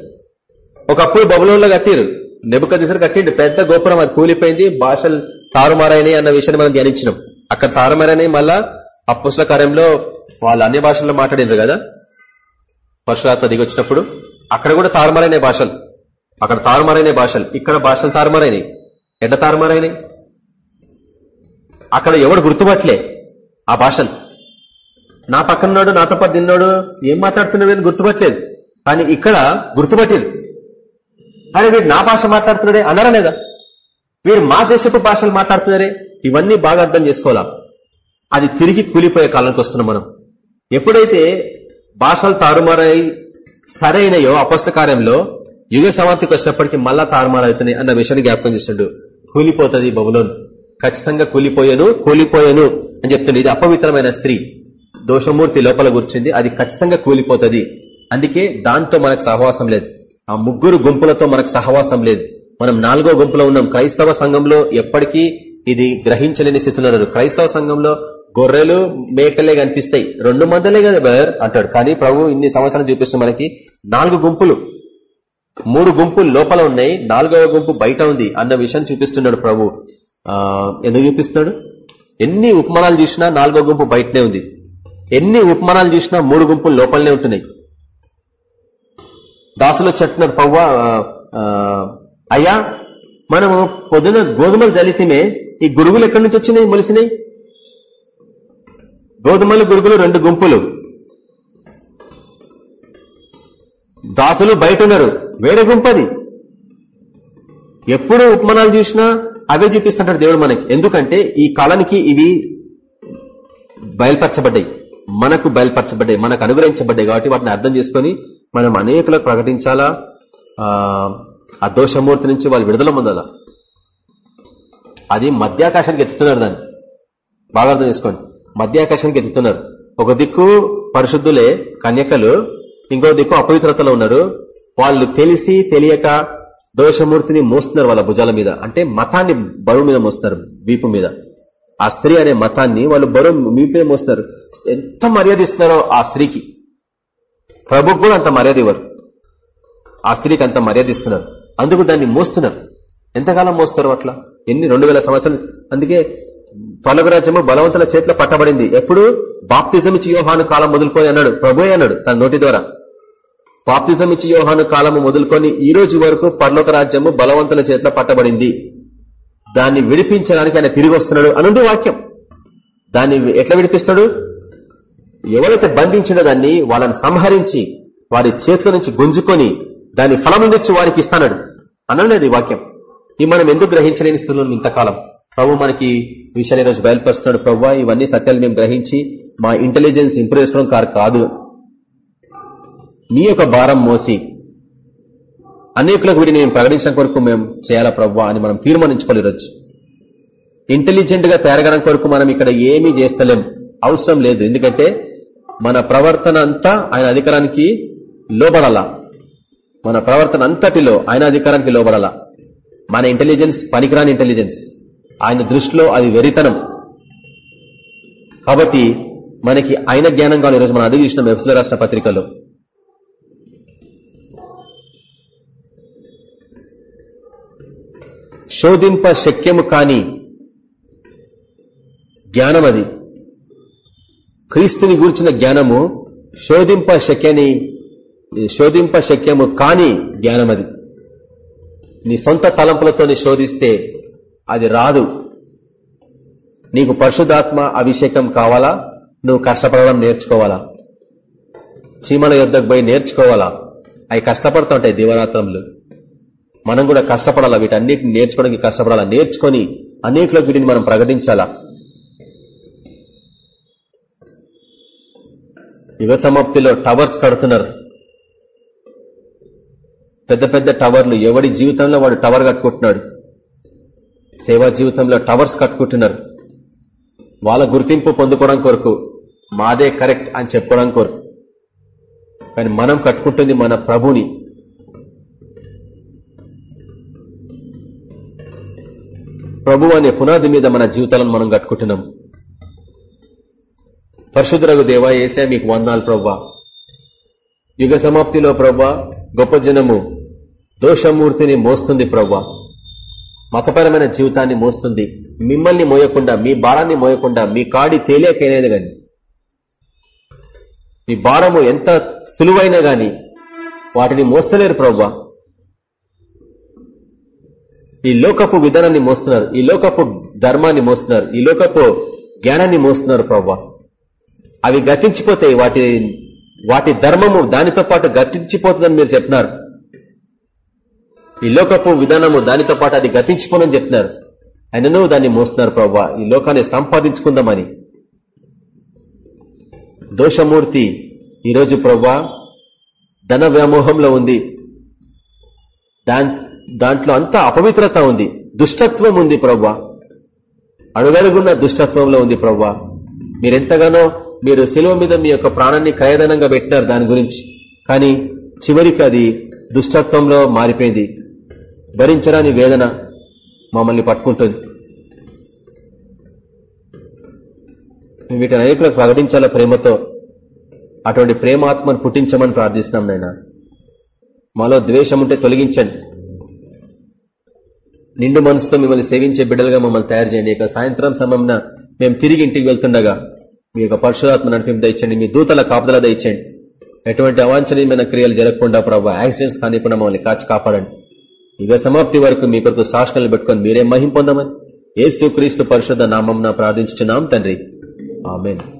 ఒకప్పుడు బబులంలో కట్టారు. నెబుక దిశలు కట్టిండు. పెద్ద గోపురం అది కూలిపోయింది. భాషలు తారుమారైనవి అన్న విషయాన్ని మనం ధ్యానించినాం. అక్కడ తారుమారైనాయి మళ్ళా అప్పుసల కార్యంలో వాళ్ళు అన్ని భాషల్లో మాట్లాడినారు కదా? పరశురాత్మ దిగొచ్చినప్పుడు అక్కడ కూడా తారుమారైన భాషలు. అక్కడ తారుమారైన భాషలు. ఇక్కడ భాషలు తారుమారైనవి ఎంత తారుమారైనాయి? అక్కడ ఎవడు గుర్తుపట్టలే? ఆ భాషలు. నా పక్కనున్నాడు నాతో పాటు తిన్నాడు ఏం మాట్లాడుతున్నాడు అని గుర్తుపట్టలేదు. కానీ ఇక్కడ గుర్తుపట్టారు. అరే వీడు నా భాష మాట్లాడుతున్నాడే అన్నారా లేదా? వీడు మా దేశపు భాషలు మాట్లాడుతున్నారే? ఇవన్నీ బాగా అర్థం చేసుకోవాలా? అది తిరిగి కూలిపోయే కాలానికి వస్తున్నాం మనం. ఎప్పుడైతే భాషలు తారుమారై సరైనయో అపస్త కార్యంలో యుగ సమాప్తికి వచ్చినప్పటికీ మళ్ళా తారుమారవుతున్నాయి అన్న విషయాన్ని జ్ఞాపకం చేస్తుండు కూలిపోతుంది బబులోన్. ఖచ్చితంగా కూలిపోయాను కూలిపోయాను అని చెప్తుంది ఇది అపవిత్రమైన స్త్రీ. దోషమూర్తి లోపల కూర్చుంది. అది ఖచ్చితంగా కూలిపోతుంది. అందుకే దాంతో మనకు సహవాసం లేదు. ఆ ముగ్గురు గుంపులతో మనకు సహవాసం లేదు. మనం నాలుగో గుంపులో ఉన్నాం. క్రైస్తవ సంఘంలో ఎప్పటికీ ఇది గ్రహించలేని స్థితిలో ఉన్నారు. క్రైస్తవ సంఘంలో గొర్రెలు మేకలే కనిపిస్తాయి. రెండు మందలే కదా బ్రదర్? అంటాడు. కానీ ప్రభు ఇన్ని సంవత్సరాలు చూపిస్తుంది మనకి నాలుగు గుంపులు. మూడు గుంపులు లోపల ఉన్నాయి. నాలుగవ గుంపు బయట ఉంది అన్న విషయం చూపిస్తున్నాడు ప్రభు. ఎందుకు చూపిస్తున్నాడు? ఎన్ని ఉపమానాలు చూసినా నాలుగో గుంపు బయటనే ఉంది. ఎన్ని ఉపమానాలు చూసినా మూడు గుంపులు లోపలనే ఉంటున్నాయి. దాసులో చెప్తున్నారు పవ్వ అయ్యా మనము పొద్దున గోధుమలు జలితేనే ఈ గురుగులు ఎక్కడి నుంచి వచ్చినాయి మొలిసినాయి? గోధుమలు గురుగులు రెండు గుంపులు. దాసులు బయట ఉన్నారు. వేరే గుంపది ఎప్పుడు ఉపమానాలు చూసినా అవే చూపిస్తుంటాడు దేవుడు మనకి. ఎందుకంటే ఈ కాలానికి ఇవి బయలుపరచబడ్డాయి. మనకు బయలుపరచబడ్డాయి. మనకు అనుగ్రహించబడ్డాయి కాబట్టి వాటిని అర్థం చేసుకుని మనం అనేకులకు ప్రకటించాలా? ఆ దోషమూర్తి నుంచి వాళ్ళు విడుదల పొందాలా? అది మధ్యాకాశానికి ఎత్తుతున్నారు దాన్ని. బాగా అర్థం చేసుకోండి. మధ్యాకాశానికి ఎత్తుతున్నారు. ఒక దిక్కు పరిశుద్ధులే కన్యకలు ఇంకో దిక్కు అపవిత్రతలో ఉన్నారు. వాళ్ళు తెలిసి తెలియక దోషమూర్తిని మోస్తున్నారు వాళ్ళ భుజాల మీద. అంటే మతాన్ని బరువు మీద మోస్తున్నారు వీపు మీద. ఆ స్త్రీ అనే మతాన్ని వాళ్ళు బరువు మీ మీద మోస్తున్నారు. ఎంత మర్యాద ఇస్తున్నారో ఆ స్త్రీకి. ప్రభుకు కూడా అంత మర్యాద ఇవ్వరు. ఆ స్త్రీకి అంత మర్యాద ఇస్తున్నారు. అందుకు దాన్ని మోస్తున్నారు. ఎంతకాలం మోస్తారు అట్లా? ఎన్ని? రెండు వేల సంవత్సరాలు. అందుకే పలగరాజ్యము బలవంతుల చేతిలో పట్టబడింది. ఎప్పుడు? బాప్తిజం ఇచ్చి యోహాను కాలం మొదలుకొని అన్నాడు. ప్రభు అన్నాడు తన నోటి ద్వారా. బాప్తిజం ఇచ్చి యోహాను కాలము మొదలుకొని ఈ రోజు వరకు పర్లోక రాజ్యము బలవంతుల చేతిలో పట్టబడింది. దాన్ని విడిపించడానికి ఆయన తిరిగి వస్తున్నాడు. అనుంది వాక్యం. దాన్ని ఎట్లా విడిపిస్తాడు? ఎవరైతే బంధించిన దాన్ని వాళ్ళని సంహరించి వారి చేతుల నుంచి గుంజుకొని దాని ఫలం నుంచి వారికి ఇస్తాడు అనలేదు ఈ వాక్యం. ఈ మనం ఎందుకు గ్రహించలేని స్థితిలో ఇంతకాలం? ప్రభు మనకి విషయాన్ని రోజు బయలుపరుస్తున్నాడు. ప్రభు ఇవన్నీ సత్యాలు మేము గ్రహించి మా ఇంటెలిజెన్స్ ఇంప్రూవ్ చేసుకోవడం కారు కాదు. నీ యొక్క భారం మోసి అనేకులకు వీటిని మేము ప్రకటించడం కొరకు మేము చేయాలా ప్రవ్వా అని మనం తీర్మానించుకోవాలి ఈరోజు ఇంటెలిజెంట్గా తయారగడం కొరకు మనం ఇక్కడ ఏమీ చేస్తలేం. అవసరం లేదు. ఎందుకంటే మన ప్రవర్తన అంతా ఆయన అధికారానికి లోబడాలా. మన ప్రవర్తన అంతటిలో ఆయన అధికారానికి లోబడాలా. మన ఇంటెలిజెన్స్ పనికిరాని ఇంటెలిజెన్స్ ఆయన దృష్టిలో అది వెరితనం. కాబట్టి మనకి ఆయన జ్ఞానం కావాలి. ఈరోజు మనం అది చూసిన వెబ్సైల్ రాష్ట్ర పత్రికలో. శోధింప శక్యము కాని జ్ఞానం అది క్రీస్తుని గూర్చిన జ్ఞానము శోధింప శక్యని శోధింప శక్యము కాని జ్ఞానం అది నీ సొంత తలంపులతో శోధిస్తే అది రాదు. నీకు పరిశుధాత్మ అభిషేకం కావాలా? నువ్వు కష్టపడడం నేర్చుకోవాలా? చీమల యుద్ధకు పోయి నేర్చుకోవాలా? అవి కష్టపడుతుంటాయి దివరాత్రంలో మనం కూడా కష్టపడాలా? వీటన్నిటిని నేర్చుకోవడానికి కష్టపడాలా? నేర్చుకొని అనేకలకు వీటిని మనం ప్రకటించాలా? యుగ సమాప్తిలో టవర్స్ కడుతున్నారు. పెద్ద పెద్ద టవర్లు ఎవడి జీవితంలో వాడు టవర్ కట్టుకుంటున్నాడు? సేవా జీవితంలో టవర్స్ కట్టుకుంటున్నారు. వాళ్ళ గుర్తింపు పొందుకోవడం కొరకు మాదే కరెక్ట్ అని చెప్పుకోవడం కొరకు. కానీ మనం కట్టుకుంటుంది మన ప్రభుని. ప్రభు అనే పునాది మీద మన జీవితాలను మనం కట్టుకుంటున్నాం. పరశుద్రగు దేవా ఏసే మీకు వందాలు ప్రవ్వా. యుగ సమాప్తిలో ప్రవ్వా గొప్ప జనము దోషమూర్తిని మోస్తుంది ప్రవ్వా. మతపరమైన జీవితాన్ని మోస్తుంది. మిమ్మల్ని మోయకుండా మీ భారాన్ని మోయకుండా మీ కాడి తేలియకైనది గాని మీ భారము ఎంత సులువైనా గాని వాటిని మోస్తలేరు ప్రవ్వా. ఈ లోకపు విధానాన్ని మోస్తున్నారు ఈ లోకపు ధర్మాన్ని మోస్తున్నారు ఈ లోకపు జ్ఞానాన్ని మోస్తున్నారు ప్రవ్వా. అవి గతించిపోతాయి వాటి వాటి ధర్మము దానితో పాటు గతించిపోతుందని మీరు చెప్తున్నారు. ఈ లోకపు విధానము దానితో పాటు అది గతించిపోనని చెప్తున్నారు. అయినను దాన్ని మోస్తున్నారు ప్రవ్వా. ఈ లోకాన్ని సంపాదించుకుందామని. దోషమూర్తి ఈరోజు ప్రవ్వా ధన వ్యామోహంలో ఉంది. దాన్ దాంట్లో అంతా అపవిత్రత ఉంది. దుష్టత్వం ఉంది ప్రవ్వా. అడుగడుగున్న దుష్టత్వంలో ఉంది ప్రవ్వా. మీరెంతగానో మీరు శిలువ మీద మీ యొక్క ప్రాణాన్ని క్రయదనంగా పెట్టినారు దాని గురించి. కానీ చివరికి అది దుష్టత్వంలో మారిపోయింది. భరించరాని వేదన మమ్మల్ని పట్టుకుంటుంది. మేము వీటిని అనేకులకు ప్రకటించాల ప్రేమతో? అటువంటి ప్రేమాత్మను పుట్టించమని ప్రార్థిస్తున్నాం నాయన. మాలో ద్వేషం ఉంటే తొలగించండి. నిండు మనసుతో మిమ్మల్ని సేవించే బిడ్డలుగా మమ్మల్ని తయారు చేయండి. ఇక సాయంత్రం సమయంన మేము తిరిగి ఇంటికి వెళ్తుండగా మీ యొక్క పరశురాత్మ నడిపింపు దండి మీ దూతల కాపుదల దండి ఎటువంటి అవాంఛనీయమైన క్రియలు జరగకుండా ప్రభావ యాక్సిడెంట్స్ కానికుండా మమ్మల్ని కాచి కాపాడండి. ఇక సమాప్తి వరకు మీ కొరకు సాక్షణలు పెట్టుకొని మీరే మహిం పొందమని ఏసు క్రీస్తు పరిషత్ నామం ప్రార్థించున్నాం తండ్రి. ఆమెను.